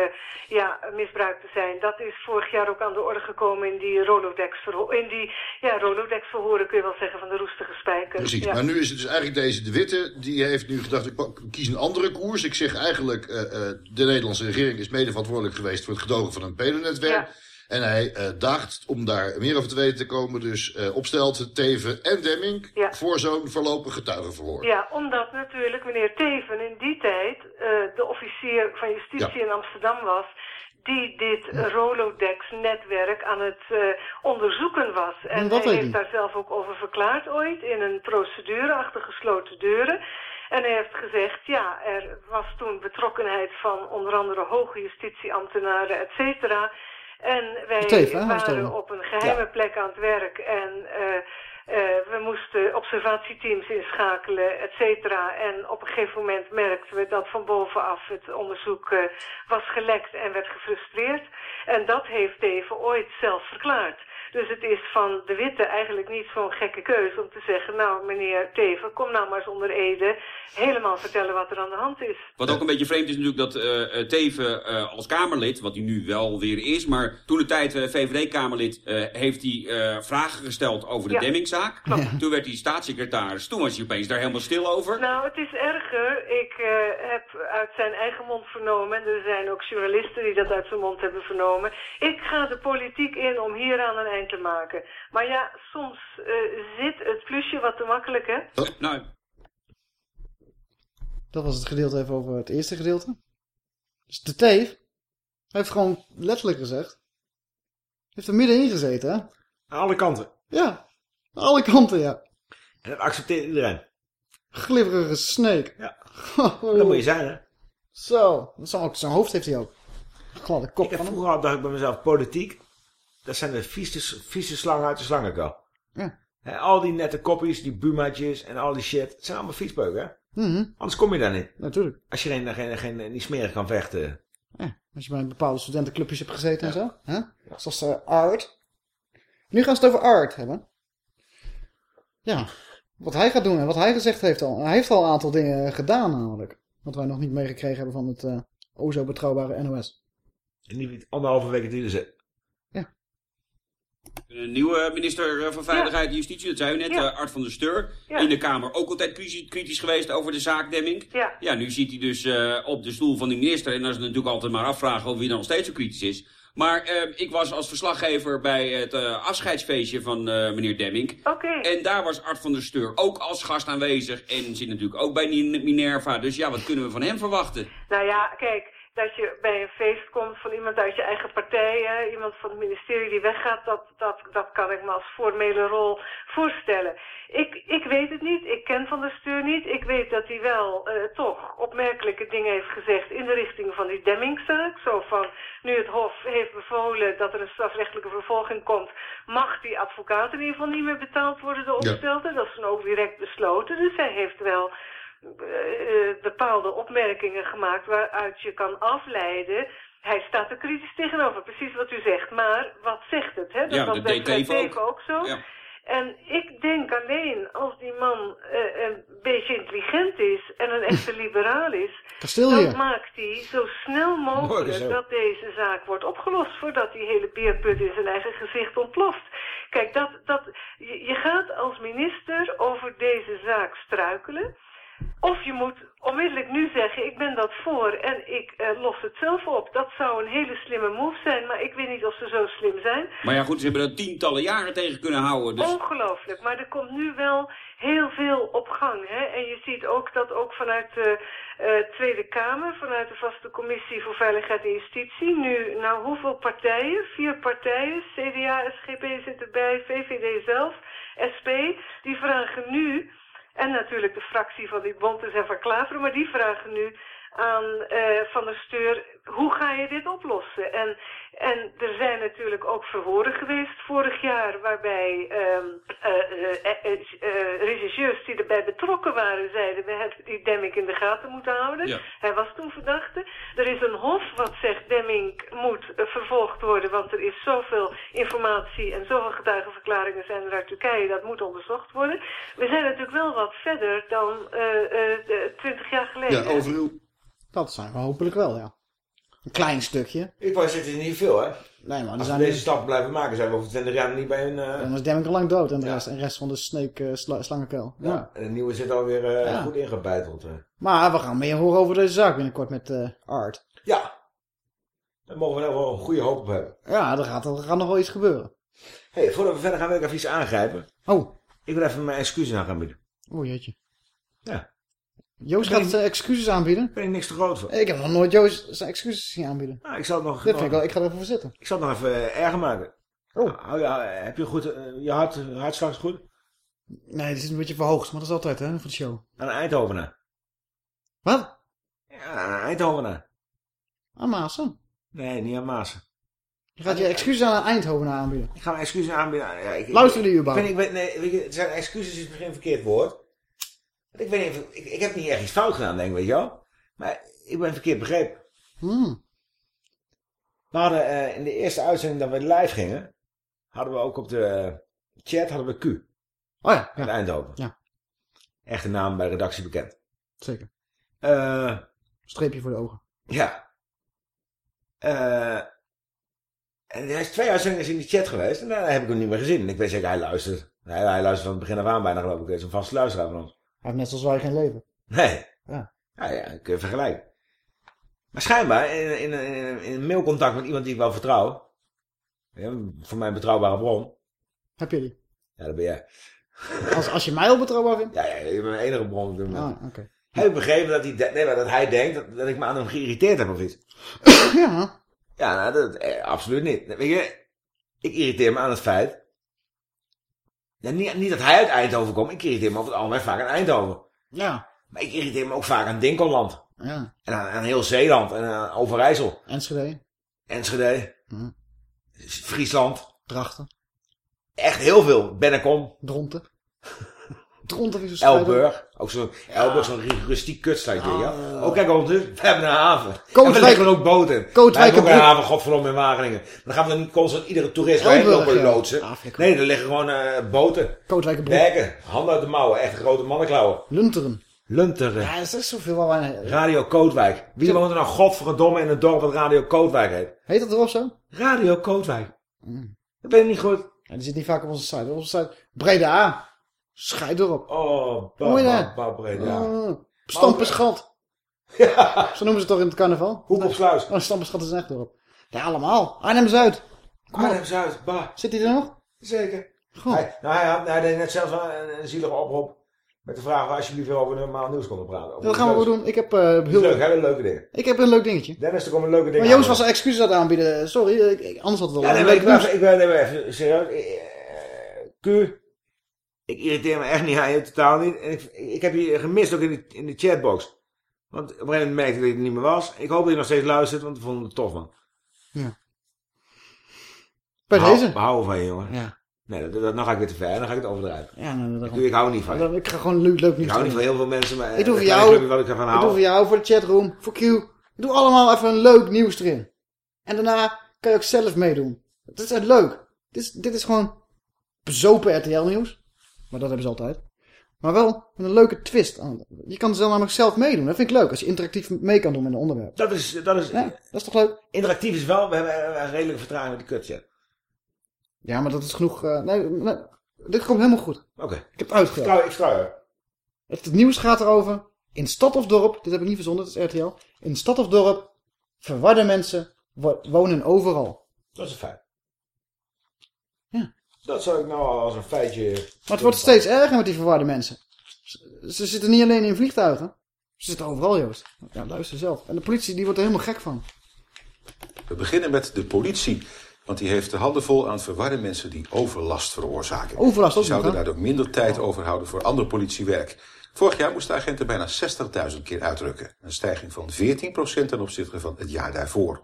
ja, misbruikt te zijn. Dat is vorig jaar ook aan de orde gekomen in die Rolodex in die ja, Rolodex verhoren kun je wel zeggen van de roestige spijker. Precies, Ja. maar nu is het dus eigenlijk deze De Witte, die heeft nu gedacht, ik kies een andere koers. Ik zeg eigenlijk, eh, eh, de Nederlandse regering is mede verantwoordelijk geweest voor het gedogen van een pedonetwerk. En hij eh, daagt, om daar meer over te weten te komen, dus eh opstelt Teven en Demming Ja. voor zo'n voorlopig getuigenverhoor. Ja, omdat natuurlijk meneer Teven in die tijd eh, de officier van justitie Ja. in Amsterdam was die dit Rolodex-netwerk aan het eh, onderzoeken was. En hij heeft daar zelf ook over verklaard ooit in een procedure achter gesloten deuren. En hij heeft gezegd, ja, er was toen betrokkenheid van onder andere hoge justitieambtenaren, et cetera. En wij Teven, waren op een geheime plek aan het werk en eh, eh, we moesten observatieteams inschakelen, et cetera. En op een gegeven moment merkten we dat van bovenaf het onderzoek eh, was gelekt en werd gefrustreerd. En dat heeft Teven ooit zelf verklaard. Dus het is van de Witte eigenlijk niet zo'n gekke keus om te zeggen... nou, meneer Teven, kom nou maar eens onder Ede... helemaal vertellen wat er aan de hand is. Wat ook een beetje vreemd is natuurlijk dat eh, eh, Teven eh, als Kamerlid, wat hij nu wel weer is, maar toen de tijd VVD-Kamerlid heeft hij vragen gesteld over de Ja, Demmingzaak. Toen werd hij staatssecretaris, toen was hij opeens daar helemaal stil over. Nou, het is erger. Ik heb uit zijn eigen mond vernomen... en er zijn ook journalisten die dat uit zijn mond hebben vernomen... ik ga de politiek in om hieraan een te maken. Maar ja, soms eh, zit het plusje wat te makkelijk, hè? Nou, Dat was het gedeelte even over het eerste gedeelte. Dus de teef heeft gewoon letterlijk gezegd... Heeft er middenin gezeten, hè? Aan alle kanten. Ja, aan alle kanten, ja. En dat accepteert iedereen. Glibberige snake. Ja. Dat moet je zijn, hè? Zo, zijn hoofd heeft hij ook. Gladde kop Ik heb van hem. vroeger al dacht ik bij mezelf, politiek, dat zijn de vieze, vieze slangen uit de slangenkuil. Ja. Al die nette koppies, die bumaatjes en al die shit, het zijn allemaal viesbeuken, hè? Mhm. Anders kom je daar niet. Natuurlijk. Als je geen, geen, geen, niet smerig kan vechten. Als je bij bepaalde studentenclubjes hebt gezeten en zo. Hè? Zoals eh, Art. Nu gaan ze het over Art hebben. Ja, wat hij gaat doen en wat hij gezegd heeft al. Hij heeft al een aantal dingen gedaan namelijk. Wat wij nog niet meegekregen hebben van het o zo betrouwbare NOS. En niet anderhalve week duurde ze. Een nieuwe minister eh, van Veiligheid en Justitie, dat zei u net, Ja. eh, Art van der Steur. Ja. In de Kamer ook altijd kritisch, geweest over de zaak Demming. Ja. Ja, nu zit hij dus eh, op de stoel van de minister. En dan is het natuurlijk altijd maar afvragen of wie dan nog steeds zo kritisch is. Maar eh, ik was als verslaggever bij het eh, afscheidsfeestje van eh, meneer Demming. Oké. En daar was Art van der Steur ook als gast aanwezig. En zit natuurlijk ook bij Min- Minerva. Dus ja, wat kunnen we van hem verwachten? Nou ja, kijk, dat je bij een feest komt van iemand uit je eigen partij, hè, iemand van het ministerie die weggaat, dat, dat, dat kan ik me als formele rol voorstellen. Ik, ik weet het niet, ik ken Van der Steur niet. Ik weet dat hij wel eh, toch opmerkelijke dingen heeft gezegd in de richting van die Demmingzaak. Zo van, nu het Hof heeft bevolen dat er een strafrechtelijke vervolging komt, mag die advocaat in ieder geval niet meer betaald worden, de opstelte. Dat is dan ook direct besloten. Dus hij heeft wel eh, bepaalde opmerkingen gemaakt waaruit je kan afleiden. Hij staat er kritisch tegenover, precies wat u zegt. Maar wat zegt het? Hè? Dat Ja, was de bij ook. Zo. Ja. En ik denk alleen als die man eh, een beetje intelligent is en een echte liberaal is, dan maakt hij zo snel mogelijk zo. dat deze zaak wordt opgelost voordat die hele beerput in zijn eigen gezicht ontploft. Kijk, dat, dat, je, je gaat als minister over deze zaak struikelen. Of je moet onmiddellijk nu zeggen, ik ben dat voor en ik eh, los het zelf op. Dat zou een hele slimme move zijn, maar ik weet niet of ze zo slim zijn. Maar ja, goed, ze hebben er tientallen jaren tegen kunnen houden. Dus... Ongelooflijk, maar er komt nu wel heel veel op gang. Hè? En je ziet ook dat ook vanuit de eh, Tweede Kamer, vanuit de vaste commissie voor Veiligheid en Justitie, nu, nou hoeveel partijen? Vier partijen, CDA, SGP zit erbij, VVD zelf, SP, die vragen nu, en natuurlijk de fractie van die Bontes en van Klaveren, maar die vragen nu aan eh, Van der Steur, hoe ga je dit oplossen? En, en er zijn natuurlijk ook verhoren geweest vorig jaar, waarbij ehm eh, eh, regisseurs die erbij betrokken waren, zeiden we hebben die Demming in de gaten moeten houden. Ja. Hij was toen verdachte. Er is een hof wat zegt Demming moet vervolgd worden, want er is zoveel informatie en zoveel getuigenverklaringen zijn er uit Turkije, dat moet onderzocht worden. We zijn natuurlijk wel wat verder dan twintig jaar geleden. Ja, over uw... Dat zijn we hopelijk wel, ja. Een klein stukje. Ik wou zitten niet veel, hè? Nee, maar Als we deze stap blijven maken, zijn we over 20 jaar niet bij een... eh, Dan is Demming al lang dood en de rest, en de rest van de sneek eh, sla- slangenkuil. Ja. ja. En de nieuwe zit alweer Ja. goed ingebeiteld. eh. Maar we gaan meer horen over deze zaak binnenkort met Art. Ja. Daar mogen we wel een goede hoop op hebben. Ja, er gaat, er gaat nog wel iets gebeuren. hey, voordat we verder gaan wil ik even iets aangrijpen. Oh. Ik wil even mijn excuses aan gaan bieden. Oh jeetje. Ja. Joost Ben gaat zijn excuses aanbieden. Ben ik niks te groot voor. Ik heb nog nooit Joost zijn excuses zien aanbieden. Nou, ik zal het nog... Dit vind ik wel, ik ga er even voor zitten. Ik zal het nog even eh, erger maken. Oh. Hou je- heb je goed, eh, je hart, hartslag is goed? Nee, die zit een beetje verhoogd, maar dat is altijd hè, voor de show. Aan een Eindhovenaar. Wat? Ja, aan een Eindhovenaar. Aan Maassen. Nee, niet aan Maasen. Je gaat je excuses aan een Eindhoven aanbieden. Ik ga mijn excuses aanbieden. Ja, ik, Luisteren die ik, überhaupt? ik, nee, weet je, het zijn excuses is misschien een verkeerd woord. Ik, weet niet, ik, ik heb niet echt iets fout gedaan, denk ik, weet je wel. Maar ik ben verkeerd begrepen. Hmm. We hadden eh, in de eerste uitzending dat we live gingen, hadden we ook op de chat hadden we Q. Oh ja. Uit Eindhoven. Ja. Echte naam bij redactie bekend. Zeker. Eh, Streepje voor de ogen. ja. Eh, en hij is twee uitzendingen in die chat geweest. En daar heb ik hem niet meer gezien. En ik weet zeker, hij luistert. Hij, hij luistert van het begin af aan bijna geloof ik. Hij is een vaste luisteraar van ons. Hij heeft net zoals wij geen leven. Nee. Ja. Ja, ja, kun je vergelijken. Maar schijnbaar, in, in, in, in mailcontact met iemand die ik wel vertrouw. Ja, voor mijn betrouwbare bron. Heb je die? Ja, dat ben jij. Als, als je mij al betrouwbaar vindt? Ja, ja, je bent mijn enige bron op. Ah, oké. Heb ik begrepen dat hij, nee, maar dat hij denkt dat, dat ik me aan hem geïrriteerd heb of iets? ja. Ja, nou, dat, eh, absoluut niet. Weet je, ik irriteer me aan het feit... Ja, niet, niet dat hij uit Eindhoven komt, ik irriteer me over het algemeen vaak aan Eindhoven. Ja. Maar ik irriteer me ook vaak aan Dinkelland. Ja. En aan, aan heel Zeeland en aan Overijssel. Enschede. Enschede. Hm. Friesland. Drachten. Echt heel veel. Bennekom. Dronten. Elburg. Ook zo'n Elburg, zo'n ru- rustiek kutstadje. ja. Oh, kijk ondertussen. We hebben een haven. Kootwijk- En we ook boten. Kootwijk- We hebben ook een haven, godverdomme, in Wageningen. Dan gaan we niet constant iedere toerist bij Elburg, lopen loodsen. Nee, er liggen gewoon eh, boten. Kootwijkenbroek. Werken. Handen uit de mouwen. Echt grote mannenklauwen. Lunteren. Lunteren. Ja, dat is zoveel waar wij... Radio Kootwijk. Wie woont er nou godverdomme in een dorp dat Radio Kootwijk heet? Heet dat erop zo? Radio Kootwijk. Dat ben je niet goed. Ja, die zit niet vaak op onze site. Op onze site Breda. Scheid erop. Oh, je ba, ba. Oh, Stampenschat. Ja. Zo noemen ze het toch in het carnaval? Hoek op sluis. Oh, Stampenschat is echt erop. Ja, allemaal. Arnhem-Zuid. Arnhem-Zuid, bah. Zit hij er nog? Zeker. Goed. Hij, nou, hij, had- hij deed net zelfs een, een zielige oproep. Met de vraag of alsjeblieft weer over normaal nieuws konden praten. Over Dat gaan we wel leuks. doen. Ik heb Iets heel... leuk, hele leuke dingen. Ik heb een leuk dingetje. Dennis, er komen leuke dingen Maar Joost was er excuses aan aanbieden. Sorry, ik, ik- anders had het al Ja, nee, een ik even- ik ben even serieus. Eh, Q, ik irriteer me echt niet aan je, totaal niet. En ik, ik heb je gemist ook in de, in de chatbox. Want op een gegeven moment merkte ik dat je er niet meer was. Ik hoop dat je nog steeds luistert, want we vonden het tof, man. Ja. Bij deze. We houden van je, jongen. Ja. Nee, dat, dat, dan ga ik weer te ver. Dan ga ik het overdrijven. Ja, nou, ik, ik hou niet van je. Ik ga gewoon leuk, leuk nieuws Ik hou niet van heel veel mensen, maar Ik doe voor een klein jou. clubje wat ik ervan Ik doe voor jou, voor de chatroom, voor Q. Ik doe allemaal even een leuk nieuws erin. En daarna kan je ook zelf meedoen. Het is echt leuk. Dit is, dit is gewoon bezopen RTL nieuws. Maar dat hebben ze altijd. Maar wel met een leuke twist. aan. Je kan zelf namelijk zelf meedoen. Dat vind ik leuk. Als je interactief mee kan doen met een onderwerp. Dat is, dat is, Ja, dat is toch leuk? interactief is wel, we hebben een redelijke vertraging met die kutchat. Ja, maar dat is genoeg. eh, nee, nee, dit komt helemaal goed. Oké. Ik heb het uitgelegd. Ik vertrouw je. Het, het nieuws gaat erover. In stad of dorp, dit heb ik niet verzonnen, dat is RTL. In stad of dorp, verwarde mensen wo- wonen overal. Dat is een feit. Dat zou ik nou al als een feitje... Maar het wordt steeds erger met die verwarde mensen. Ze, ze zitten niet alleen in vliegtuigen. Ze zitten overal, Joost. Ja, luister zelf. En de politie die wordt er helemaal gek van. We beginnen met de politie. Want die heeft de handen vol aan verwarde mensen die overlast veroorzaken. Overlast ook nog, zouden daardoor minder tijd overhouden voor ander politiewerk. Vorig jaar moesten agenten bijna 60.000 keer uitrukken. Een stijging van 14% ten opzichte van het jaar daarvoor.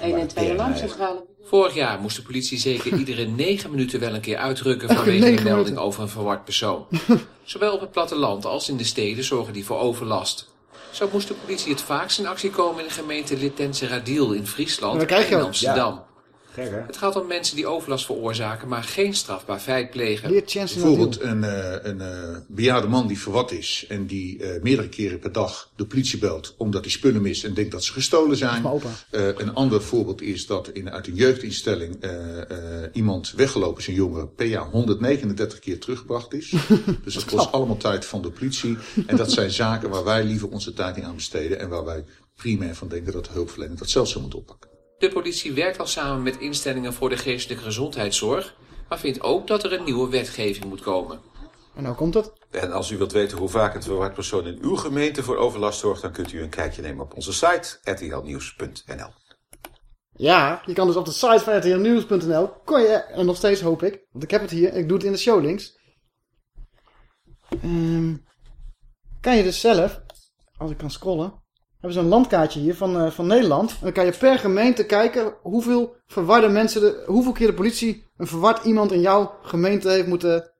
1 en 2 alarmcentrale. Vorig jaar moest de politie zeker iedere 9 minuten wel een keer uitrukken vanwege een negen melding minuten. over een verward persoon. Zowel op het platteland als in de steden zorgen die voor overlast. Zo moest de politie het vaakst in actie komen in de gemeente Littense Radiel in Friesland en. Amsterdam. Gek, hè? Het gaat om mensen die overlast veroorzaken, maar geen strafbaar feit plegen. Bijvoorbeeld een, eh, een eh, bejaarde man die verward is en die eh, meerdere keren per dag de politie belt omdat hij spullen mist en denkt dat ze gestolen zijn. Eh, een ander voorbeeld is dat in, uit een jeugdinstelling eh, eh, iemand weggelopen is, een jongen, per jaar 139 keer teruggebracht is. dus dat kost allemaal tijd van de politie. En dat zijn zaken waar wij liever onze tijd niet aan besteden en waar wij primair van denken dat de hulpverlening dat zelf zou moeten oppakken. De politie werkt al samen met instellingen voor de geestelijke gezondheidszorg, maar vindt ook dat er een nieuwe wetgeving moet komen. En nou komt het. En als u wilt weten hoe vaak een verward persoon in uw gemeente voor overlast zorgt, dan kunt u een kijkje nemen op onze site rtlnieuws.nl. Ja, je kan dus op de site van rtlnieuws.nl, kon je, en nog steeds hoop ik, want ik heb het hier, ik doe het in de showlinks. Ehm kan je dus zelf, als ik kan scrollen, hebben ze een landkaartje hier van, eh, van Nederland. En dan kan je per gemeente kijken hoeveel verwarde mensen, de, hoeveel keer de politie een verward iemand in jouw gemeente heeft moeten,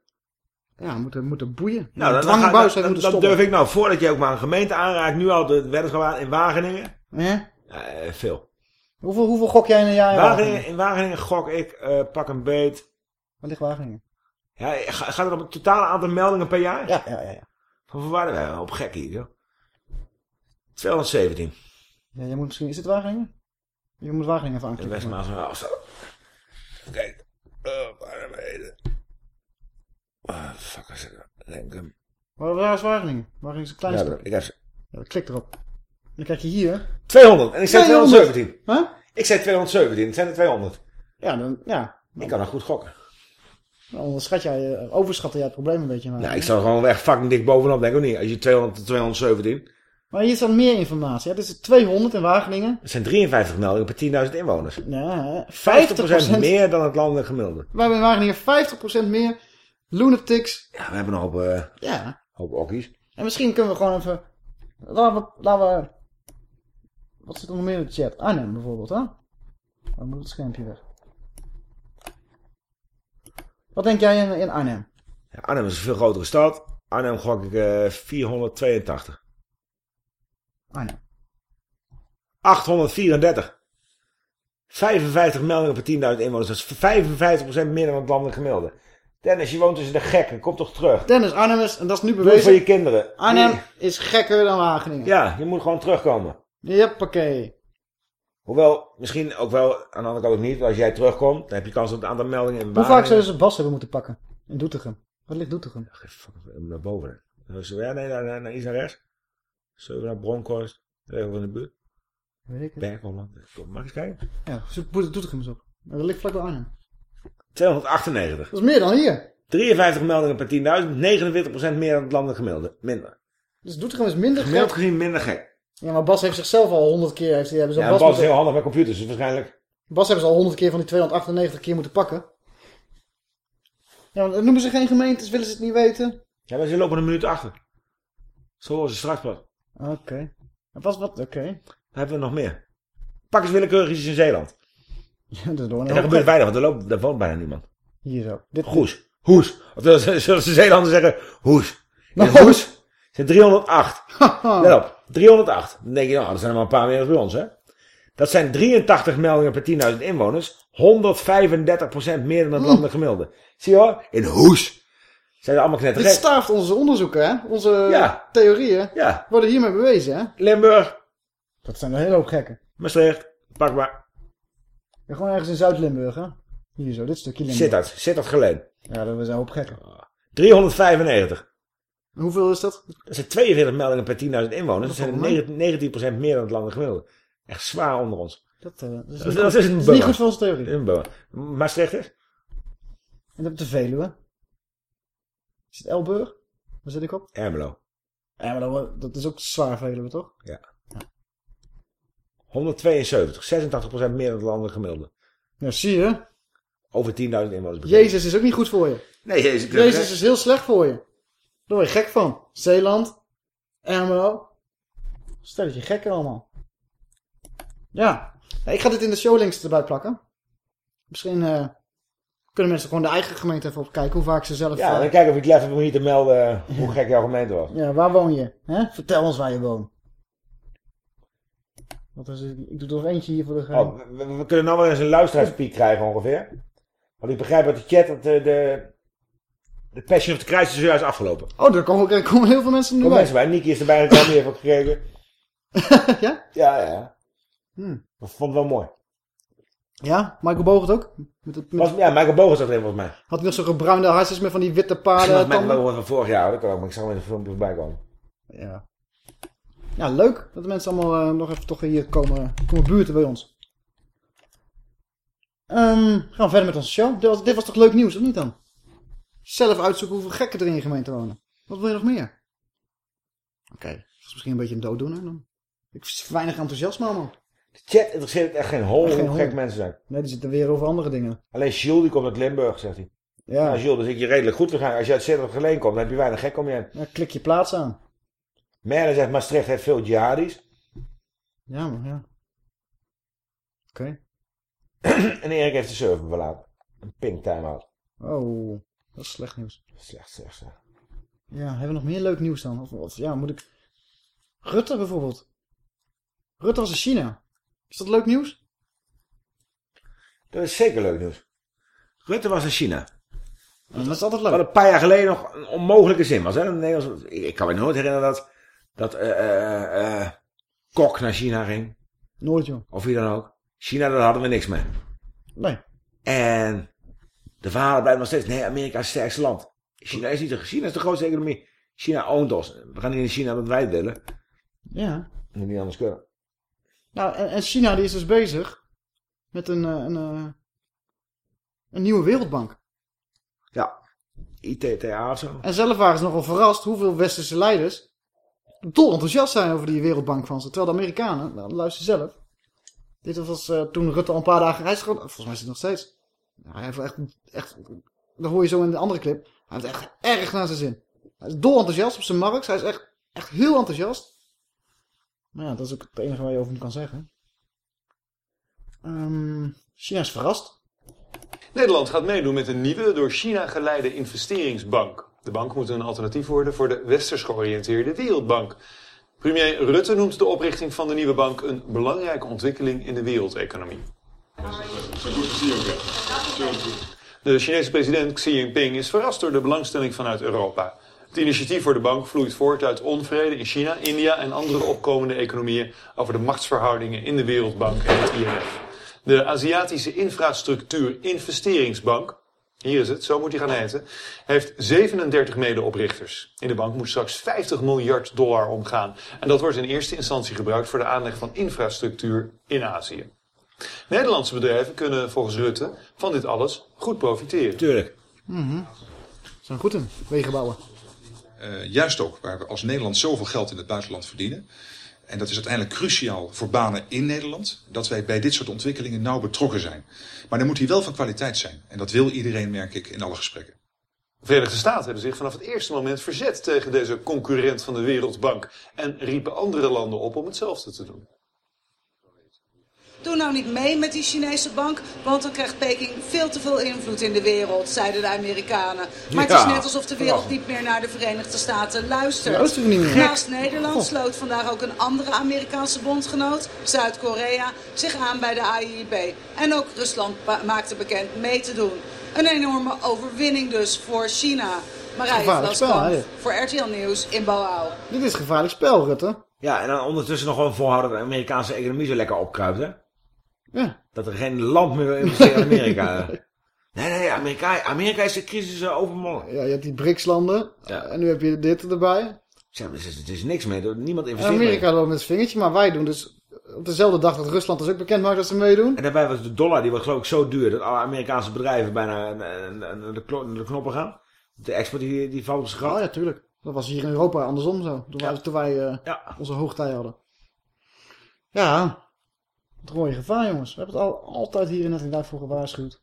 ja, moeten, moeten boeien. Nou, dan, een dan, ga- dwangbuis dan, heeft dan, moeten dan stoppen. durf ik nou, voordat je ook maar een gemeente aanraakt, nu al de weddenschap in Wageningen. Ja? Eh, veel. Hoeveel, hoeveel gok jij in een jaar in Wageningen, Wageningen? in Wageningen gok ik, eh, pak een beet, Waar ligt Wageningen? Ja, ga- gaat het om het totale aantal meldingen per jaar? Ja, ja, ja. ja. Van waar waren wij op gek hier, joh. 217. Ja, jij moet misschien... Is het Wageningen? Je moet Wageningen even aanklikken. Westmaas en Afstand. Kijk. Oh, waar beneden. Ah, fuck is het? Lenkum. Waar, waar is Wageningen? Wageningen is een klein Ja, stuk. ik heb. Ja, klik erop. Dan kijk je hier. 200. En ik zei 217. Huh? Ik zei 217. Het zijn er 200. Ja, dan, ja. Ik kan nog goed gokken. Dan onderschat jij, eh, overschatte jij het probleem een beetje. Maar, Nou, ik sta er gewoon echt fucking dik bovenop, denk ik ook niet. Als je 200 tot 217. Maar hier staat meer informatie. Het is 200 in Wageningen. Dat zijn 53 meldingen per 10.000 inwoners. Ja, 50% meer dan het landelijk gemiddelde. We hebben in Wageningen 50% meer lunatics. Ja, we hebben nog op, eh Ja. hoop okkies. En misschien kunnen we gewoon even... Laten we... Laten we wat zit er nog meer in de chat? Arnhem bijvoorbeeld, hè? Dan moet het schermpje weg. Wat denk jij in, in Arnhem? Ja, Arnhem is een veel grotere stad. Arnhem gok ik eh 482. Arnhem. 834. 55 meldingen per 10.000 inwoners. Dat is 55% meer dan het landelijk gemiddelde. Dennis, je woont tussen de gekken. Kom toch terug. Dennis, Arnhem is, en dat is nu Doe het voor bewezen, je kinderen. Arnhem is gekker dan Wageningen. Ja, je moet gewoon terugkomen. Jeppakee. Hoewel, misschien ook wel, aan de andere kant ook niet. Als jij terugkomt, dan heb je kans op het aantal meldingen in Hoe vaak zouden ze Bas hebben moeten pakken? In Doetinchem. Wat ligt Doetinchem? Naar boven. Dus, ja, nee, naar, naar, naar iets naar rechts. Zullen we naar Bronkhorst? Even in de buurt. Weet ik het. Bergholland. Kom, mag eens kijken. Ja, zoek Doetinchem eens op. Dat ligt vlak bij Arnhem. 298. Dat is meer dan hier. 53 meldingen per 10.000. 49% meer dan het landelijk gemiddelde. Minder. Dus Doetinchem is minder Gemiddeld gek. gezien minder gek. Ja, maar Bas heeft zichzelf al honderd keer... Heeft, hebben ze Ja, Bas, Bas is heel handig met computers, dus waarschijnlijk... Bas hebben ze al honderd keer van die 298 keer moeten pakken. Ja, noemen ze geen gemeentes, willen ze het niet weten. Ja, maar ze lopen een minuut achter. Zo horen ze straks pas. Oké. En Bas, wat? Oké. Dan hebben we nog meer. Pak eens willekeurig iets in Zeeland. Ja, dat door een En hoop gebeurt weinig, want er, loopt, daar woont bijna niemand. Hier zo. Dit, Goes. Hoes. Of dat- zullen ze Zeelanders zeggen, hoes. Nou, hoes zijn 308. Let op, 308. Dan denk je, nou, dat zijn er maar een paar meer dan bij ons, hè. Dat zijn 83 meldingen per 10.000 inwoners. 135% meer dan het landelijk gemiddelde. Zie je hoor? In hoes. Zijn er allemaal Dit knettergek. staaft onze onderzoeken, hè? Onze Ja. theorieën Ja. worden hiermee bewezen, hè? Limburg. Dat zijn een hele hoop gekken. Maastricht. Pak maar. Ja, gewoon ergens in Zuid-Limburg, hè? Hier zo, dit stukje Limburg. Zit dat. Zit dat geleen. Ja, dat zijn een hoop gekken. 395. En hoeveel is dat? Dat zijn 42 meldingen per 10.000 inwoners. Dat Dat zijn valt me 19% meer dan het landelijk gemiddelde. Echt zwaar onder ons. Dat, eh, dat is, Dat, niet dat goed. is een Dat is niet goed voor onze theorie. Dat een. Maastricht is? En op de Veluwe. Is het Elburg? Waar zit ik op? Ermelo. Maar dat, dat is ook zwaar Veluwe, toch? Ja. 172. 86% meer dan het landelijk gemiddelde. Ja, zie je. Over 10.000 inwoners. Jezus is ook niet goed voor je. Nee, Jezus. Jezus is heel slecht voor je. Daar word je gek van. Zeeland. Ermelo. Stelletje gekken allemaal. Ja. Ik ga dit in de showlinks erbij plakken. Misschien eh, kunnen mensen gewoon de eigen gemeente even opkijken. Hoe vaak ze zelf... Ja, eh, dan kijken of ik lef heb om hier te melden eh, hoe gek jouw gemeente was. Ja, waar woon je? Hè? Vertel ons waar je woont. Wat is het? Ik doe er nog eentje hier voor de geheim. Oh, we, we kunnen nou wel eens een luisteraarspiek krijgen ongeveer. Want ik begrijp uit de chat dat de, de, de Passion of the Christ is zojuist afgelopen. Oh, daar komen, er komen heel veel mensen nu bij. mensen bij. Niki is erbij gekomen, die heeft ook gekeken. ja? Ja, ja. Hmm. Dat vond ik wel mooi. Ja? Michael Bogert ook? Met het, met- Was, ja, Michael Bogen zat erin volgens mij. Had hij nog zo'n gebruinde hartjes met van die witte Dat paarden was Michael van vorig jaar, dat kan ook, maar ik zag hem in de filmpje voorbij komen. Ja. Ja, leuk dat de mensen allemaal eh, nog even toch hier komen, komen buurten bij ons. Ehm, gaan we verder met onze show. Dit was, dit was toch leuk nieuws, of niet dan? Zelf uitzoeken hoeveel gekken er in je gemeente wonen. Wat wil je nog meer? Oké, dat is misschien een beetje een dooddoener dan. Ik weinig enthousiasme allemaal. De chat interesseert het echt geen hol geen hoe hol. gek mensen zijn. Nee, die zitten weer over andere dingen. Alleen Jules die komt uit Limburg, zegt hij. Ja. Nou, Jules, dan zit je redelijk goed waarschijnlijk. Als je uit Sittard geleen komt, dan heb je weinig gek om je heen. Ja, klik je plaats aan. Merle zegt Maastricht heeft veel jihadis. Ja, maar ja. Oké. en Erik heeft de server verlaten. Een pink time-out. Oh, dat is slecht nieuws. Slecht, slecht, slecht. Ja, hebben we nog meer leuk nieuws dan? Of, of ja, moet ik... Rutte bijvoorbeeld. Rutte was in China. Is dat leuk nieuws? Dat is zeker leuk nieuws. Rutte was in China. dat is altijd leuk. Wat een paar jaar geleden nog een onmogelijke zin was. Hè? Een Nederlands, ik, ik kan me nooit herinneren dat, dat eh, eh, eh, Kok naar China ging. Nooit, joh. Of wie dan ook. China, daar hadden we niks mee. Nee. En de verhalen blijven nog steeds. Nee, Amerika is het sterkste land. China is niet de, China is de grootste economie. China oont ons. We gaan niet in China met wij willen. Ja. Dat moet niet anders kunnen. Nou, en, en China die is dus bezig met een, eh, een, eh, een nieuwe wereldbank. Ja. ITTA of zo. En zelf waren ze nogal verrast hoeveel westerse leiders dol enthousiast zijn over die wereldbank van ze. Terwijl de Amerikanen, nou, luister zelf. Dit was eh, toen Rutte al een paar dagen, hij is gewoon, volgens mij is het nog steeds. Nou, hij heeft echt, echt, dat hoor je zo in de andere clip. Hij heeft echt erg naar zijn zin. Hij is dol enthousiast op zijn markt. Hij is echt, echt heel enthousiast. Maar ja, dat is ook het enige waar je over hem kan zeggen. Ehm, China is verrast. Nederland gaat meedoen met een nieuwe door China geleide investeringsbank. De bank moet een alternatief worden voor de westers georiënteerde Wereldbank. Premier Rutte noemt de oprichting van de nieuwe bank een belangrijke ontwikkeling in de wereldeconomie. De Chinese president Xi Jinping is verrast door de belangstelling vanuit Europa. Het initiatief voor de bank vloeit voort uit onvrede in China, India en andere opkomende economieën over de machtsverhoudingen in de Wereldbank en het IMF. De Aziatische Infrastructuur Investeringsbank, hier is het, zo moet hij gaan heten, heeft 37 medeoprichters. In de bank moet straks 50 miljard dollar omgaan. En dat wordt in eerste instantie gebruikt voor de aanleg van infrastructuur in Azië. Nederlandse bedrijven kunnen volgens Rutte van dit alles goed profiteren. Tuurlijk. Mhm. Ze zijn goed in, wegen Eh, juist ook waar we als Nederland zoveel geld in het buitenland verdienen. En dat is uiteindelijk cruciaal voor banen in Nederland. Dat wij bij dit soort ontwikkelingen nauw betrokken zijn. Maar dan moet die wel van kwaliteit zijn. En dat wil iedereen, merk ik, in alle gesprekken. De Verenigde Staten hebben zich vanaf het eerste moment verzet tegen deze concurrent van de Wereldbank. En riepen andere landen op om hetzelfde te doen. Doe nou niet mee met die Chinese bank, want dan krijgt Peking veel te veel invloed in de wereld, zeiden de Amerikanen. Maar het is net alsof de wereld niet meer naar de Verenigde Staten luistert. Luisteren niet meer. Naast Nederland sloot vandaag ook een andere Amerikaanse bondgenoot, Zuid-Korea, zich aan bij de AIIB. En ook Rusland maakte bekend mee te doen. Een enorme overwinning dus voor China. Marije Gevaarlijk spel, Vlaskamp hè? voor RTL Nieuws in Bouwau. Dit is gevaarlijk spel, Rutte. Ja, en dan ondertussen nog gewoon volhouden dat de Amerikaanse economie zo lekker opkruipt, hè? Ja. Dat er geen land meer wil investeren in Amerika. nee, nee, Amerika, Amerika is de crisis uh, overmonnen. Ja, je hebt die BRICS-landen. En nu heb je dit erbij. Zeg, het, is, het is niks meer. Niemand investeert Amerika loopt met het vingertje, maar wij doen dus op dezelfde dag dat Rusland dus ook bekend maakt dat ze meedoen. En daarbij was de dollar, die wordt geloof ik zo duur dat alle Amerikaanse bedrijven bijna naar- naar naar de, knoppen gaan. De export die, die valt op zijn gat. Oh ja, tuurlijk. Dat was hier in Europa andersom zo. Toen wij, toen wij eh, onze hoogtij hadden. Ja, het rode gevaar jongens. We hebben het al, altijd hier in het inderdaad voor gewaarschuwd.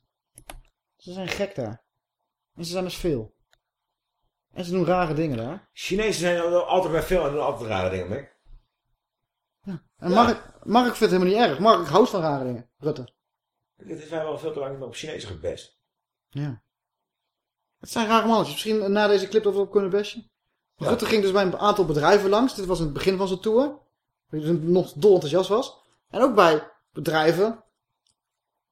Ze zijn gek daar. En ze zijn dus veel. En ze doen rare dingen daar. Chinezen zijn altijd bij veel en doen altijd rare dingen, Mick. En Mark, Mark vindt het helemaal niet erg. Mark houdt van rare dingen. Rutte. Dit is wel veel te lang op Chinezen gepest. Ja. Het zijn rare mannetjes. Misschien na deze clip dat we op kunnen bestje. Rutte ging dus bij een aantal bedrijven langs. Dit was in het begin van zijn tour. Waar hij dus nog dol enthousiast was. En ook bij bedrijven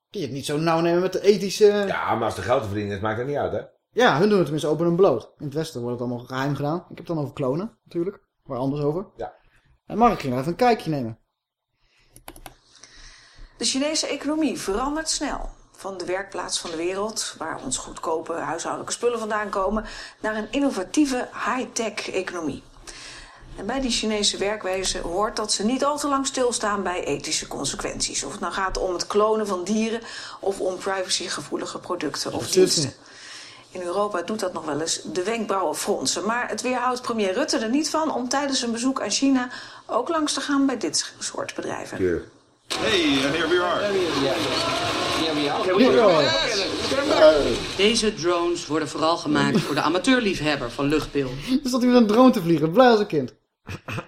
die het niet zo nauw nemen met de ethische... Ja, maar als er geld te verdienen is, maakt het niet uit, hè? Ja, hun doen het tenminste open en bloot. In het westen wordt het allemaal geheim gedaan. Ik heb het dan over klonen, natuurlijk. Waar anders over. Ja. En Mark ging even een kijkje nemen. De Chinese economie verandert snel. Van de werkplaats van de wereld, waar ons goedkope huishoudelijke spullen vandaan komen, naar een innovatieve high-tech economie. En bij die Chinese werkwijze hoort dat ze niet al te lang stilstaan bij ethische consequenties. Of het nou gaat om het klonen van dieren of om privacygevoelige producten of diensten. In Europa doet dat nog wel eens de wenkbrauwen fronsen. Maar het weerhoudt premier Rutte er niet van om tijdens een bezoek aan China ook langs te gaan bij dit soort bedrijven. Hey, here we are. Deze drones worden vooral gemaakt voor de amateurliefhebber van luchtpil. Dus dat hij met een drone te vliegen. Blij als een kind.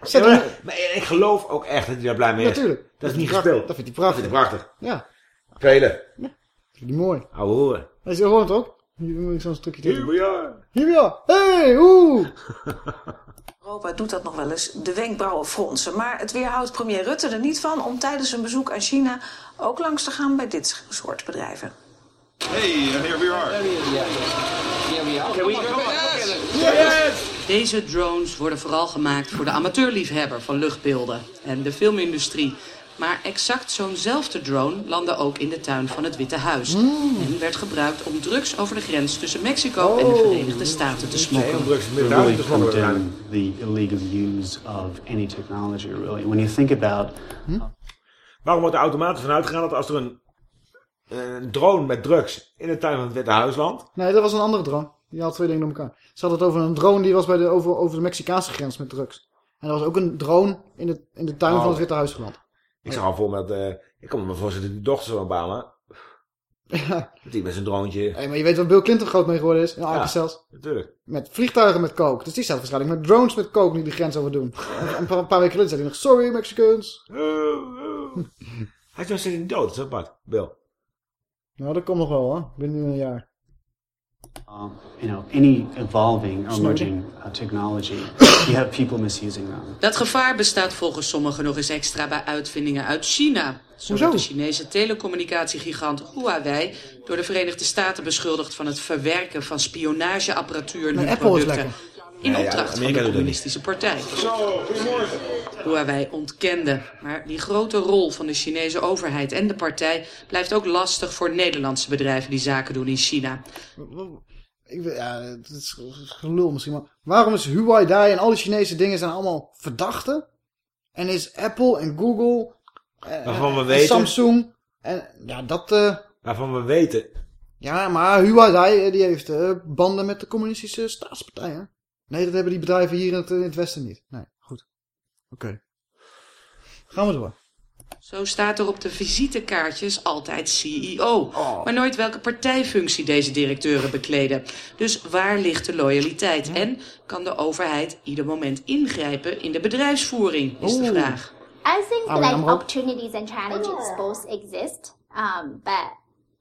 Zet Ja, maar, maar ik geloof ook echt dat hij daar blij mee is. Natuurlijk. Dat is niet prachtig. gespeeld. Dat vindt hij prachtig. Dat vindt hij prachtig. Ja. Velen. Vind je mooi. Ouwe hoeren. Hij is hoort het ook. Hier moet ik zo'n stukje Here we are. Hier we are. Hey, oeh. Europa doet dat nog wel eens de wenkbrauwen fronsen. Maar het weerhoudt premier Rutte er niet van om tijdens een bezoek aan China ook langs te gaan bij dit soort bedrijven. Hey, and here we are. Deze drones worden vooral gemaakt voor de amateurliefhebber van luchtbeelden en de filmindustrie. Maar exact zo'nzelfde drone landde ook in de tuin van het Witte Huis. En werd gebruikt om drugs over de grens tussen Mexico en de Verenigde Staten te smokkelen. We really condemn the illegal use of any technology, really. When you think about Waarom wordt er automatisch van uitgegaan dat als er een, een drone met drugs in de tuin van het Witte Huis landt... Nee, dat was een andere drone. Die had twee dingen door elkaar. Ze hadden het over een drone die was bij de, over, over de Mexicaanse grens met drugs. En er was ook een drone in de, in de tuin Oh. van het Witte Huis geland. Ik zag al voor me dat... eh, ik kan me voorstellen die dochter. Ja. Dat die met zijn droontje... Hey, maar je weet waar Bill Clinton groot mee geworden is? In Arkansas. natuurlijk. Met vliegtuigen met coke. Dus die staat waarschijnlijk met drones met coke nu die grens over doen. En een paar, een paar weken geleden zei hij nog, sorry Mexicans. Hij is nog steeds niet dood, dat is apart. Bill. Nou, dat komt nog wel hoor. Binnen een jaar. um, you know any evolving or emerging uh, technology, you have people misusing them. Dat gevaar bestaat volgens sommigen nog eens extra bij uitvindingen uit China. Zo de Chinese telecommunicatiegigant Huawei door de Verenigde Staten beschuldigd van het verwerken van spionageapparatuur is producten. In Ja, ja, opdracht van de dat communistische partij. Zo, goedemorgen. Huawei ontkende. Maar die grote rol van de Chinese overheid en de partij blijft ook lastig voor Nederlandse bedrijven die zaken doen in China. Ik, weet- ja, het is gelul misschien, maar waarom is Huawei en al die Chinese dingen zijn allemaal verdachten? En is Apple en Google eh, Waarvan we en weten- Samsung en ja, dat... eh, Waarvan we weten... ja, maar Huawei die heeft eh, banden met de communistische staatspartij, hè? Nee, dat hebben die bedrijven hier in het, in het Westen niet. Nee, goed. Oké. Gaan we door. Zo staat er op de visitekaartjes altijd CEO. Maar nooit welke partijfunctie deze directeuren bekleden. Dus waar ligt de loyaliteit? En kan de overheid ieder moment ingrijpen in de bedrijfsvoering, is de vraag. I think Ah, like opportunities and challenges both exist. Um, but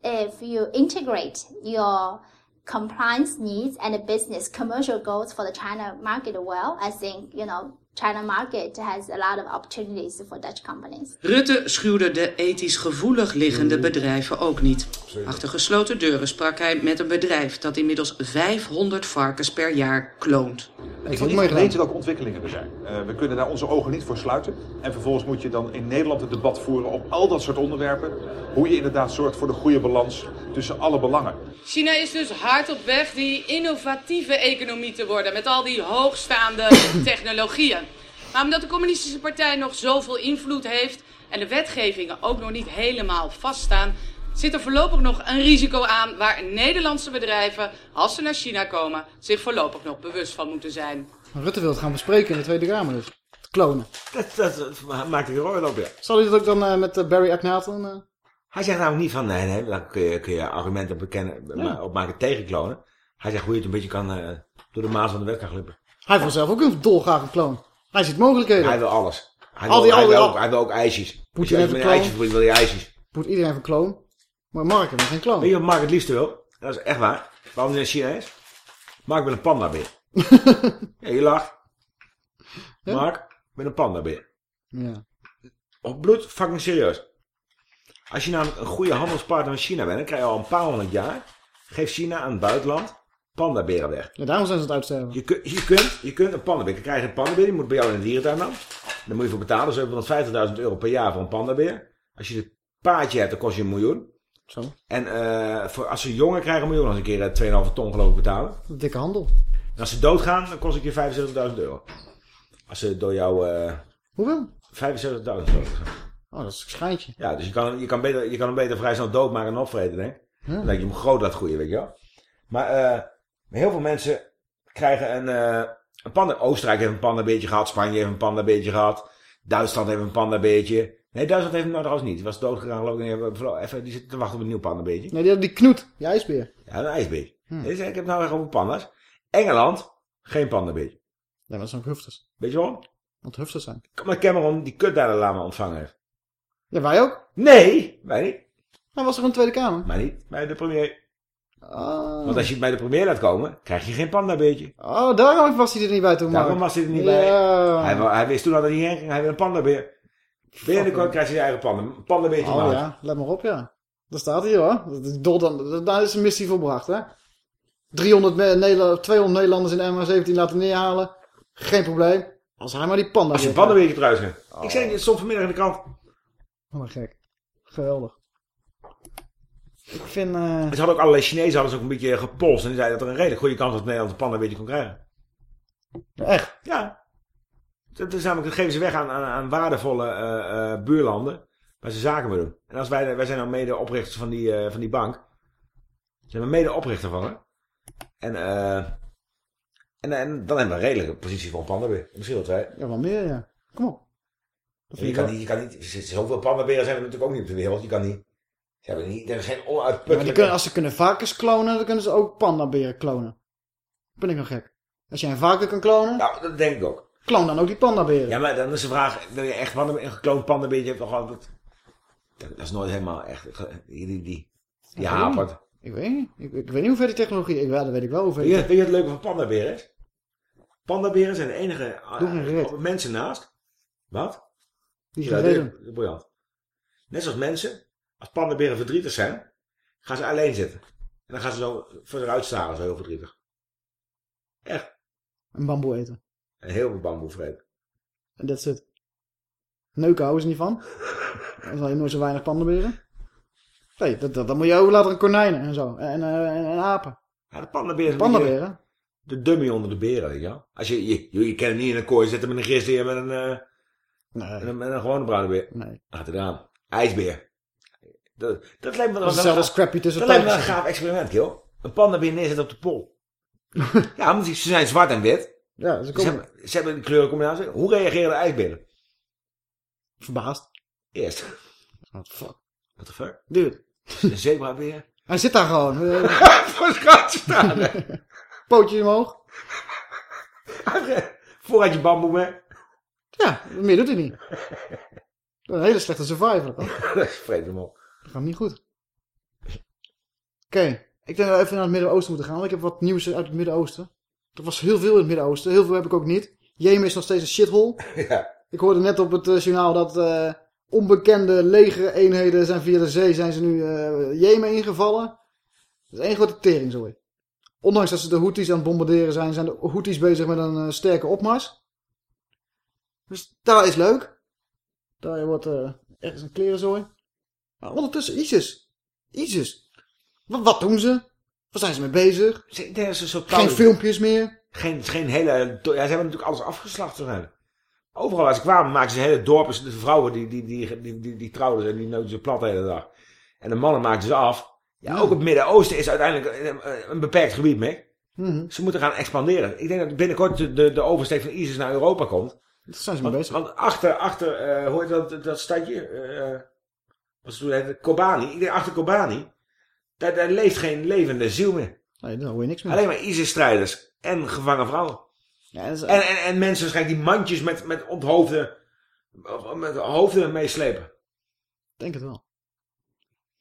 if you integrate your compliance needs and the business commercial goals for the China market well, I think you know China market has a lot of opportunities for Dutch companies. Rutte schuwde de ethisch gevoelig liggende bedrijven ook niet. Achter gesloten deuren sprak hij met een bedrijf dat inmiddels 500 varkens per jaar kloont. Ik kan niet weten welke ontwikkelingen er zijn. Eh, we kunnen daar onze ogen niet voor sluiten. En vervolgens moet je dan in Nederland het debat voeren op al dat soort onderwerpen. Hoe je inderdaad zorgt voor de goede balans tussen alle belangen. China is dus hard op weg die innovatieve economie te worden met al die hoogstaande technologieën. Maar omdat de communistische partij nog zoveel invloed heeft en de wetgevingen ook nog niet helemaal vaststaan, zit er voorlopig nog een risico aan waar Nederlandse bedrijven, als ze naar China komen, zich voorlopig nog bewust van moeten zijn. Rutte wil het gaan bespreken in de Tweede Kamer dus. Te klonen. Dat, dat, dat maakt ik er ooit op, ja. Zal hij dat ook dan eh, met eh, Barry Aknaton? Hij zegt namelijk niet van, nee, nee, dan kun je, kun je argumenten bekennen, opmaken tegen klonen. Hij zegt hoe je het een beetje kan eh, door de maas van de wet kan glippen. Hij wil zelf ook een dolgraag een kloon. Hij ziet mogelijkheden. Hij wil alles. Hij Al wil, die- hij al wil, die- ook, hij wil ook ijsjes. Poetin je heeft met een ijsjes wil, wil je ijsjes. Moet iedereen van kloon. Maar Mark heeft geen kloon. Weet je wat Mark het liefste wil? Dat is echt waar. Waarom hij in China is? Mark met een pandabeer. ja, je lacht. Mark met een pandabeer. Ja. Op bloed, fucking serieus. Als je namelijk een goede handelspartner met China bent, dan krijg je al een paar honderd jaar. Geeft China aan het buitenland pandaberen weg. Ja, daarom zijn ze het uitsterven. Je, kun- je, kunt, je kunt een pandabeer, je een pandabeer, die moet bij jou in de dierentuin dan. Daar moet je voor betalen, 750.000 euro per jaar voor een pandabeer. Als je het paardje hebt, dan kost je een miljoen. Zo. En eh, voor, als ze jongen krijgen, een miljoen, als een keer eh, 2,5 ton geloof ik betalen. Een dikke handel. En als ze doodgaan, dan kost ik je 75.000 euro. Als ze door jou... eh Hoeveel? 75.000 geloof ik. Oh, dat is een schijntje. Ja, dus je kan, je, kan beter, je kan hem beter vrij snel doodmaken en opvreten, denk ik. Ja. Dan denk je hem groot laat groeien, weet je wel. Maar eh, heel veel mensen krijgen een, eh een panda... Oostenrijk heeft een pandabeertje gehad, Spanje heeft een pandabeertje gehad, Duitsland heeft een pandabeertje. Nee, Duitsland heeft hem nou trouwens niet. Die was doodgegaan geloof ik. en even, die zitten te wachten op een nieuw pandabeertje. Nee, die, die knoet. Die ijsbeer. Ja, een ijsbeer. Hm. Dus ik heb het nou echt over panda's. Engeland, geen pandabeertje. Ja, dat zijn ook hufters. Weet je waarom? Want hufters zijn. Maar Cameron die kut daar de lama ontvangen heeft. Ja, wij ook. Nee, wij niet. Hij was er de Tweede Kamer. Maar niet bij de premier. Oh. Want als je het bij de premier laat komen, krijg je geen pandabeertje. Oh, daarom was hij er niet bij toen, Daarom was hij er niet Ja. bij. Hij, hij wist toen dat hij heen ging, hij wil een pandabeer. Binnenkort krijgt hij zijn eigen panda, een pandabeertje Oh ja, let maar op, ja. Daar staat hij hoor. Dat daar is een missie volbracht, hè. 300, me- Nederla- 200 Nederlanders in de MH17 laten neerhalen. Geen probleem. Als hij maar die panda Als je een weer- panda weer eruit gaat. Ik zei het stond vanmiddag in de krant. Oh, wat gek. Geweldig. Ik vind... eh, Ze hadden ook allerlei Chinezen hadden ze ook een beetje gepolst. En die zeiden dat er een redelijk goede kans was dat Nederland een panda een beetje kon krijgen. Echt? Ja. Dat is namelijk, dat geven ze weg aan, aan, aan waardevolle eh, eh, buurlanden. Waar ze zaken mee doen. En als wij, wij zijn nou mede oprichters van die, van die bank. Zijn we mede oprichter van, hè? En, en, en dan hebben we een redelijke positie voor een pandabeer. Misschien wel twee. Ja, wel meer, ja. Kom op. Je, kan niet, je kan niet, zoveel pandaberen zijn er natuurlijk ook niet op de wereld. Je kan niet, ze hebben niet, er is geen Ja, maar die onuitputtelijke... kunnen, als ze kunnen varkens klonen, dan kunnen ze ook pandaberen klonen. Ben ik nog gek? Als jij een varken kan klonen, Nou, dat denk ik ook. kloon dan ook die pandaberen. Ja, maar dan is de vraag, wil je echt panda, een gekloond pandabeertje hebt toch altijd... Dat, dat is nooit helemaal echt, die, die, die, die Ik weet hapert. Ik weet niet. Ik, ik weet niet hoe ver die technologie... Ik, ja, dat weet ik wel hoe ver Weet je, weet je wat het leuke van pandaberen is? Pandaberen zijn de enige mensen naast. Wat? Die reden. dat is briljant. Net zoals mensen, als pandaberen verdrietig zijn, gaan ze alleen zitten. En dan gaan ze zo zich uitstaren, zo heel verdrietig. Echt. Een bamboe eten. En heel veel bamboe vreten. En that's it. Neuken houden ze niet van. Dan zal je nooit zo weinig pandaberen. Nee, dat, dat, dan moet je overlaten aan konijnen en zo. En, eh, en, en apen. Ja, de Pandaberen? beetje de dummy onder de beren, weet je wel. Als je, je, je, je kan hem niet in een kooi zetten met een grizzly en met een, eh, met een, met een gewone bruine beer. Nee. Laat het. IJsbeer. Dat, dat lijkt me hetzelfde als Scrappy tussen Dat lijkt me een gaaf experiment, joh. Een pandabeer neerzetten op de pol. ja, ze zijn zwart en wit. Ja, ze Ze komen hebben, ze hebben die kleurencombinatie. Hoe reageren de ijsberen? verbaasd. Eerst. What the fuck? What the fuck? Dude. Een zebrabeer. Hij zit daar gewoon. eh, Voor schat staan. Pootje omhoog. Vooruit je bamboe mee. Ja, meer doet hij niet. Een hele slechte survivor. Dat Vreet hem op. gaat niet goed. Oké, ik denk dat we even naar het Midden-Oosten moeten gaan. Want ik heb wat nieuws uit het Midden-Oosten. Er was heel veel in het Midden-Oosten. Heel veel heb ik ook niet. Jemen is nog steeds een shithole. Ja. Ik hoorde net op het eh, journaal dat eh, onbekende legereenheden zijn via de zee zijn ze nu eh, Jemen ingevallen. Dat is één grote teringzooi. Ondanks dat ze de Houthis aan het bombarderen zijn, zijn de Houthis bezig met een sterke opmars. Dus daar is leuk. Daar wordt eh, ergens een klerenzooi. Maar ondertussen ISIS. ISIS. Wat, wat doen ze? Waar zijn ze mee bezig? Ze- Geen filmpjes meer. Geen, geen hele... Ja, ze hebben natuurlijk alles afgeslacht. Overal waar ze kwamen maakten ze hele dorpen. De vrouwen die, die, die, die, die, die trouwden ze, die noten ze plat de hele dag. En de mannen maakten ze af. Ja, ook het Midden-Oosten is uiteindelijk een, een beperkt gebied, Mick. Mhm. Ze moeten gaan expanderen. Ik denk dat binnenkort de, de, de oversteek van ISIS naar Europa komt. Daar zijn ze mee bezig. want achter, achter eh, hoe heet dat, dat stadje? eh wat ze toen heette? Kobani. Ik achter Kobani. Daar, daar leeft geen levende ziel meer. Nee, daar hoor je niks meer. Alleen maar ISIS-strijders. En gevangen vrouwen. Ja, dat is- En, en, en mensen waarschijnlijk die mandjes met, met onthoofden, of met hoofden meeslepen. denk het wel.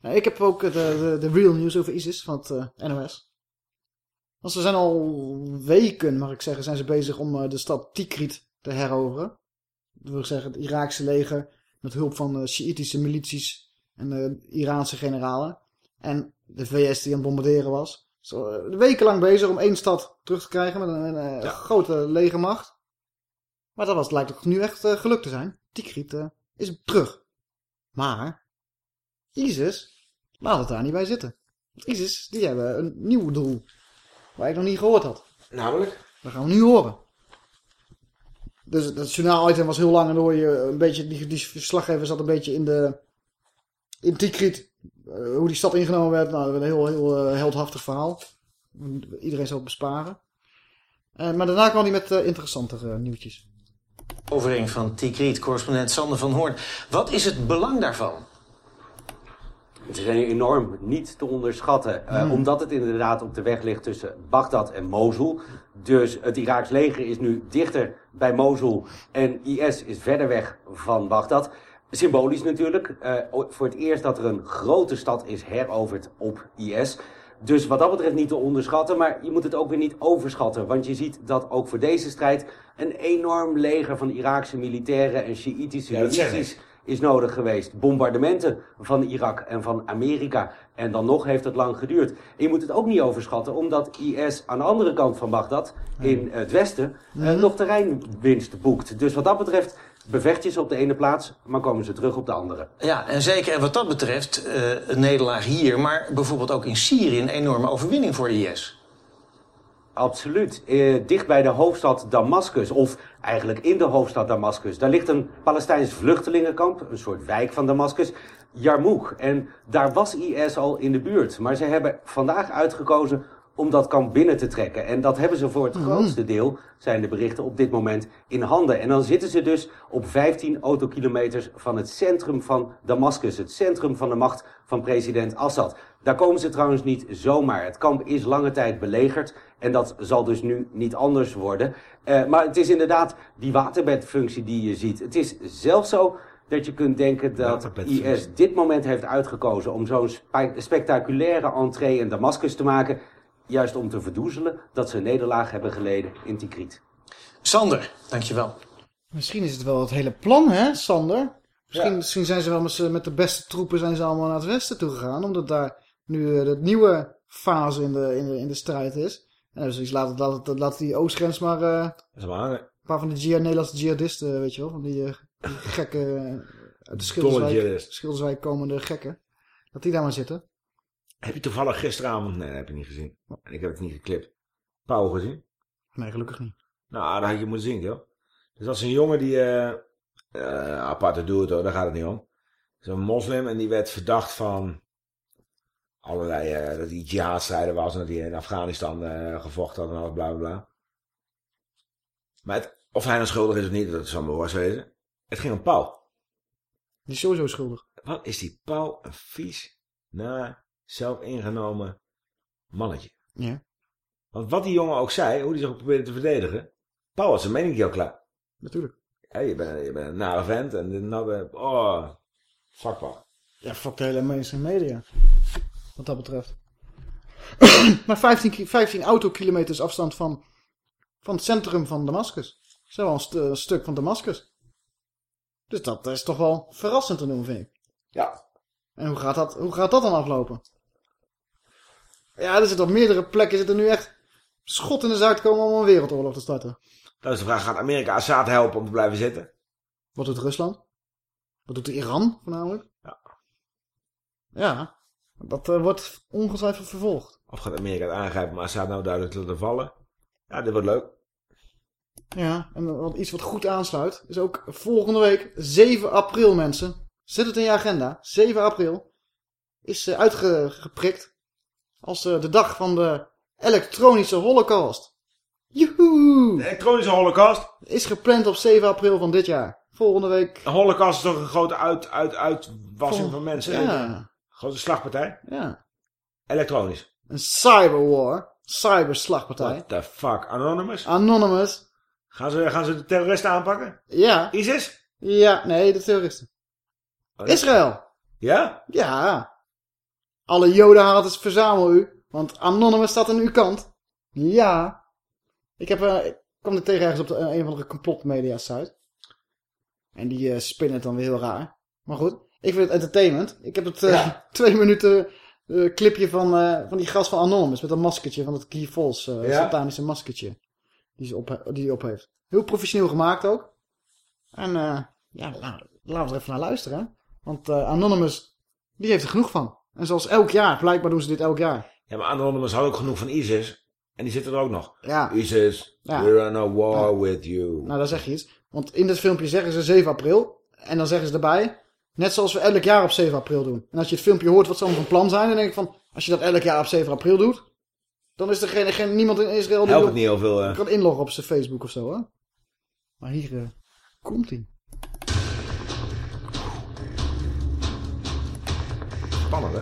Ja, ik heb ook de, de, de real news over ISIS van het eh, NOS. Want ze zijn al weken, mag ik zeggen, zijn ze bezig om eh, de stad Tikrit te heroveren. Dat wil zeggen, het Iraakse leger met hulp van uh, Sjiitische milities en uh, Iraanse generalen. En de VS die aan het bombarderen was. Zo, uh, wekenlang bezig om één stad terug te krijgen met een, een ja. grote legermacht. Maar dat was, lijkt toch nu echt uh, gelukt te zijn. Tikrit uh, is terug. Maar ISIS laat het daar niet bij zitten. Want ISIS, die hebben een nieuw doel. Waar ik nog niet gehoord had. Namelijk? Dat gaan we nu horen. Dus het journaal-item was heel lang en dan hoor je een beetje, die, die verslaggever zat een beetje in de, in Tikrit, uh, hoe die stad ingenomen werd. Nou, een heel, heel uh, heldhaftig verhaal. Iedereen zal het besparen. Uh, maar daarna kwam hij met interessantere nieuwtjes. Overing van Tikrit, correspondent Sander van Hoorn. Wat is het belang daarvan? Het is enorm niet te onderschatten, uh, hmm. omdat het inderdaad op de weg ligt tussen Bagdad en Mosul. Dus het Iraaks leger is nu dichter bij Mosul en IS is verder weg van Bagdad. Symbolisch natuurlijk, uh, voor het eerst dat er een grote stad is heroverd op IS. Dus wat dat betreft niet te onderschatten, maar je moet het ook weer niet overschatten. Want je ziet dat ook voor deze strijd een enorm leger van Iraakse militairen en Sjiitische ja, milities is nodig geweest. Bombardementen van Irak en van Amerika. En dan nog heeft het lang geduurd. En je moet het ook niet overschatten, omdat IS aan de andere kant van Bagdad, in het westen, eh, nog terreinwinst boekt. Dus wat dat betreft, bevechtjes op de ene plaats, maar komen ze terug op de andere. Ja, en zeker en wat dat betreft eh, een nederlaag hier... maar bijvoorbeeld ook in Syrië een enorme overwinning voor IS. Absoluut. Eh, dicht bij de hoofdstad Damascus, of eigenlijk in de hoofdstad Damascus, daar ligt een Palestijns vluchtelingenkamp, een soort wijk van Damascus, Yarmouk. En daar was IS al in de buurt, maar ze hebben vandaag uitgekozen om dat kamp binnen te trekken. En dat hebben ze voor het grootste deel, zijn de berichten op dit moment, in handen. En dan zitten ze dus op 15 autokilometers van het centrum van Damascus, het centrum van de macht van president Assad. Daar komen ze trouwens niet zomaar. Het kamp is lange tijd belegerd en dat zal dus nu niet anders worden. Eh, maar het is inderdaad die waterbedfunctie die je ziet. Het is zelfs zo dat je kunt denken dat. IS dit moment heeft uitgekozen om zo'n spe- spectaculaire entree in Damascus te maken. Juist om te verdoezelen dat ze een nederlaag hebben geleden in Tikrit. Sander, dankjewel. Misschien is het wel het hele plan, hè, Sander? Misschien, misschien zijn ze wel met de beste troepen zijn ze allemaal naar het westen toe gegaan. Omdat daar nu eh, de nieuwe fase in de, in de, in de strijd is. En dus iets laat, laat, laat die oostgrens maar... eh, Dat is maar een paar van die jihad, Nederlandse jihadisten, weet je wel. Van die, eh, die gekke... eh, uit de Schilderswijk. Schilderswijk komende gekken. Dat die daar maar zitten. Heb je toevallig gisteravond... Nee, dat heb je niet gezien. En ik heb het niet geklipt. Pauw gezien? Nee, gelukkig niet. Nou, dat had je moeten zien, joh. Dus dat is een jongen die... eh eh, aparte doet, hoor. Daar gaat het niet om. Zo'n moslim en die werd verdacht van... Allerlei... eh, dat hij jihadstrijder was en dat hij in Afghanistan eh, gevochten had en alles bla bla. Maar het- of hij nou schuldig is of niet, dat zal maar worst wezen. Het ging om Pauw. Die is sowieso schuldig. Wat is die Pauw een vies, naar, zelf ingenomen mannetje. Ja. Want wat die jongen ook zei, hoe hij zich ook probeerde te verdedigen. Pauw had zijn mening heel klaar. Natuurlijk. Ja, je, bent, je bent een nare vent en dit en dat. eh, Oh, fuck Pauw. Ja, fuck de hele mainstream media. Wat dat betreft. maar 15, ki- 15 autokilometers afstand van, van het centrum van Damascus. Dat is wel een, stu- een stuk van Damascus. Dus dat is toch wel verrassend te noemen, vind ik. Ja. En hoe gaat dat, hoe gaat dat dan aflopen? Ja, er zit op meerdere plekken zit er nu echt schot in de zuid komen om een wereldoorlog te starten. Dat is de vraag, gaat Amerika Assad helpen om te blijven zitten? Wat doet Rusland? Wat doet Iran voornamelijk? Ja. Ja, dat eh, wordt ongetwijfeld vervolgd. Of gaat Amerika het aangrijpen om Assad nou duidelijk te laten vallen? Ja, dit wordt leuk. Ja, en wat, iets wat goed aansluit is ook volgende week 7 april mensen. Zet het in je agenda. 7 april is eh, uitgeprikt als eh, de dag van de elektronische holocaust. Joehoe! De elektronische holocaust? Is gepland op 7 april van dit jaar. Volgende week. De holocaust is toch een grote uit, uit, uitwassing Vol- van mensen? Ja. Grote slagpartij? Ja. Elektronisch. Een cyberwar. Cyberslagpartij. What the fuck? Anonymous? Anonymous. Gaan ze, gaan ze de terroristen aanpakken? Ja. ISIS? Ja, nee, de terroristen. Oh, Israël. Ja? Ja. Alle jodenhaters verzamel u. Want Anonymous staat aan uw kant. Ja. Ik, heb, eh, ik kwam er tegen ergens op de, een van de complotmedia site. En die eh, spinnen het dan weer heel raar. Maar goed, ik vind het entertainment. Ik heb het eh, twee minuten eh, clipje van, eh, van die gast van Anonymous. Met dat maskertje van het Key Falls. eh, Ja? satanische maskertje. Die ze op, die hij op heeft. Heel professioneel gemaakt ook. En ja, la- laten we er even naar luisteren. Want Anonymous, die heeft er genoeg van. En zoals elk jaar, blijkbaar doen ze dit elk jaar. Ja, maar Anonymous had ook genoeg van ISIS. En die zitten er ook nog. Ja. ISIS, Ja. we're on a war with you. Nou, daar zeg je iets. Want in dit filmpje zeggen ze 7 april. En dan zeggen ze erbij, net zoals we elk jaar op 7 april doen. En als je het filmpje hoort wat ze allemaal van plan zijn, dan denk ik van, als je dat elk jaar op 7 april doet, dan is er geen, geen, niemand in Israël die Helpt op- het niet heel veel, eh. kan inloggen op zijn Facebook of zo, hè. Maar hier eh, komt hij. Spannend, hè?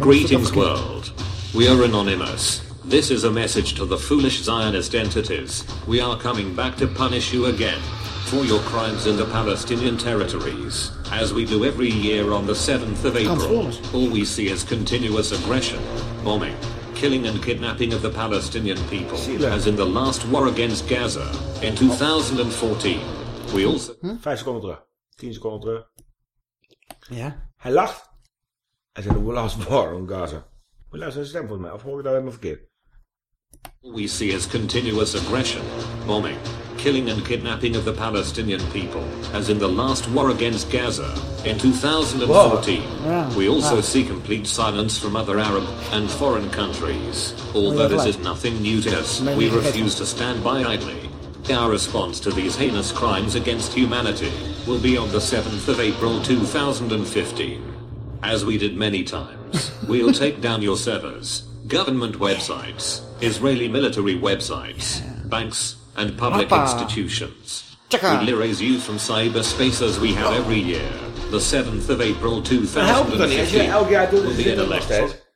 Greetings, world. We are Anonymous. This is a message to the foolish Zionist entities. We are coming back to punish you again for your crimes in the Palestinian territories. As we do every year on the 7th of April, all we see is continuous aggression, bombing, killing and kidnapping of the Palestinian people, as in the last war against Gaza in 2014. We also... Vijf seconden terug. Tien seconden terug. Ja. Hij lacht. Hij zegt, we lost war on Gaza. We luisteren zijn stem volgens mij. Of hoor ik dat helemaal verkeerd? All we see is continuous aggression, bombing, killing and kidnapping of the Palestinian people, as in the last war against Gaza in 2014. Yeah. We also Wow. see complete silence from other Arab and foreign countries. Although this is nothing new to us. We refuse to stand by idly. Our response to these heinous crimes against humanity will be on the 7th of April 2015. As we did many times, we'll take down your servers, government websites, Israeli military websites, banks, and public Hoppa. institutions. We'll erase you from cyberspace as we have every year. The 7th of April Dan helpt het dan niet. Als je 2015 elk jaar zit an het nog election. steeds.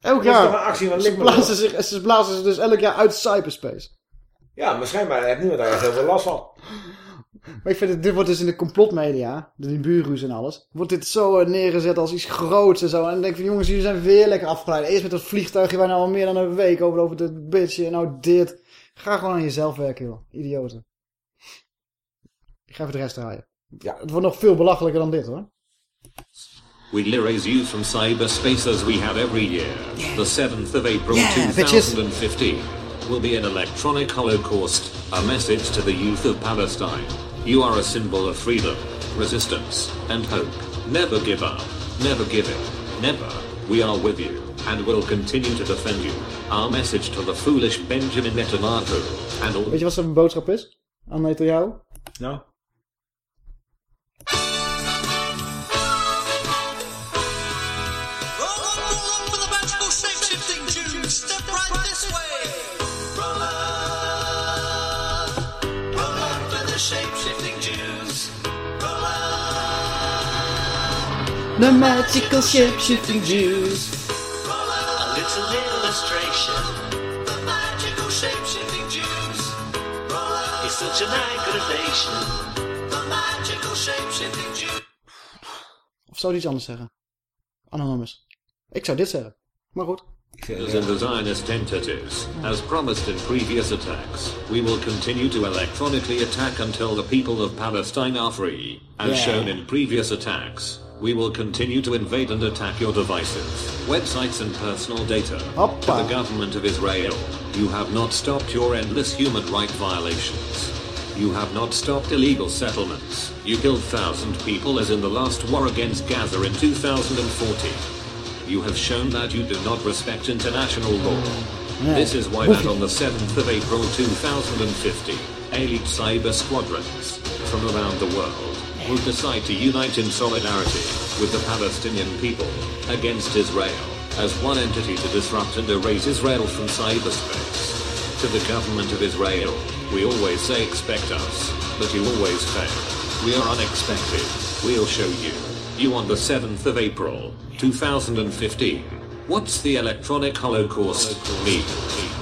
Elk jaar. actie van Ze blazen, zich, ze blazen dus elk jaar uit cyberspace. Ja, maar schijnbaar heeft niemand daar echt heel veel last van. Maar ik vind het, dit wordt dus in de complotmedia, de buurru's en alles, wordt dit zo eh, neergezet als iets groots en zo. En dan denk ik van jongens, jullie zijn weer lekker afgeleid. Eerst met dat vliegtuigje waar nou al meer dan een week over, over de bitch en nou dit. Ga gewoon aan jezelf werken, joh. Idioten. Ik ga even de rest draaien. Ja, het wordt nog veel belachelijker dan dit, hoor. We'll erase you from cyberspace as we have every year. The 7th of April Yeah, bitches. 2015 will be an electronic holocaust, a message to the youth of Palestine. You are a symbol of freedom, resistance, and hope. Never give up, never give in, never. We are with you, and will continue to defend you. Our message to the foolish Benjamin Netanyahu and all Weet je wat zijn boodschap is? Aan Netanyahu? Nou? Step right this way. Roll up. Roll up for the shape-shifting Jews. Roll up. The magical shape-shifting Jews. Of zou die iets anders zeggen? Anonymous. Ik zou dit zeggen. Maar goed. As in the Zionist entities, as promised in previous attacks, we will continue to electronically attack until the people of Palestine are free. As Yeah. shown in previous attacks, we will continue to invade and attack your devices, websites and personal data. To the government of Israel, you have not stopped your endless human right violations. You have not stopped illegal settlements. You killed thousand people as in the last war against Gaza in 2014. You have shown that you do not respect international law. This is why that on the 7th of April 2050, elite cyber squadrons from around the world will decide to unite in solidarity with the Palestinian people against Israel as one entity to disrupt and erase Israel from cyberspace. To the government of Israel, we always say expect us, but you always fail. We are unexpected. We'll show you. You on the 7th of April, 2015. What's the electronic holocaust mean?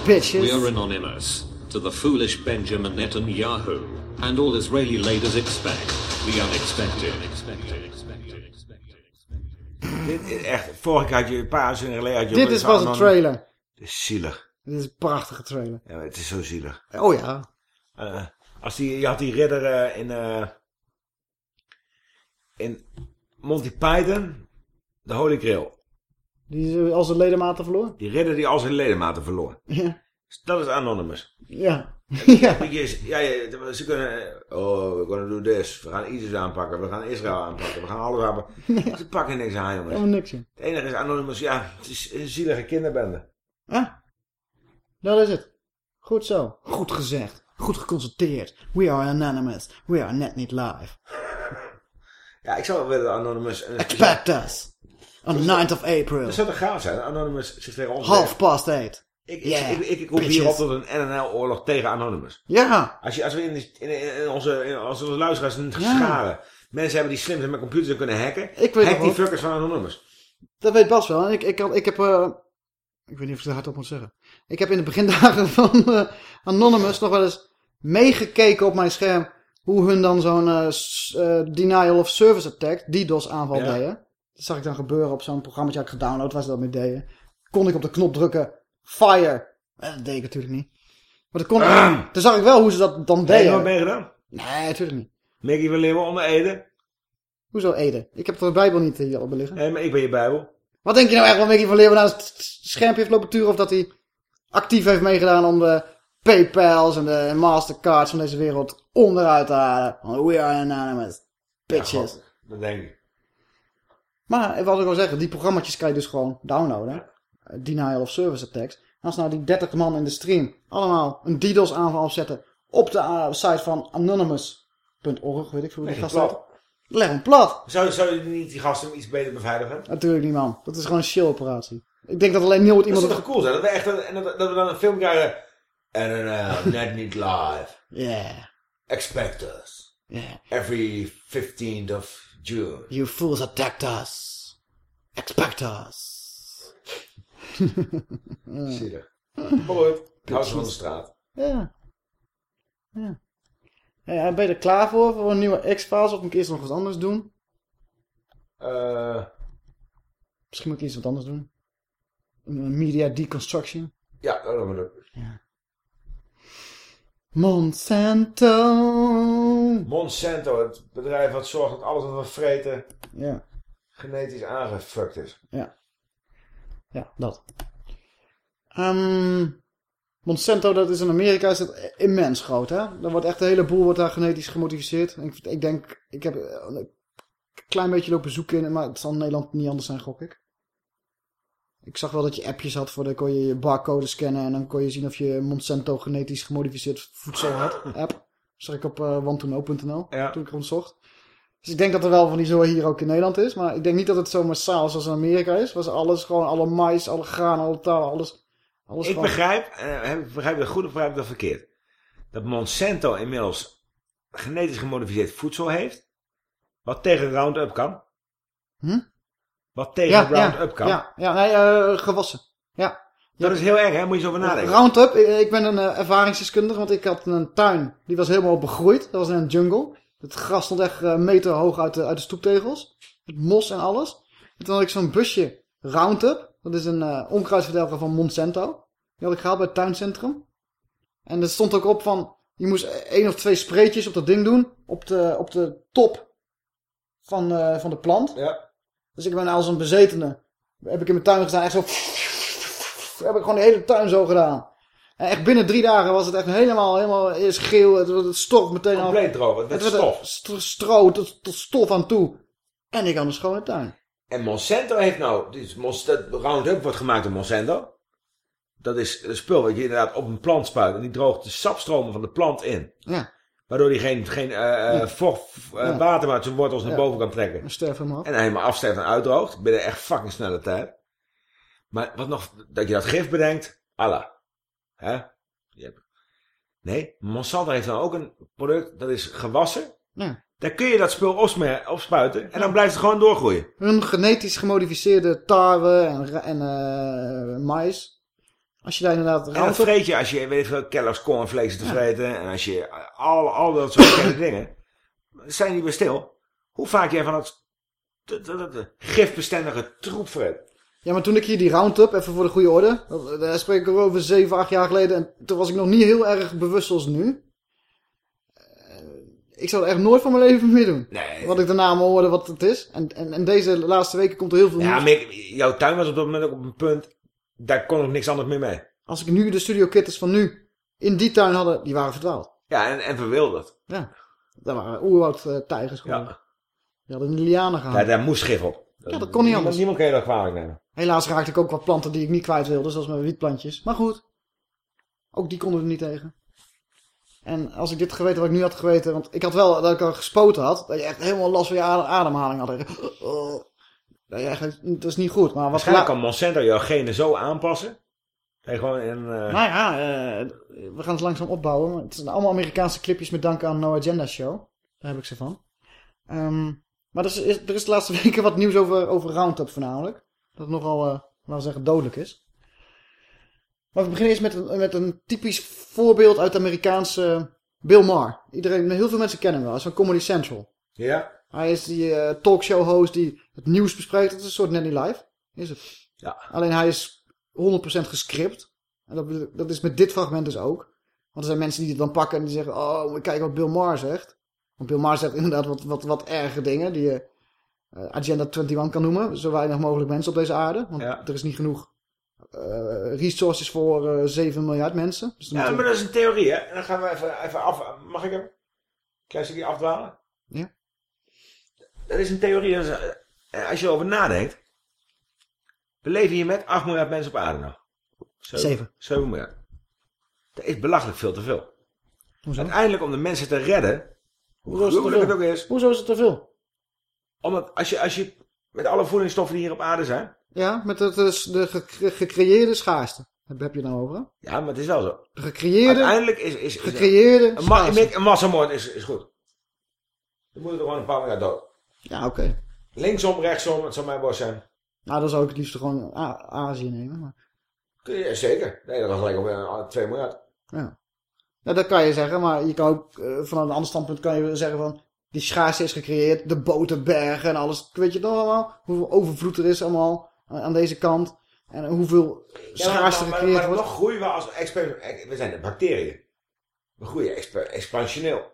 Bitches. We are anonymous. To the foolish Benjamin Netanyahu. And all Israeli leaders expect the unexpected. Dit is echt, vorige keer had je een paar uitzendingen geleden... Dit is eens was een trailer. Dit is zielig. Dit is een prachtige trailer. Ja, het is zo zielig. Oh ja. Eh, als die, je had die ridder eh, in... eh, in Monty Python... De Holy Grail. Die is al zijn ledematen verloren? Die ridder die al zijn ledematen verloor. Ja. Dat is Anonymous. Ja. ja. ja, ja, ze kunnen... Oh, we're gonna do this. We gaan ISIS aanpakken. We gaan Israël aanpakken. We gaan alles aanpakken. Ze pakken niks aan, jongens. Helemaal niks. Het enige is Anonymous, ja, het is een zielige kinderbende. Dat is het. Goed zo. Goed gezegd. Goed geconsulteerd. We are anonymous. We are net niet live. Ja, ik zou wel willen Anonymous... Een Expect us. On the 9th of April. Dat zou toch gaaf zijn? Anonymous zich tegen ons... Half past eight. Ik, ik, Yeah, ik, ik, ik roep bitches. hier op tot een NNL-oorlog tegen Anonymous. Ja. Als, je, als we in, die- in, in onze, in onze luisteraars een Ja. scharen mensen hebben die slim zijn met computers en kunnen hacken, Ik weet hack die fuckers van Anonymous. Dat weet Bas wel. En ik, ik, had- ik heb... eh, ik weet niet of ik het hardop moet zeggen. Ik heb in de begindagen van eh, Anonymous nog wel eens meegekeken op mijn scherm... hoe hun dan zo'n eh, eh, denial of service attack, DDoS aanval Ja. deden. Dat zag ik dan gebeuren op zo'n programma dat ik gedownload waar ze dat mee deden. Kon ik op de knop drukken, fire. Dat deed ik natuurlijk niet. Maar dan, kon ik, toen zag ik wel hoe ze dat dan deden. wat ben je gedaan? Nee, natuurlijk niet. Mickey van Leeuwen onder Ede. Hoezo Ede? Ik heb de Bijbel niet hier op liggen. Nee, maar ik ben je Bijbel. Wat denk je nou echt wel Mickey van Leeuwen nou het schermpje heeft lopen turen of dat hij actief heeft meegedaan om de Paypals en de Mastercards van deze wereld onderuit te halen? We are anonymous. Bitches. Ja, dat denk ik. Maar wat ik wil zeggen, die programma's kan je dus gewoon downloaden. Eh, Denial of Service Attacks. En als nou die 30 man in de stream allemaal een DDoS aanval opzetten op de eh, site van anonymous.org, weet ik veel hoe die gast. Leg hem plat. Zou, zou je niet die gasten iets beter beveiligen? Natuurlijk niet man. Dat is gewoon een shill operatie. Ik denk dat alleen nooit Dat iemand... zou toch cool zijn? Dat we, echt, een- en dat, dat we dan een film krijgen. En dan uh, net niet live. Yeah. Expect us. Yeah. Every 15th of June. You fools attacked us. Expect us. Zielig. Maar goed, hou ze van de straat. Ja. Ja. Ja, ben je er klaar voor, voor een nieuwe X-Files? Of moet ik eerst nog wat anders doen? Eh, Misschien moet ik iets wat anders doen. Media deconstruction. ja, dat doen we leuk. Monsanto. Monsanto, het bedrijf wat zorgt dat alles wat we vreten Ja. genetisch aangefukt is. Ja. Ja, dat. Ehm, Monsanto, dat is in Amerika is dat immens groot, hè? Er wordt echt een heleboel wordt daar genetisch gemodificeerd. Ik, ik denk, ik heb een klein beetje lopen zoeken in, maar het zal in Nederland niet anders zijn, gok ik. Ik zag wel dat je appjes had voor, dan kon je je barcode scannen en dan kon je zien of je Monsanto genetisch gemodificeerd voedsel had. App. Dat zag ik op uh, wantono.nl toen ik rondzocht. Dus ik denk dat er wel van die zo hier ook in Nederland is. Maar ik denk niet dat het zo massaal zoals in Amerika is. Was alles gewoon, alle mais, alle graan, alle taal, alles. alles Ik gewoon- begrijp, ik begrijp dat goed of begrijp ik dat verkeerd? Dat Monsanto inmiddels genetisch gemodificeerd voedsel heeft. Wat tegen Roundup kan. Hm? Wat tegen ja, Roundup ja, kan. Ja, ja nee, eh, gewassen. Ja. Dat is heel erg, hè? Moet je zo over nadenken. Roundup, ik, ik ben een eh, ervaringsdeskundige, want ik had een tuin, die was helemaal begroeid. Dat was in een jungle. Het gras stond echt eh, meter hoog uit de, uit de stoeptegels. Het mos en alles. En toen had ik zo'n busje Roundup. Dat is een eh onkruidverdelger van Monsanto. Die had ik gehaald bij het tuincentrum. En er stond ook op van, je moest één of twee spreetjes op dat ding doen. Op de, op de top van, eh, van de plant. Ja. Dus ik ben als een bezetene, heb ik in mijn tuin gestaan, echt zo... Heb ik gewoon de hele tuin zo gedaan. En echt binnen drie dagen was het echt helemaal, helemaal eerst geel. Het, het stof meteen al. Compleet droog, het werd stof. st- stro tot, tot stof aan toe. En ik had een schone tuin. En Monsanto heeft nou... Dus Roundup wordt gemaakt door Monsanto. Dat is een spul wat je inderdaad op een plant spuit. En die droogt de sapstromen van de plant in. Ja. Waardoor die geen, geen Ja. vocht, eh, Ja. water maar zijn wortels naar Ja. boven kan trekken. Dan sterf hem af. En hij helemaal afsterft en uitdroogt. Binnen echt fucking snelle tijd. Maar wat nog, dat je dat gif bedenkt. Allah. Hè? Je hebt- Nee, Monsanto heeft dan ook een product, dat is gewassen. Ja. Daar kun je dat spul opspuiten en dan blijft het gewoon doorgroeien. Hun genetisch gemodificeerde tarwe en, en eh mais. Als je daar inderdaad En dat vreet je als je, weet ik veel, Kellogg's cornflakes te vreten. En als je al, al dat soort dingen. Zijn die weer stil. Hoe vaak jij van dat, dat, dat, dat gifbestendige troep vreet. Ja, maar toen ik hier die Roundup, even voor de goede orde. dat- Daar spreek ik over 7, 8 jaar geleden. En toen was ik nog niet heel erg bewust zoals nu. Eh, Ik zou er echt nooit van mijn leven meer doen. Nee. Wat ik daarna maar hoorde wat het is. En, en, en deze laatste weken komt er heel veel Ja, maar ik- jouw tuin was op dat moment ook op een punt. Daar kon ook niks anders meer mee. Als ik nu de studio kittens van nu in die tuin hadden, die waren verdwaald. Ja, en, en verwilderd. Ja. Dat waren oerwoud eh, tijgers gewoon. Die hadden de lianen gehaald. Ja, daar moest gif op. Ja, dat kon niet anders. Niemand kan je dat kwalijk nemen. Helaas raakte ik ook wat planten die ik niet kwijt wilde, zoals mijn wietplantjes. Maar goed, ook die konden er niet tegen. En als ik dit geweten wat ik nu had geweten, want ik had wel dat ik al gespoten had, dat je echt helemaal last van je adem- ademhaling had. Oh, dat, is niet goed. Maar wat Waarschijnlijk kan Monsanto jouw genen zo aanpassen. Je gewoon in... eh, Nou ja, eh, we gaan het langzaam opbouwen. maar Het zijn allemaal Amerikaanse clipjes met dank aan No Agenda Show. Daar heb ik ze van. Ehm, maar er is, er is de laatste weken wat nieuws over, over Roundup voornamelijk. Dat het nogal, eh, laten we zeggen, dodelijk is. Maar we beginnen eerst met een, met een typisch voorbeeld uit de Amerikaanse Bill Maher. Iedereen, heel veel mensen kennen hem wel. Hij is van Comedy Central. Ja. Hij is die eh, talkshow host die het nieuws bespreekt. Het is een soort Nanny Live. Is het. Ja. Alleen hij is 100% gescript. En dat, dat is met dit fragment dus ook. Want er zijn mensen die het dan pakken en die zeggen... Oh, je kijken wat Bill Maher zegt. Want Bill Maher zegt inderdaad wat, wat, wat erge dingen. Die, eh, eh, Agenda 21 kan noemen. Zo weinig mogelijk mensen op deze aarde. Want er is niet genoeg eh, resources voor eh 7 miljard mensen. Dus Ja, maar dat is een theorie, hè? En dan gaan we even, even af... Mag ik hem? Klein stukje afdwalen? Ja. Dat is een theorie. Eh, als je erover nadenkt... We leven hier met 8 miljard mensen op aarde nog. Zeven. 7 miljard. Dat is belachelijk veel te veel. Hoezo? Uiteindelijk om de mensen te redden... Hoezo is het ook is... Hoezo is het te veel? Omdat als je, als je met alle voedingsstoffen die hier op aarde zijn... Ja, met het, eh, de ge- gecreëerde schaarste. Heb, heb je het nou over? hè? Ja, maar het is wel zo. De gecreëerde... Uiteindelijk is... is, is gecreëerde een, ma schaarste. een massamoord is, is goed. Dan moeten er gewoon een paar miljard dood. Ja, oké. Linksom, rechtsom, het zou mijn borst zijn. Nou, dan zou ik het liefst gewoon A- Azië nemen. Maar, Kun je, zeker. Nee, dat was gelijk op eh, 2 miljard. ja. ja, dat kan je zeggen. Maar je kan ook, eh, vanuit een ander standpunt kan je zeggen van... Die schaarste is gecreëerd, de boterbergen en alles. Weet je het nog allemaal? Hoeveel overvloed er is allemaal aan aan deze kant. En hoeveel Ja, maar, schaarste maar, maar, gecreëerd maar nog groeien we als exper- We zijn de bacteriën. We groeien exp- expansioneel.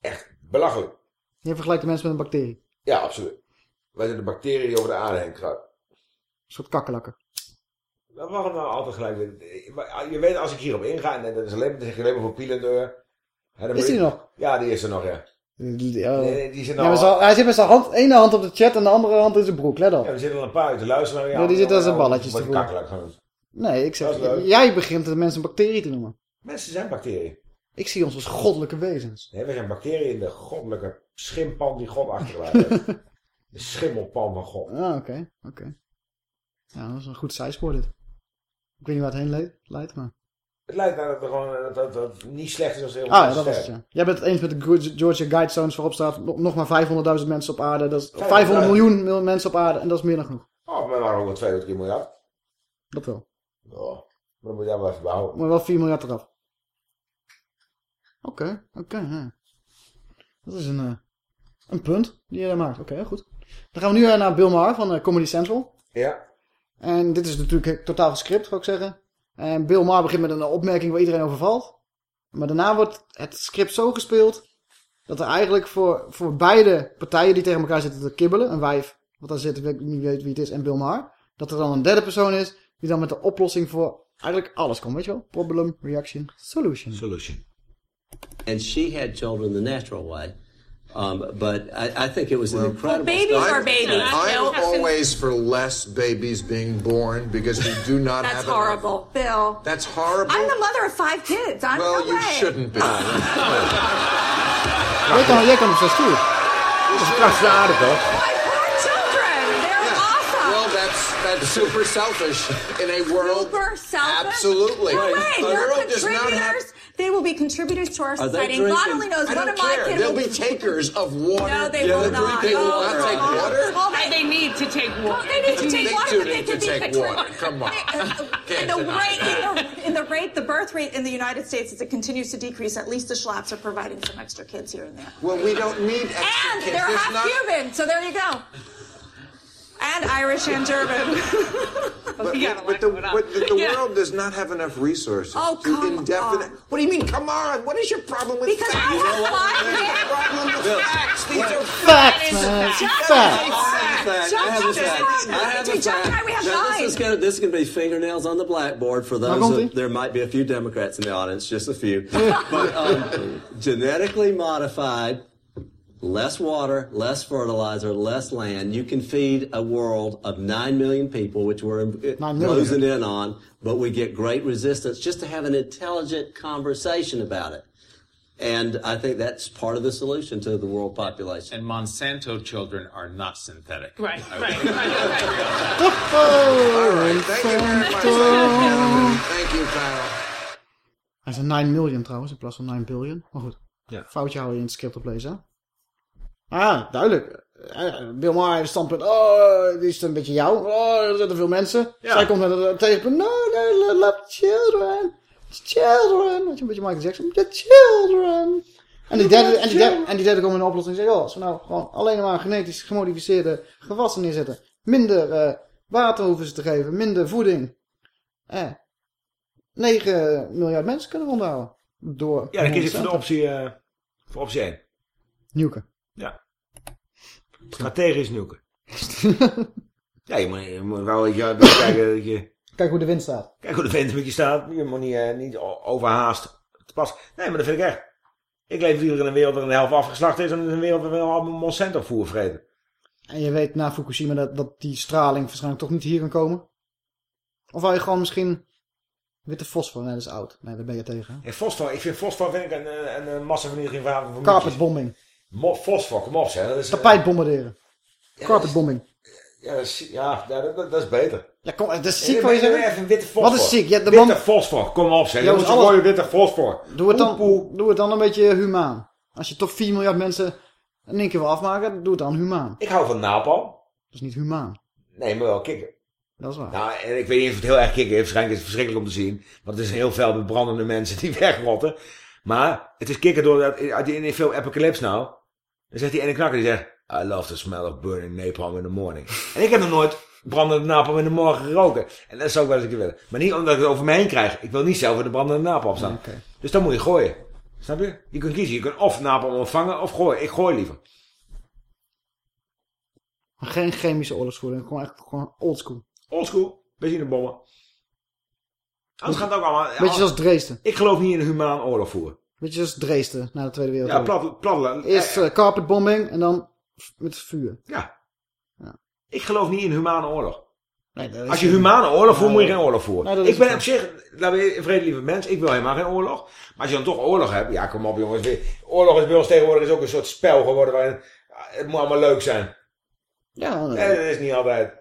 Echt belachelijk. Je vergelijkt de mensen met een bacterie. Ja, absoluut. Wij zijn de bacteriën die over de aarde heen kruipen. Een soort kakkelakken. Dat mag het nou altijd gelijk. Maar Je weet, als ik hierop inga, en dat is alleen, dat je alleen maar voor Pielendeur. Is die nog? Ja, die is er nog, ja. Die. Nee, nee, die zit Ja, nou maar zo- hij zit met zijn hand, ene hand op de chat en de andere hand in zijn broek. Let op. Ja, er zitten al een paar uit te luisteren. Ja, die zitten als een balletjes te voelen. kakkelak genoemd. Nee, ik zeg, jij begint de mensen een bacterie te noemen. Mensen zijn bacteriën. Ik zie ons als goddelijke wezens. Nee, wij zijn bacteriën in de goddelijke schimpan die God achterlaat. heeft. de schimmelpan van God. Ah, oké, oké. Ja, dat is een goed zijspoor dit. Ik weet niet waar het heen le- leidt, maar... Het lijkt naar dat het gewoon dat, dat, dat niet slecht is als heel Ah, ja, dat was het, ja. Jij bent het eens met de Georgia Guidestones waarop staat nog maar 500.000 mensen op aarde. Dat is 500 miljoen mil- mensen op aarde en dat is meer dan genoeg. Oh, maar waren ook wel 2 of 3 miljard. Dat wel. Ja, maar dan moet je daar wel even behouden. Maar wel 4 miljard eraf. Oké, oké, ja. Dat is een, eh, een punt die je daar maakt. Oké, goed. Dan gaan we nu eh, naar Bill Maher van eh, Comedy Central. Ja. En dit is natuurlijk totaal gescript, zou ik zeggen. En Bill Maher begint met een opmerking waar iedereen over valt. Maar daarna wordt het script zo gespeeld... dat er eigenlijk voor, voor beide partijen die tegen elkaar zitten te kibbelen... een wijf, wat daar zit, ik niet weet wie het is, en Bill Maher... dat er dan een derde persoon is die dan met de oplossing voor eigenlijk alles komt. Weet je wel? Problem, reaction, solution. Solution. And she had children the natural way. Um, but I, I think it was an incredible. babies story. are babies. Yeah. I'm always for less babies being born because we do not That's have enough- horrible, Bill. That's horrible. I'm the mother of five kids. I'm well, no you way. shouldn't be. Jij kan, jij kan op zijn stoel. Dat is een krachtige aarde toch? Children, they're awesome. Well, that's that's super selfish in a world. Super selfish? Absolutely. No way. A They're world does not have. contributors. They will be contributors to our society. drinking? God only knows I one don't of my kids. They'll be takers of water. No, they Yeah, will not. drinking- They will Oh, not take God. water? Oh, well, they, They need to take water. they need to take They water, do but they need to could be take contributing. water. Come on. And the rate, in the, in the rate, the birth rate in the United States, as it continues to decrease, at least the Schlapps are providing some extra kids here and there. Well, we don't need extra And kids. they're There's half not- Cuban, so there you go. And Irish and German. But, but the, but the, the world does not have enough resources. Oh, to indefinite. What do you mean? Come on! What is your problem with Because facts? I have You know what? five What is your problem with Bill. facts? These are Facts, man. Just Facts. fact. I have a fact. I have a John fact. and I, we have Now, nine. this is gonna this is gonna be fingernails on the blackboard for Nou, those. komt-ie. Of, there might be a few Democrats in the audience, just a few. but um, genetically modified, less water, less fertilizer, less land. You can feed a world of nine million people, which we're Nine million. closing in on. But we get great resistance just to have an intelligent conversation about it. And I think that's part of the solution to the world population. And Monsanto children are not synthetic. Right, I- right, oh, oh, oh, All right, thank you very much. Thank you, panel. Hij is een 9 million trouwens, in plaats van 9 billion. Maar goed, Ja. foutje hou je in het script oplezen. hè? Ah, duidelijk. Eh, Bill Maher heeft een standpunt. Oh, die is een beetje jou. Oh, er zitten veel mensen. Ja. Zij komt met een tegenpunt. No, no, love children. Children. Weet je, een beetje Michael Jackson. The children. En die derde, en die derde, en die derde komt in een oplossing en zegt, oh, als we nou gewoon alleen maar genetisch gemodificeerde gewassen neerzetten. Minder eh, water hoeven ze te geven. Minder voeding. Eh, 9 miljard mensen kunnen we onderhouden. Door Ja, dan kies ik voor de optie, eh, voor optie 1. Nieuwke. Ja. Strategisch nuken. ja, je moet, je moet wel je, kijken dat je... Kijk hoe de wind staat. Kijk hoe de wind met je staat. Je moet niet, eh, niet overhaast te pas. Nee, maar dat vind ik echt. Ik leef liever in een wereld waar een helft afgeslacht is... dan in een wereld waar we allemaal Monsanto voer vreten. En je weet na Fukushima dat, dat die straling waarschijnlijk toch niet hier kan komen. Of wou je gewoon misschien witte fosfor? Nee, dat is oud. Nee, daar ben je tegen. En fosfor, ik vind fosfor vind ik een, een, een, een massavernietiging van van Carpetbombing. Fosfor, kom op zeg. Dat is, eh, Tapijt bombarderen. Carpetbombing. Ja, dat is, ja dat, dat, dat is beter. Ja, kom, dat is Ja, ziek je even witte fosfor. Wat is ziek? Ja, de witte man... fosfor, kom op zeg. Ja, dus moet alles- gooien witte fosfor. Doe het, dan, doe het dan een beetje humaan. Als je toch 4 miljard mensen in één keer wil afmaken, doe het dan humaan. Ik hou van napalm. Dat is niet humaan. Nee, maar wel kikken. Dat is waar. Nou, en ik weet niet of het heel erg kicken is. Waarschijnlijk is het verschrikkelijk om te zien. Want het is heel veel met brandende mensen die wegrotten. Maar het is kicken door dat, in die film Apocalypse nou. Dan zegt die ene knakker die zegt... I love the smell of burning napalm in the morning. En ik heb nog nooit brandende napalm in de morgen geroken. En dat zou ik wel eens een keer willen. Maar niet omdat ik het over me heen krijg. Ik wil niet zelf in de brandende napalm staan. Dus dan moet je gooien. Snap je? Je kunt kiezen. Je kunt of napalm ontvangen of gooien. Ik gooi liever. Maar Geen chemische oorlogsvoering. Gewoon echt gewoon oldschool. Oldschool. Benzinebommen. Anders gaat het ook allemaal... Beetje zoals Dresden. Ik geloof niet in een humaan oorlog voeren. Beetje zoals Dresden na de Tweede Ja, Wereldoorlog. plat, platteland. Eerst eh, carpetbombing en dan met vuur. Ja. Ik geloof niet in humane oorlog. Nee, dat is- Als je humane oorlog voert, moet je geen oorlog voeren. Nee, ik ben op zich, laten we een vredelieve mens, ik wil helemaal geen oorlog. Maar als je dan toch oorlog hebt, ja kom op jongens. Oorlog is bij ons tegenwoordig is ook een soort spel geworden waarin het moet allemaal leuk zijn. Ja, Nee, dat is niet altijd.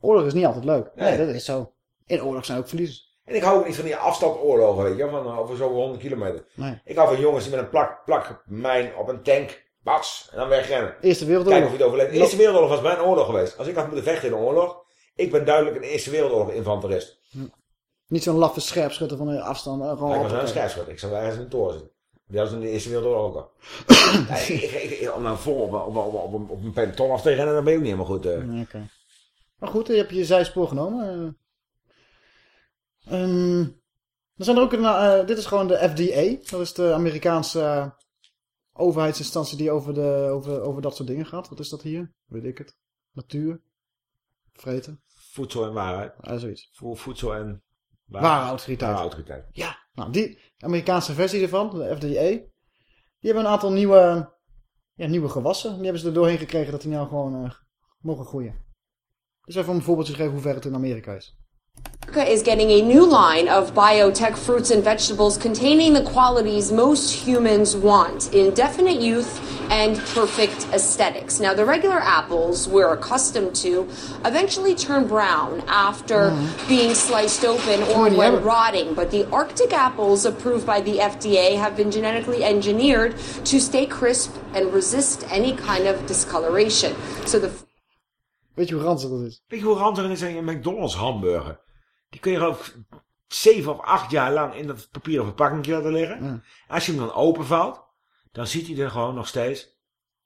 oorlog is niet altijd leuk. Nee, Nee. dat is zo. In oorlog zijn ook verliezers. En ik hou ook niet van die afstandsoorlogen, weet je, van eh, over zo'n 100 kilometer. Nee. Ik hou van jongens die met een plak, plak mijn op een tank, bats, en dan wegrennen. Eerste Kijken Wereldoorlog. of je het overleeft. De Eerste Wereldoorlog was mijn oorlog geweest. Als ik had moeten vechten in een oorlog, ik ben duidelijk een Eerste Wereldoorlog infanterist. Niet zo'n laffe scherpschutter van de afstand. eh, Gewoon ik was een scherpschutter. Ik zou ergens in de toren zitten. Hadden ze in de Eerste Wereldoorlog ook al. nee, ik, ik, ik- om nou vol op, op, op, op, op, op een peloton af te rennen, dan ben je ook niet helemaal goed. eh. Nee, oké. Maar goed, je hebt je zijspoor genomen. Ehm, dan zijn er ook een, eh, dit is gewoon de FDA. Dat is de Amerikaanse overheidsinstantie die over, de, over, over dat soort dingen gaat. Wat is dat hier? Weet ik het. Natuur. Vreten. Voedsel en waarheid. Ja, zoiets. Vo- Voedsel en Warenautoriteit. Warenautoriteit. Ja, nou die Amerikaanse versie ervan, de FDA, die hebben een aantal nieuwe, ja, nieuwe gewassen. Die hebben ze er doorheen gekregen dat die nou gewoon eh, mogen groeien. Dus even een voorbeeldje geven hoe ver het in Amerika is. America is getting a new line of biotech fruits and vegetables containing the qualities most humans want indefinite youth and perfect aesthetics. Now, the regular apples we're accustomed to eventually turn brown after mm-hmm. being sliced open or Mooi niet when hebben. rotting, but the Arctic apples approved by the FDA have been genetically engineered to stay crisp and resist any kind of discoloration. So the Weet je hoe ranzig dat is? Weet je hoe ranzig het is aan je McDonald's hamburger? Die kun je ook zeven of acht jaar lang in dat papieren verpakking laten liggen. Als je hem dan openvouwt, dan ziet hij er gewoon nog steeds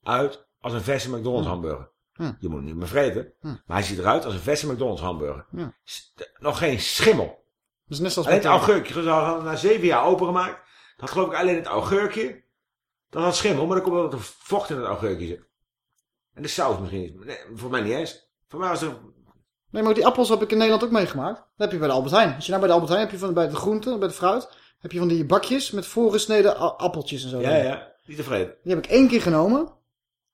uit als een verse McDonald's hamburger. Je moet hem niet meer vreten, maar hij ziet eruit als een verse McDonald's hamburger. Nog geen schimmel. Dus net zoals Alleen het augurkje, ze hadden na zeven jaar opengemaakt. Dat geloof ik alleen het augurkje. Dat had schimmel, maar dan komt wel dat er vocht in het augurkje zit. En de saus misschien niet. Nee, voor mij niet eens. Voor mij was er... Nee, maar die appels heb ik in Nederland ook meegemaakt. Dat heb je bij de Albert Heijn. Als je nou bij de Albert Heijn heb je van, bij de groenten, bij de fruit, heb je van die bakjes met voorgesneden appeltjes en zo. Ja, ja, niet tevreden. Die heb ik één keer genomen.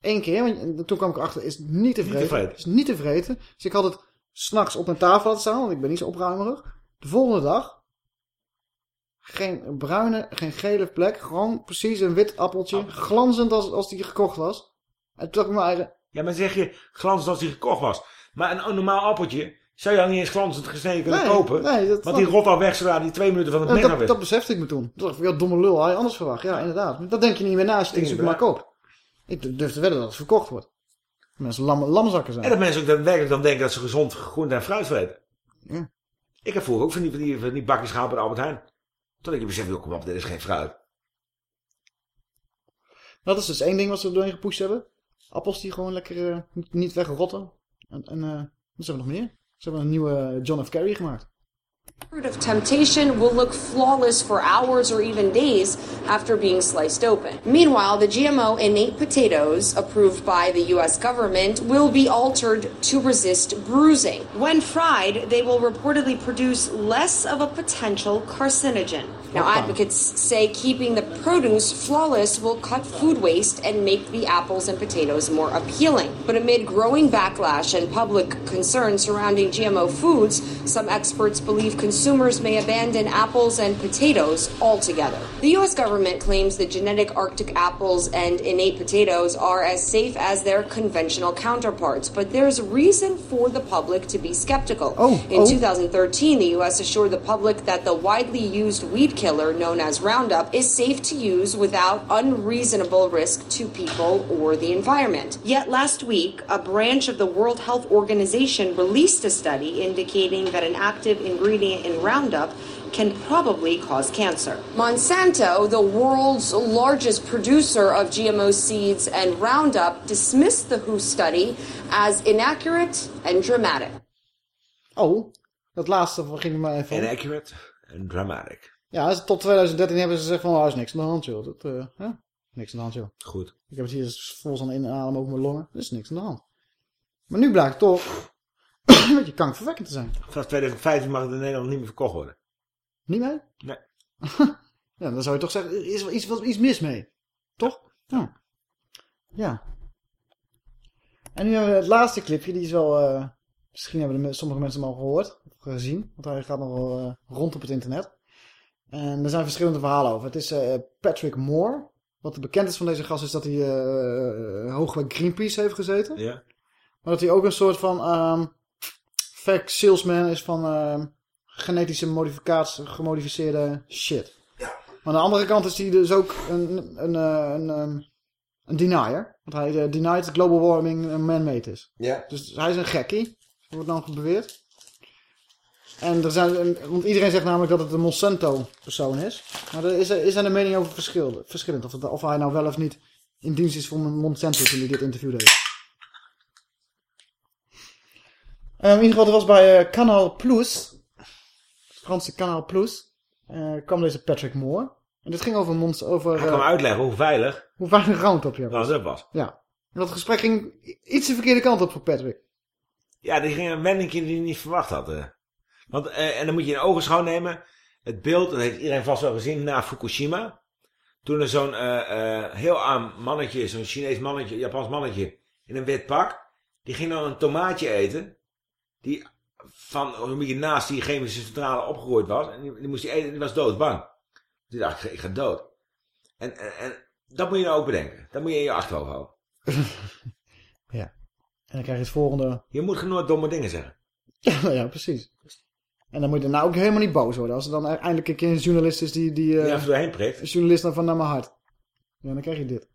Eén keer, want toen kwam ik achter, is niet te Niet tevreden. Is niet te vreten. Dus ik had het s'nachts op mijn tafel laten staan, want ik ben niet zo opruimerig. De volgende dag, geen bruine, geen gele plek, gewoon precies een wit appeltje, glanzend als, als die gekocht was. En toen dacht ik me eigen, Ja, maar zeg je glanzend als die gekocht was. Maar een, normaal appeltje zou je al niet eens glanzend gesneden kunnen Nee, kopen. nee, dat want die rot al weg zodra die twee minuten van het Ja, mes af dat, dat besefte ik me toen. Toen dacht ik, ja, domme lul, had je anders verwacht. Ja, inderdaad. Dat denk je niet meer na als je het in de Denk je supermarkt koopt. Ik durf te wedden dat het verkocht wordt. Mensen lam, lamzakken zijn. En dat mensen ook daadwerkelijk dan denken dat ze gezond groente en fruit vreten. Ja. Ik heb vroeger ook van die, van die, van die bakjes gehaald bij Albert Heijn. Tot ik besef, joh, kom op, dit is geen fruit. Dat is dus één ding wat ze er doorheen gepusht hebben. Appels die gewoon lekker eh, niet wegrotten. En, en eh, wat we nog meer? Ze hebben een nieuwe John F. Kerry gemaakt. of temptation will look flawless for hours or even days after being sliced open. Meanwhile, the GMO innate potatoes approved by the US government will be altered to resist bruising. When fried, they will reportedly produce less of a potential carcinogen. Now, advocates say keeping the produce flawless will cut food waste and make the apples and potatoes more appealing. But amid growing backlash and public concern surrounding GMO foods, some experts believe consumers may abandon apples and potatoes altogether. The U.S. government claims that genetic Arctic apples and innate potatoes are as safe as their conventional counterparts, but there's reason for the public to be skeptical. Oh, In oh. 2013, the U.S. assured the public that the widely used weed killer known as Roundup is safe to use without unreasonable risk to people or the environment. Yet last week, a branch of the World Health Organization released a study indicating that an active ingredient in Roundup can probably cause cancer. Monsanto, the world's largest producer of GMO seeds and Roundup, dismissed the WHO study as inaccurate and dramatic. Oh, dat laatste ging me even om. Inaccurate en dramatic. Ja, tot 2013 hebben ze gezegd van, oh, is niks aan de hand, joh. Dat, hè? Niks aan de hand, joh. Goed. Ik heb het hier vol aan inademen over mijn longen. Er is niks aan de hand. Maar nu blijkt toch een beetje kankerverwekkend te zijn. Vanaf 2015 mag het in Nederland niet meer verkocht worden. Niet mee? Nee. Ja, dan zou je toch zeggen, er is wel iets, wel iets mis mee. Toch? Ja. Ja. En nu hebben we het laatste clipje, die is wel... eh, misschien hebben de, sommige mensen hem al gehoord, of gezien. Want hij gaat nog wel eh, rond op het internet. En er zijn verschillende verhalen over. Het is eh, Patrick Moore. Wat bekend is van deze gast is dat hij eh hoog bij Greenpeace heeft gezeten. Ja. Maar dat hij ook een soort van ehm fake salesman is van ehm, genetische modificatie, gemodificeerde shit. Maar aan de andere kant is hij dus ook een, een, eh, een, ehm, een denier. Want hij denied dat global warming een man-made is. Ja. Dus hij is een gekkie, wordt dan beweerd. En er zijn, want iedereen zegt namelijk dat het een Monsanto-persoon is. Maar er is, er is er een mening over verschil, verschillend. Of, het, of hij nou wel of niet in dienst is van Monsanto toen hij dit interview deed. Eh, in ieder geval, dat was bij eh, Canal Plus. Het Franse Canal Plus. eh, kwam deze Patrick Moore. En dit ging over, Mons over Hij kwam eh, uitleggen hoe veilig hoe veilig Roundup je nou, dat was. Ja. En dat gesprek ging iets de verkeerde kant op voor Patrick. Ja, die ging een wending die hij niet verwacht had. Want, eh, en dan moet je in ogenschouw nemen. Het beeld, dat heeft iedereen vast wel gezien, na Fukushima. Toen er zo'n eh, eh, heel arm mannetje, zo'n Chinees mannetje, Japans mannetje, in een wit pak. Die ging dan een tomaatje eten. Die van een beetje naast die chemische centrale opgegroeid was. En die, die moest hij eten en die was doodbang. Die dacht, ik ga- ik ga dood. En, en, en dat moet je nou ook bedenken. Dat moet je in je achterhoofd houden. Ja. En dan krijg je het volgende. Je moet nooit domme dingen zeggen. Ja, ja, precies. En dan moet je daarna ook helemaal niet boos worden. Als er dan eindelijk een keer een journalist is die... die eh, Die even doorheen prikt. Een journalist dan van naar mijn hart. Ja, dan krijg je dit.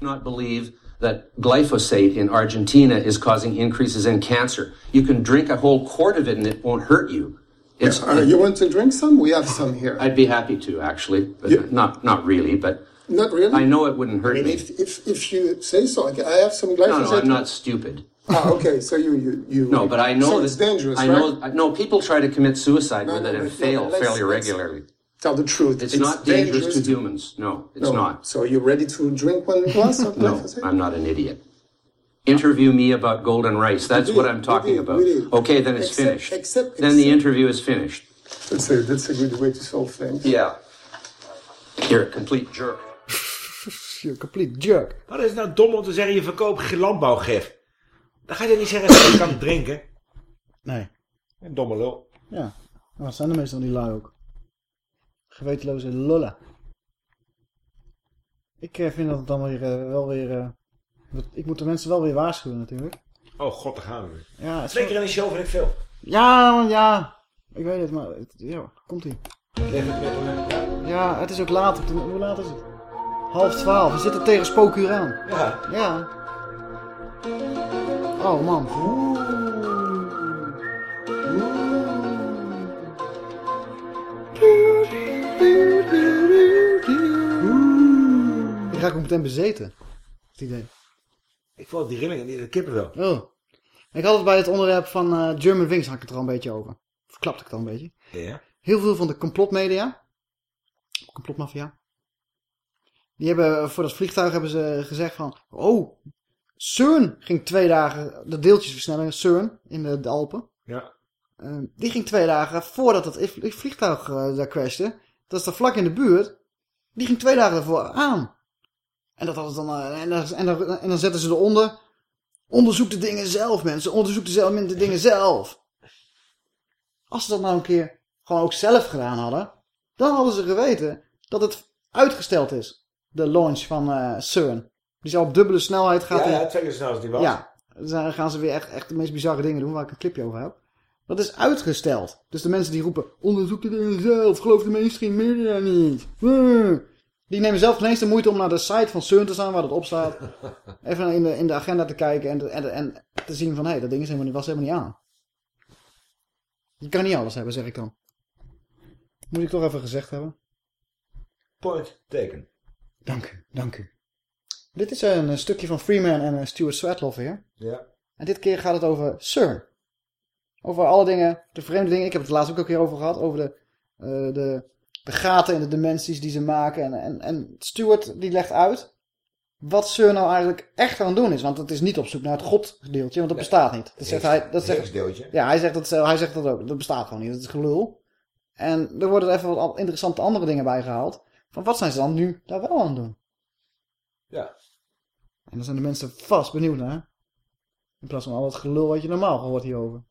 not believe that glyphosate in Argentina is causing increases in cancer. You can drink a whole quart of it and it won't hurt you. It's, Uh, you want to drink some? We have some here. I'd be happy to actually, but not not really. But Not really? I know it wouldn't I hurt mean, me. if, if, if you say so, I have some glyphosate. No, no, I'm not stupid. Ah, okay. So you you you. No, but I know So that it's dangerous, I right? know. I- No, people try to commit suicide No, with no, it and but- fail no, fairly regularly. Tell the truth. It's, not dangerous, to humans. No, it's No. not. So you're ready to drink one glass of No. I'm not an idiot. Interview me about golden rice. That's did, what I'm talking did, about. did. Okay, then it's Except- finished. except- then the interview is finished. That's a that's a good way to solve things. Yeah. You're a complete jerk. You're a complete jerk. Wat is het nou dom om te zeggen, je verkoopt landbouwgif? Dan ga je niet zeggen dat je kan drinken. Nee. Een domme lul. Ja. Nou, dat zijn de meestal die lui ook. Gewetenloze lullen. Ik eh, vind dat het dan weer, eh, wel weer... eh, wat- ik moet de mensen wel weer waarschuwen natuurlijk. Oh god, daar gaan we weer. Ja, Twee keer in de show vind ik veel. Ja, ja. Ik weet het, maar... Het, ja, komt ie. Ja, het is ook laat. Hoe laat is het? Half twaalf. We zitten tegen spookuur aan. Ja. Ja. Oh man. Ik raak ook meteen bezeten. Het idee. Ik voel die rillingen, die de kippen wel. Oh. Ik had het bij het onderwerp van eh, German Wings had ik het er al een beetje over. verklapte ik het al een beetje. Ja. Heel veel van de complotmedia, complotmafia, die hebben voor dat vliegtuig hebben ze gezegd van, oh, CERN ging twee dagen, de deeltjesversnelling, CERN in de, de Alpen, Ja. eh, die ging twee dagen voordat het vliegtuig eh, daar crashte, dat is daar vlak in de buurt, die ging twee dagen ervoor aan. En, dat hadden ze dan, eh, en, dan, en, dan, en dan zetten ze eronder, onderzoek de dingen zelf mensen, onderzoek de, zelf, de dingen zelf. Als ze dat nou een keer gewoon ook zelf gedaan hadden, dan hadden ze geweten dat het uitgesteld is. De launch van eh, CERN. Die zou op dubbele snelheid gaat. Ja, in- ja, twee keer zo snel als die was. Ja, dan gaan ze weer echt, echt de meest bizarre dingen doen waar ik een clipje over heb. Dat is uitgesteld. Dus de mensen die roepen, onderzoek de dingen zelf, geloof de mainstream media niet. Die nemen zelf geen eens de moeite om naar de site van CERN te staan waar dat op staat. Even in de, in de agenda te kijken en, te- en, en te zien van, hé, hey, dat ding is helemaal, niet- was helemaal niet aan. Je kan niet alles hebben, zeg ik dan. Moet ik toch even gezegd hebben. Point taken. Dank u, dank u. Dit is een, eh, stukje van Freeman en eh, Stuart Sweatloff weer. Ja. En dit keer gaat het over CERN. Over alle dingen, de vreemde dingen. Ik heb het laatst ook een keer over gehad. Over de, eh, de, de gaten en de dimensies die ze maken. En, en, en Stuart die legt uit wat CERN nou eigenlijk echt aan het doen is. Want het is niet op zoek naar het godgedeeltje, want dat bestaat niet. Dat zegt hij, dat zegt, ja, hij zegt, dat, hij zegt dat ook. Dat bestaat gewoon niet. Dat is gelul. En er worden even wat interessante andere dingen bij gehaald. Van wat zijn ze dan nu daar wel aan het doen? Ja. En daar zijn de mensen vast benieuwd naar. In plaats van al het gelul wat je normaal hoort hierover.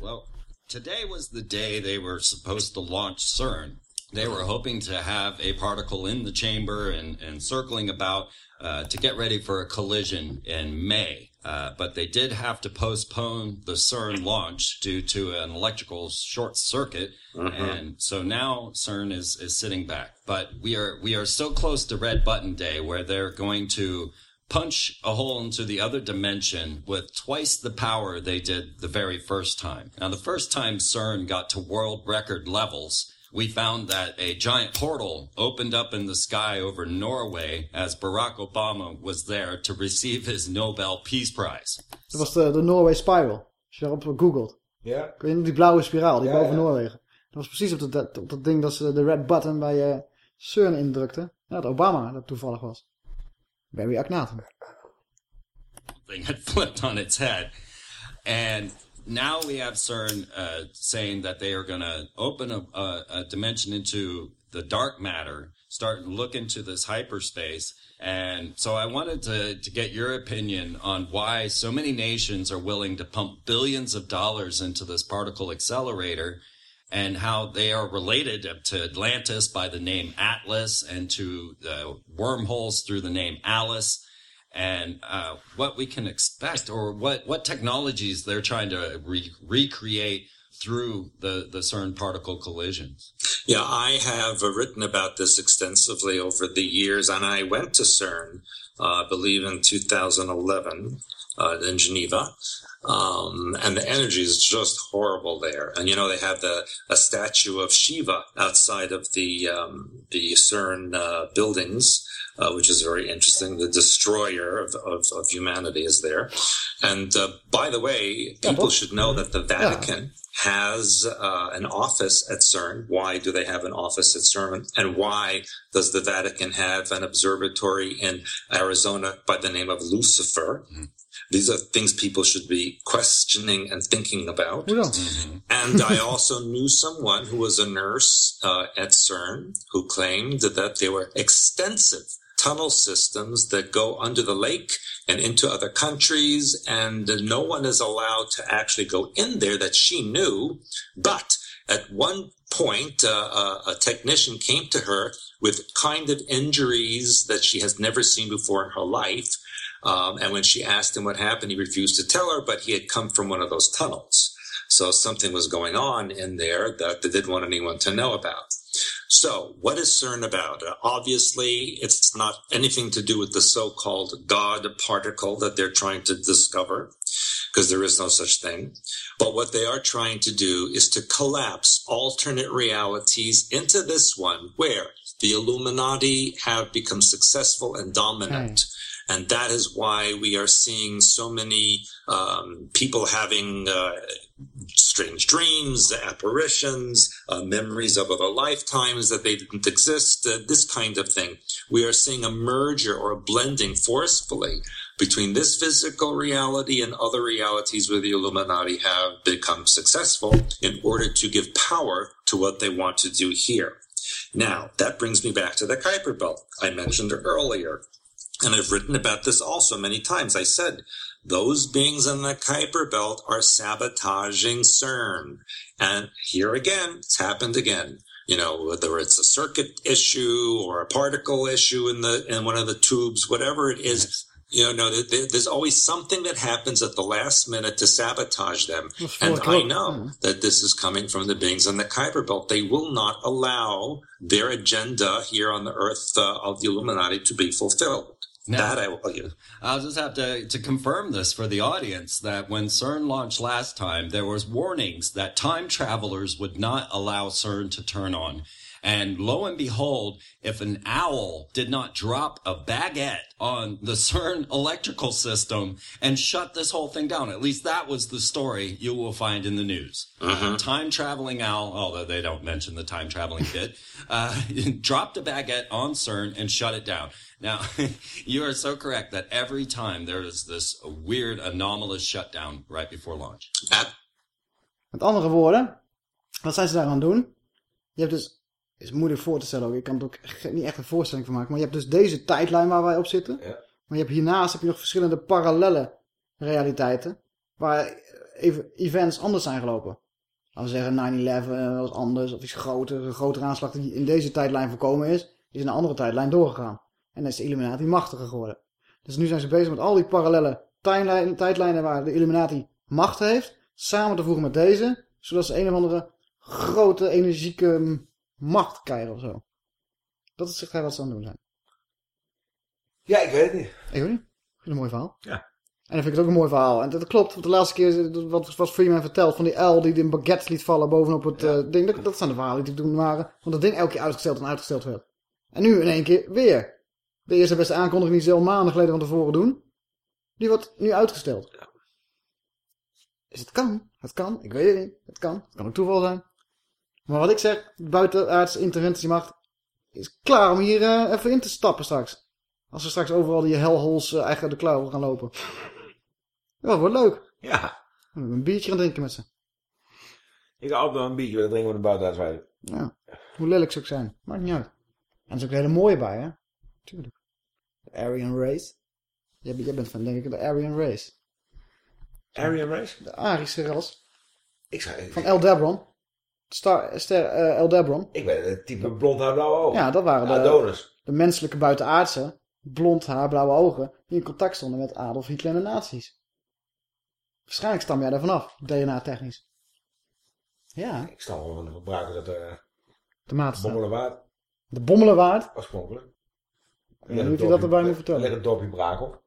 Well, today was the day they were supposed to launch CERN. They were hoping to have a particle in the chamber and, and circling about uh, to get ready for a collision in May. Uh, but they did have to postpone the CERN launch due to an electrical short circuit, and so now CERN is, is sitting back. But we are we are so close to Red Button Day, where they're going to punch a hole into the other dimension with twice the power they did the very first time. Now, the first time CERN got to world record levels, we found that a giant portal opened up in the sky over Norway as Barack Obama was there to receive his Nobel Peace Prize. Dat was de, de Norway Spiral. Als je daarop googelt. Ja. Ik weet niet, die blauwe spiraal, die Ja, boven ja. Noorwegen. Dat was precies op dat, op dat ding dat ze de red button bij eh CERN indrukte. Ja, dat Obama dat toevallig was. Barry Agnatum. thing had flipped on its head. And now we have CERN uh, saying that they are going to open a, a, a dimension into the dark matter, start and look into this hyperspace. And so I wanted to, to get your opinion on why so many nations are willing to pump billions of dollars into this particle accelerator and how they are related to Atlantis by the name Atlas and to uh, wormholes through the name Alice and uh, what we can expect or what, what technologies they're trying to re- recreate through the, the CERN particle collisions. Yeah, I have uh, written about this extensively over the years, and I went to CERN, uh, I believe in 2011 uh, in Geneva. Um, and the energy is just horrible there. And you know, they have the a statue of Shiva outside of the um, the CERN uh, buildings, uh, which is very interesting. The destroyer of, of, of humanity is there. And uh, by the way, people should know that the Vatican has uh, an office at CERN. Why do they have an office at CERN? And why does the Vatican have an observatory in Arizona by the name of Lucifer? These are things people should be questioning and thinking about. And I also knew someone who was a nurse uh, at CERN who claimed that there were extensive tunnel systems that go under the lake and into other countries, and no one is allowed to actually go in there that she knew. But at one point, uh, a, a technician came to her with kind of injuries that she has never seen before in her life. Um, and when she asked him what happened, he refused to tell her, but he had come from one of those tunnels. So something was going on in there that they didn't want anyone to know about. So, what is CERN about? Uh, obviously, it's not anything to do with the so-called God particle that they're trying to discover, because there is no such thing. But what they are trying to do is to collapse alternate realities into this one, where the Illuminati have become successful and dominant. And that is why we are seeing so many um, people having uh, strange dreams, apparitions, uh, memories of other lifetimes that they didn't exist, uh, this kind of thing. We are seeing a merger or a blending forcefully between this physical reality and other realities where the Illuminati have become successful in order to give power to what they want to do here. Now, that brings me back to the Kuiper Belt I mentioned earlier. And I've written about this also many times. I said, those beings in the Kuiper Belt are sabotaging CERN. And here again, it's happened again. You know, whether it's a circuit issue or a particle issue in the in one of the tubes, whatever it is, you know, no, there's always something that happens at the last minute to sabotage them. And I know that this is coming from the beings in the Kuiper Belt. They will not allow their agenda here on the earth uh, of the Illuminati to be fulfilled. That I will you. I'll just have to, to confirm this for the audience that when CERN launched last time, there was warnings that time travelers would not allow CERN to turn on. And lo and behold, if an owl did not drop a baguette on the CERN electrical system and shut this whole thing down, at least that was the story you will find in the news. Mm-hmm. Time traveling owl, although they don't mention the time traveling bit, uh, dropped a baguette on CERN and shut it down. Now, you are so correct that every time there is this weird anomalous shutdown right before launch. Met andere woorden, wat zijn ze daar aan het doen? Je hebt dus, is moeilijk voor te stellen ook, ik kan het ook niet echt een voorstelling van maken, maar je hebt dus deze tijdlijn waar wij op zitten. Maar je hebt hiernaast heb je nog verschillende parallelle realiteiten, waar even events anders zijn gelopen. Laten we zeggen 9-11 was anders, of iets groter, een grotere aanslag die in deze tijdlijn voorkomen is, is in een andere tijdlijn doorgegaan. En dan is de Illuminati machtiger geworden. Dus nu zijn ze bezig met al die parallelle tijdlijnen, tijdlijnen waar de Illuminati macht heeft, samen te voegen met deze, zodat ze een of andere grote energieke mm, macht krijgen of zo. Dat is echt wat ze aan het doen zijn. Ja, ik weet het niet. Ik weet niet. Ik vind het een mooi verhaal. Ja. En dan vind ik het ook een mooi verhaal. En dat klopt, want de laatste keer, wat was Freeman verteld, van die uil die de baguettes liet vallen bovenop het eh, ding. Dat, dat zijn de verhalen die toen waren. Want dat ding elke keer uitgesteld en uitgesteld werd. En nu in één keer weer. De eerste beste aankondiging die ze al maanden geleden van tevoren doen. Die wordt nu uitgesteld. Dus het kan. Het kan. Ik weet het niet. Het kan. Het kan ook toeval zijn. Maar wat ik zeg, buitenaardse interventiemacht is klaar om hier eh, even in te stappen straks. Als we straks overal die hellholes uh, eigen de klauwen gaan lopen. Ja, dat wordt leuk. Ja. Een biertje gaan drinken met ze. Ik ga altijd wel een biertje willen drinken met de buitenuitwijden. Ja. Hoe lelijk ze ook zijn. Maakt niet uit. En er is ook een hele mooie bij, hè? Tuurlijk. De Aryan Race. Jij, bent- jij bent van, denk ik, de Aryan Race. Aryan Race? De Arische ras. Ik zou... Van El Debron. Star, ster, eh, El Debron. Ik ben het type blond haar blauwe ogen. Ja, dat waren de, Adonis. de menselijke buitenaardse, blond haar, blauwe ogen, die in contact stonden met Adolf Hitler en de nazi's. Waarschijnlijk stam jij daarvan af, DNA-technisch. Ja. Ik stam wel van de gebruiken dat eh De maat Bommelenwaard De Bommelenwaard? oorspronkelijk. Ik weet niet of je dat erbij moet vertellen. Er ligt het dorpje Brakel.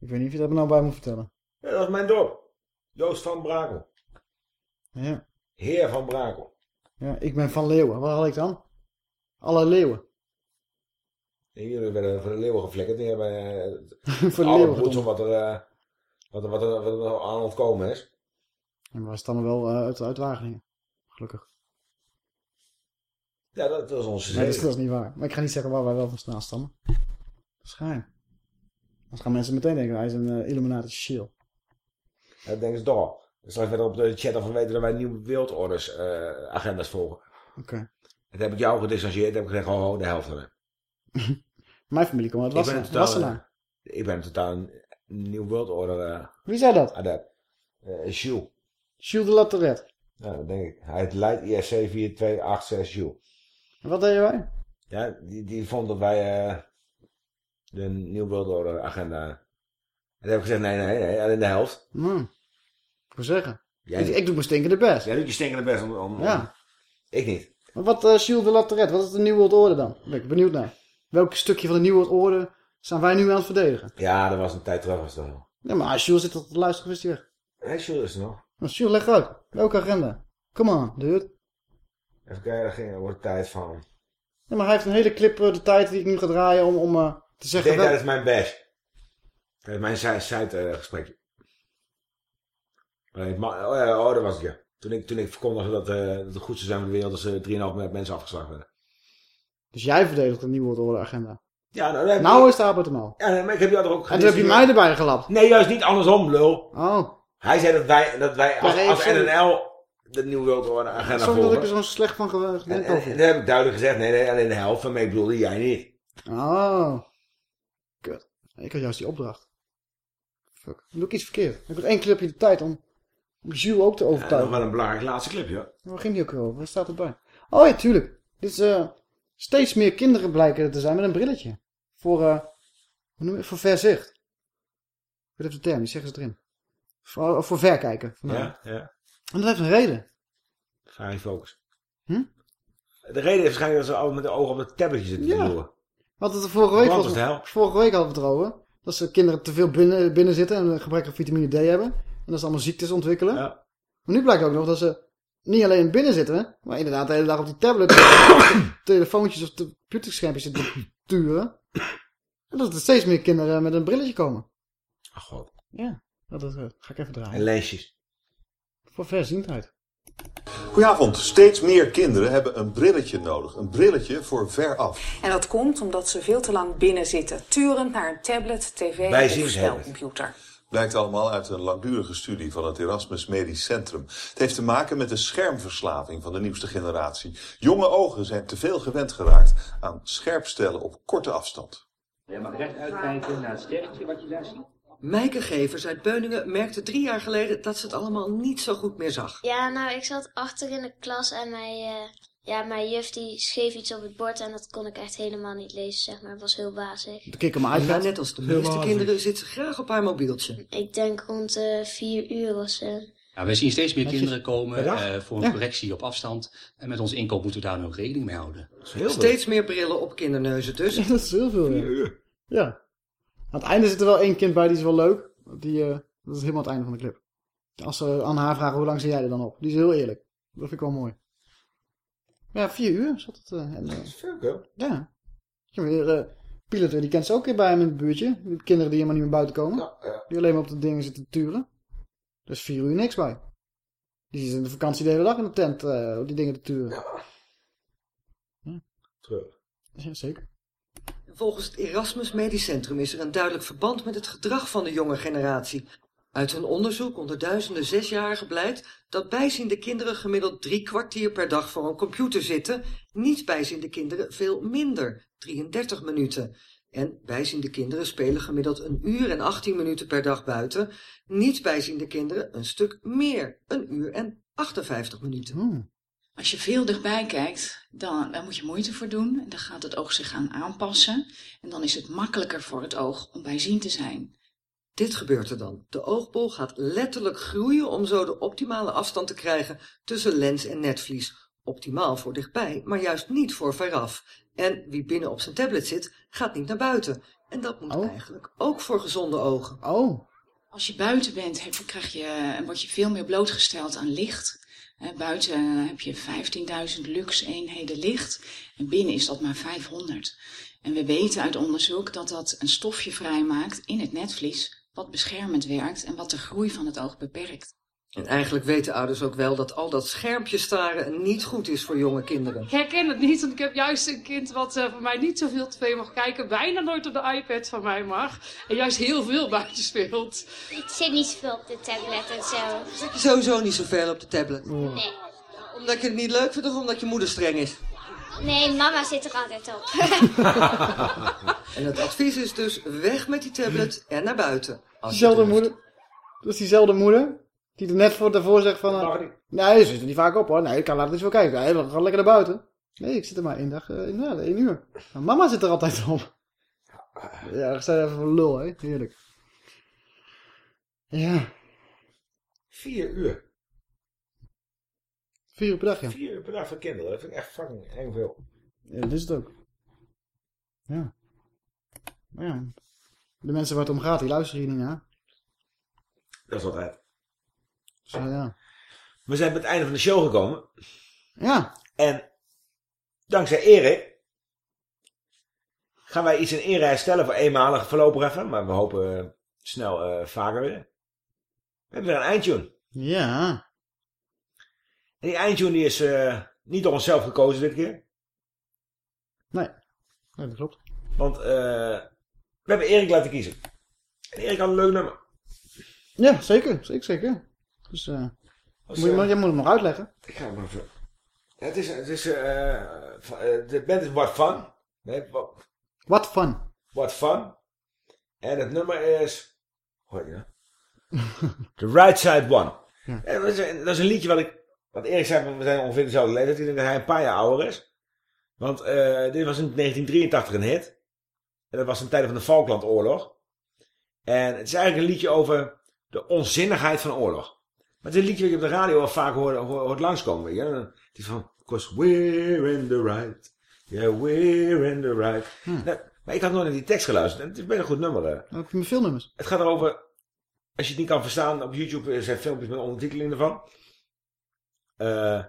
Ik weet niet of je dat er nou bij moet vertellen. Ja, dat is mijn dorp. Joost van Brakel. Ja. Heer van Brakel. ja, ik ben van Leeuwen. Wat had ik dan? Alle leeuwen. Hier werden voor de leeuwen geflikkerd. Die hebben eh, Voor de voedsel gedaan. wat er, eh, wat er, wat er, wat er aan ontkomen is. En wij stammen wel eh, uit, uit Wageningen. Gelukkig. Ja, dat, is onze Nee, dat is, zin. dat is niet waar. Maar ik ga niet zeggen waar wij wel van staan stammen. Dat is geheim. Dan gaan mensen meteen denken, hij is een uh, Illuminati shield. Dat denken ze toch al. Dus straks verder op de chat al van weten dat wij nieuwe wereldorders eh, agendas volgen. Oké. Dat heb ik jou gedistanceerd. heb ik gezegd, oh, oh, de helft ervan. Mijn familie komt uit Ik ben totaal, Wassenaar. ik ben totaal een nieuw wereldorder eh Wie zei dat? adept. Eh Jules. Jules de Latourette. Ja, dat denk ik. Hij Leidt ISC 4286 Jules. En wat deden wij? Ja, die, die vond dat wij eh, de Nieuw Wereldorder agenda... En toen heb ik gezegd, nee, nee, nee, alleen de helft. Hmm. Ik wil zeggen. Jij ik, niet. ik doe mijn stinkende best. Jij doet je stinkende best om... om Ja. Ik niet. Maar wat uh, Jules de Latourette, wat is de Nieuwe Wereldorde dan? Daar ben ik benieuwd naar. Welk stukje van de Nieuwe Wereldorde zijn wij nu aan het verdedigen? Ja, dat was een tijd terug was dat wel. Ja, maar Jules zit tot te luisteren, is hij weg. Jules is er nog. Nou, Jules, leg uit. Welke agenda? Come on, dude. Even kijken, dat er wordt tijd van... Ja, maar hij heeft een hele clip eh, de tijd die ik nu ga draaien om, om eh, te Ik zeggen... denk wel- dat is mijn bash. Tijdens mijn site, site eh, gesprekje. Nee, oh, ja, oh, dat was het ja. Toen ik, toen ik verkondigde dat, eh, dat het goed zou zijn voor de wereld als er 3,5 miljard mensen afgeslacht werden. Dus jij verdedigt de nieuwe agenda. Ja, nou, heb Nou je- is het Albert Mouw. Ja, maar ik heb jou er ook En toen heb je mij erbij gelapt. Nee, juist niet andersom, lul. Oh. Hij zei dat wij, dat wij als, als. NNL de nieuwe wereldagenda Sorry dat ik er zo slecht van ge- En, gedacht en, over. en dat heb ik duidelijk gezegd. Nee, nee, alleen de helft van mij bedoelde jij niet. Oh. Kut. Ik had juist die opdracht. Fuck. Dan doe ik iets verkeerd. Ik heb nog één clipje de tijd om Jules ook te Ja, nog overtuigen. wel een belangrijk laatste clip, ja. Waar ging die ook over? Waar staat het bij? Oh ja, tuurlijk. Dit is, eh, steeds meer kinderen blijken er te zijn met een brilletje. Voor, eh, hoe noem je het? Voor verzicht. Ik weet even de term, die zeggen ze erin. Voor, voor verkijken. Ja, ja. En dat heeft een reden. Fijn focus. Hm? De reden is waarschijnlijk dat ze altijd met de ogen op het tabletje zitten Ja. te doen. Want het vorige week, was, vorige week hadden we het erover. Dat ze kinderen te veel binnen, binnen zitten en een gebrek aan vitamine D hebben. En dat ze allemaal ziektes ontwikkelen. Maar nu blijkt ook nog dat ze niet alleen binnen zitten, maar inderdaad de hele dag op die tablet, telefoontjes of de computerschermpjes zitten te turen. En dat er steeds meer kinderen met een brilletje komen. Ach god. Ja, dat is, eh, ga ik even draaien. En lensjes. Voor verziendheid. Goedenavond. Steeds meer kinderen hebben een brilletje nodig. Een brilletje voor veraf. En dat komt omdat ze veel te lang binnen zitten, turend naar een tablet, tv of Bijzienshebbend. spelcomputer. Blijkt allemaal uit een langdurige studie van het Erasmus Medisch Centrum. Het heeft te maken met de schermverslaving van de nieuwste generatie. Jonge ogen zijn te veel gewend geraakt aan scherp stellen op korte afstand. Je mag recht uitkijken naar het sterretje wat je daar ziet. Mijke Gevers uit Beuningen merkte drie jaar geleden dat ze het allemaal niet zo goed meer zag. Ja, nou, ik zat achter in de klas en mijn, eh, ja, mijn juf die schreef iets op het bord en dat kon ik echt helemaal niet lezen, zeg maar. Het was heel wazig. De kikker maar Ja, net als de meeste kinderen zit ze graag op haar mobieltje. Ik denk rond eh vier uur of zo. Nou, we zien steeds meer Netjes. kinderen komen eh, voor een Ja. correctie op afstand. En met ons inkoop moeten we daar nog rekening mee houden. Steeds meer brillen op kinderneuzen dus. Ja, dat is heel veel. Ja. ja. Aan het einde zit er wel één kind bij, die is wel leuk. Die, eh, dat is helemaal het einde van de clip. Als ze aan haar vragen, hoe lang zit jij er dan op? Die is heel eerlijk. Dat vind ik wel mooi. Ja, vier uur zat het. eh, en, eh, Veel, hè? ja. Ja, weer, eh, Pilot, die kent ze ook weer bij hem in het buurtje. Die kinderen die helemaal niet meer buiten komen. Die alleen maar op de dingen zitten te turen. Is vier uur niks bij. Die zitten in de vakantie de hele dag in de tent eh, op die dingen te turen. Terug. Ja, zeker. Volgens het Erasmus Medisch Centrum is er een duidelijk verband met het gedrag van de jonge generatie. Uit een onderzoek onder duizenden zesjarigen blijkt dat bijziende kinderen gemiddeld drie kwartier per dag voor een computer zitten. Niet bijziende kinderen veel minder, 33 minuten. En bijziende kinderen spelen gemiddeld een uur en 18 minuten per dag buiten. Niet bijziende kinderen een stuk meer, een uur en 58 minuten. Als je veel dichtbij kijkt, dan, daar moet je moeite voor doen. En dan gaat het oog zich gaan aanpassen. En dan is het makkelijker voor het oog om bijzien te zijn. Dit gebeurt er dan. De oogbol gaat letterlijk groeien om zo de optimale afstand te krijgen tussen lens en netvlies. Optimaal voor dichtbij, maar juist niet voor veraf. En wie binnen op zijn tablet zit, gaat niet naar buiten. En dat moet eigenlijk ook voor gezonde ogen. Oh. Als je buiten bent, heb, krijg je, en word je veel meer blootgesteld aan licht. Eh, buiten heb je 15.000 lux-eenheden licht. En binnen is dat maar 500. En we weten uit onderzoek dat dat een stofje vrijmaakt in het netvlies. Wat beschermend werkt en wat de groei van het oog beperkt. En eigenlijk weten ouders ook wel dat al dat schermpje staren niet goed is voor jonge kinderen. Ik herken het niet, want ik heb juist een kind wat eh, voor mij niet zoveel tv mag kijken. Bijna nooit op de iPad van mij mag. En juist heel veel buiten speelt. Ik zit niet zoveel op de tablet en zo. Zit je sowieso niet zoveel op de tablet? Nee. Omdat je het niet leuk vindt of omdat je moeder streng is? Nee, mama zit er altijd op. En het advies is dus weg met die tablet en naar buiten. Diezelfde durft. moeder. Dat is diezelfde moeder. Die er net voor daarvoor zegt van... eh, nee, ze zit er niet vaak op hoor. Nee, ik kan later eens wel kijken. Nee, we gaan lekker naar buiten. Nee, ik zit er maar één dag, uh, inderdaad, één uur. Maar mama zit er altijd op. Ja, ik sta even voor lul, hè. Heerlijk. Ja. Vier uur. Vier uur per dag, ja. Vier uur per dag voor kinderen. Dat vind ik echt fucking eng veel. Ja, dat is het ook. Ja. Maar ja. De mensen waar het om gaat, die luisteren hier niet naar. Dat is altijd. Zo, ja. We zijn bij het einde van de show gekomen. Ja. En dankzij Erik gaan wij iets in ere herstellen voor eenmalig voorlopig even. Maar we hopen snel eh, vaker weer. We hebben weer een eindtune. Ja. En die eindtune die is eh, niet door onszelf gekozen dit keer. Nee. nee dat klopt. Want eh, we hebben Erik laten kiezen. En Erik had een leuk nummer. Ja, zeker. Zeker, zeker. Dus eh moet je, eh, maar- jij moet hem nog uitleggen. Ik ga hem even... Ja, het is... Het is eh, de band is What Fun. Nee, wat, What fun. What Fun. En het nummer is... Die nou? The Right Side One. Ja. En dat, is een, dat is een liedje wat ik... Wat Erik zei, we zijn ongeveer dezelfde leeftijd. Ik denk dat hij een paar jaar ouder is. Want eh, dit was in 1983 een hit. En dat was in tijden van de Falklandoorlog. En het is eigenlijk een liedje over de onzinnigheid van oorlog. Maar het is een liedje wat je op de radio al vaak hoort, hoort, langskomen. En Het is van, because we're in the right. Yeah, we're in the right. Nou, maar ik had nooit naar die tekst geluisterd. En het is best een goed nummer. heb je veel nummers. Het gaat erover, als je het niet kan verstaan, op YouTube zijn filmpjes met ondertiteling ervan. Eh,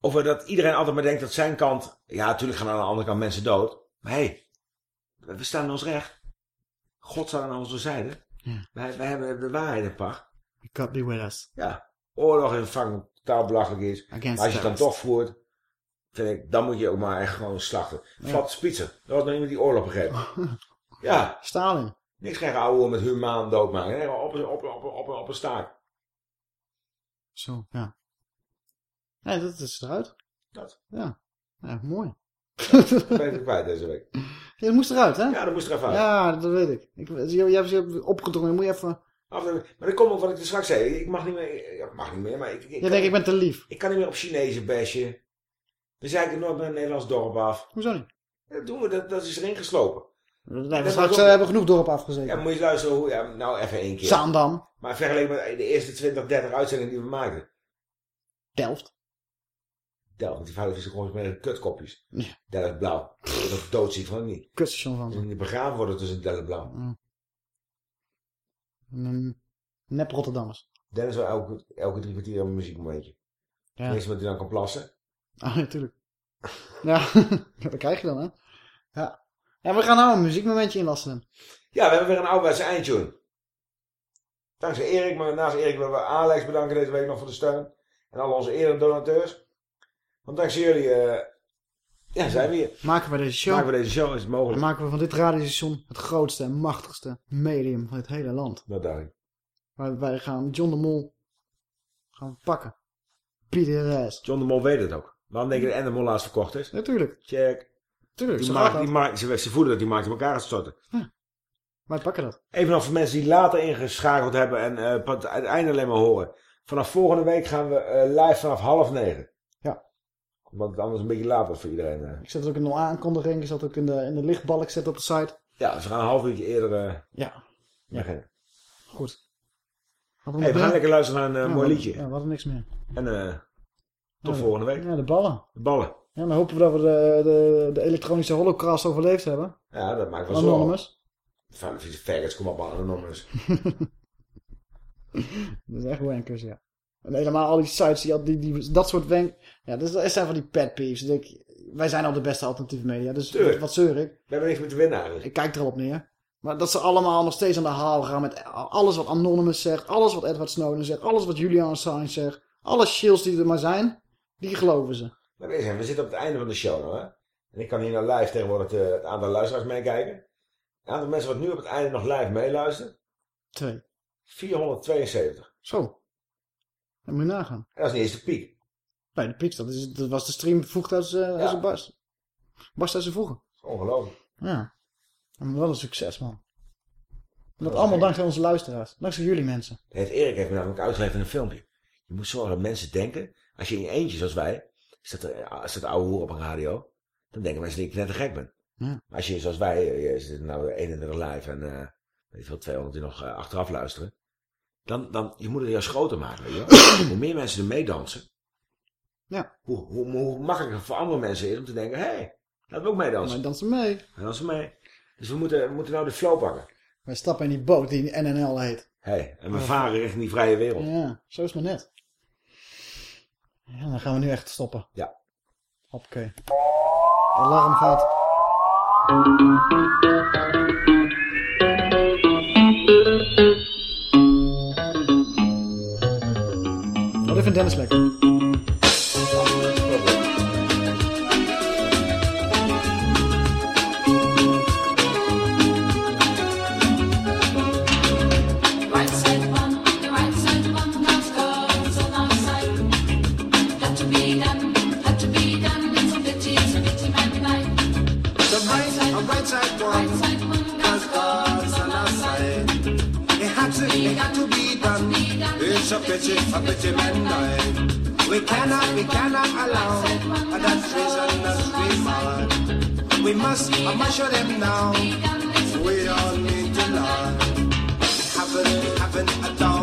over dat iedereen altijd maar denkt dat zijn kant, ja natuurlijk gaan aan de andere kant mensen dood. Maar hé, hey, we staan in ons recht. God staat aan onze zijde. Ja. Wij, wij hebben de waarheid in pacht. God be with us. Ja, oorlog in vang totaal belachelijk is. Against maar als je het dan toch voert, vind ik, dan moet je ook maar echt gewoon slachten. Ja. Spitsen. Dat was nog iemand die oorlog begreep. ja. Stalin. Niks geen ouwe met humaan doodmaken. Nee, op, op, op, op, op een staak. Zo, ja. Nee, dat is eruit. Dat. Ja. Ja, mooi. Dat ben ik kwijt deze week. Ja, dat moest eruit, hè? Ja, dat moest er even uit. Ja, dat weet ik. ik je, je hebt ze opgedrongen, moet je even... Maar dat komt ook wat ik er straks zei. Ik mag niet meer. Ja, mag niet meer, maar ik. ik Je kan- denkt, ik ben te lief. Ik kan niet meer op Chinese besje. We zeiken nooit meer een Nederlands dorp af. Hoezo niet? Dat doen we, dat, dat is erin geslopen. Nee, we straks eh, ook- hebben genoeg dorp afgezeten. Ja, moet je luisteren hoe, ja, nou even één keer. Zaandam. Maar vergeleken met de eerste 20, 30 uitzendingen die we maakten. Delft. Want die fout is gewoon met kutkopjes. Ja. Delft blauw. Dat is doodziek van niet. Kutstation van ze. niet begraven worden tussen Delft blauw. En, ehm, Nep Rotterdammers. Dennis wil elke, elke drie kwartier een muziekmomentje. Ja. Meestal dat hij dan kan plassen. Ah, natuurlijk. Ja, dat krijg je dan, hè? Ja. Ja, we gaan nou een muziekmomentje inlassen. Ja, we hebben weer een ouderwetse eindtune. Dankzij Erik, maar naast Erik willen we Alex bedanken deze week nog voor de steun. En al onze ere donateurs. Want dankzij jullie eh, ja, zijn we hier. Maken we deze show. Maken we deze show, is het mogelijk. Dan maken we van dit radiostation het grootste en machtigste medium van het hele land. Dat dacht ik. Waar wij gaan John de Mol gaan pakken. Pieter de rest. John de Mol weet het ook. Waarom denk je dat En de Mol laatst verkocht is? Natuurlijk. Check. Tuurlijk, Die markt, markt, ze, ze voelen dat die markt in elkaar gaat storten. Wij pakken dat. Even nog voor mensen die later ingeschakeld hebben en eh, pas het einde alleen maar horen. Vanaf volgende week gaan we eh, live vanaf half negen. Ja. Omdat het anders een beetje laat wordt voor iedereen. eh. Ik zet het ook in de aankondiging. Ik het ook in de, in de lichtbalk zetten op de site. Ja, we gaan een half uurtje eerder eh Ja. beginnen. Goed. Hey, we gaan lekker luisteren naar een eh, Ja, mooi we- liedje. Ja, we hadden niks meer. En eh tot Ja, volgende week. Ja, de ballen. De ballen. Ja, dan hopen we dat we de, de, de elektronische holocaust overleefd hebben. Ja, dat maakt wel zo. Anonymous. Van faggots, kom op, anonymous. Dat is echt wankers, ja. En helemaal al die sites, die, die, die, dat soort wank... Ja, dat zijn van die pet peeves. Dus ik, wij zijn al de beste alternatieve media, dus Tuurlijk. wat zeur ik? We hebben niks meer te winnen eigenlijk. Ik kijk er al op neer. Maar dat ze allemaal nog steeds aan de haal gaan met alles wat Anonymous zegt, alles wat Edward Snowden zegt, alles wat Julian Assange zegt, alle shills die er maar zijn, die geloven ze. Maar even, we zitten op het einde van de show nou, hè. En ik kan hier naar live tegenwoordig het, het aantal luisteraars meekijken. Het aantal mensen wat nu op het einde nog live meeluisteren. Twee. 472. Zo. Dat moet je nagaan. Dat is niet eens de piek. Nee, de pieks, dat, is, dat was de stream voegt uit zijn uit zijn barst. Barst uit zijn voegen. Ongelooflijk. Ja. Wel een succes, man. En dat allemaal dankzij onze luisteraars. Dankzij jullie mensen. Het Erik heeft me namelijk uitgelegd in een filmpje. Je moet zorgen dat mensen denken, als je in je eentje zoals wij, staat er, staat oude hoer op een radio, dan denken mensen dat ik net te gek ben. Ja. Als je zoals wij, eh, je zit nou 31 live en eh weet je veel, 200 die nog achteraf luisteren, dan, dan je moet het juist groter maken. Weet je hoe meer mensen er meedansen, Ja. hoe, hoe, hoe makkelijker voor andere mensen is om te denken, hé, hey, laten we ook meedansen. Maar dansen mee. En dansen mee. Dus we moeten, we moeten nou de flow pakken. Wij stappen in die boot die NNL heet. Hey, en we varen richting die vrije wereld. Ja, zo is het maar net. Ja, dan gaan we nu echt stoppen. Ja. Hoppakee. De alarm gaat. Dennis tennis. pretty, a pretty men die. We cannot, we cannot allow that that's treason, that's reason. We must, I must show them now. We all need to learn. Haven't, haven't a dog.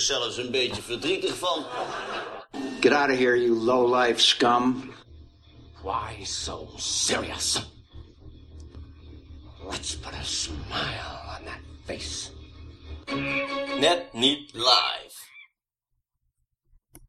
zelfs een beetje verdrietig van. Get out of here, you low-life scum.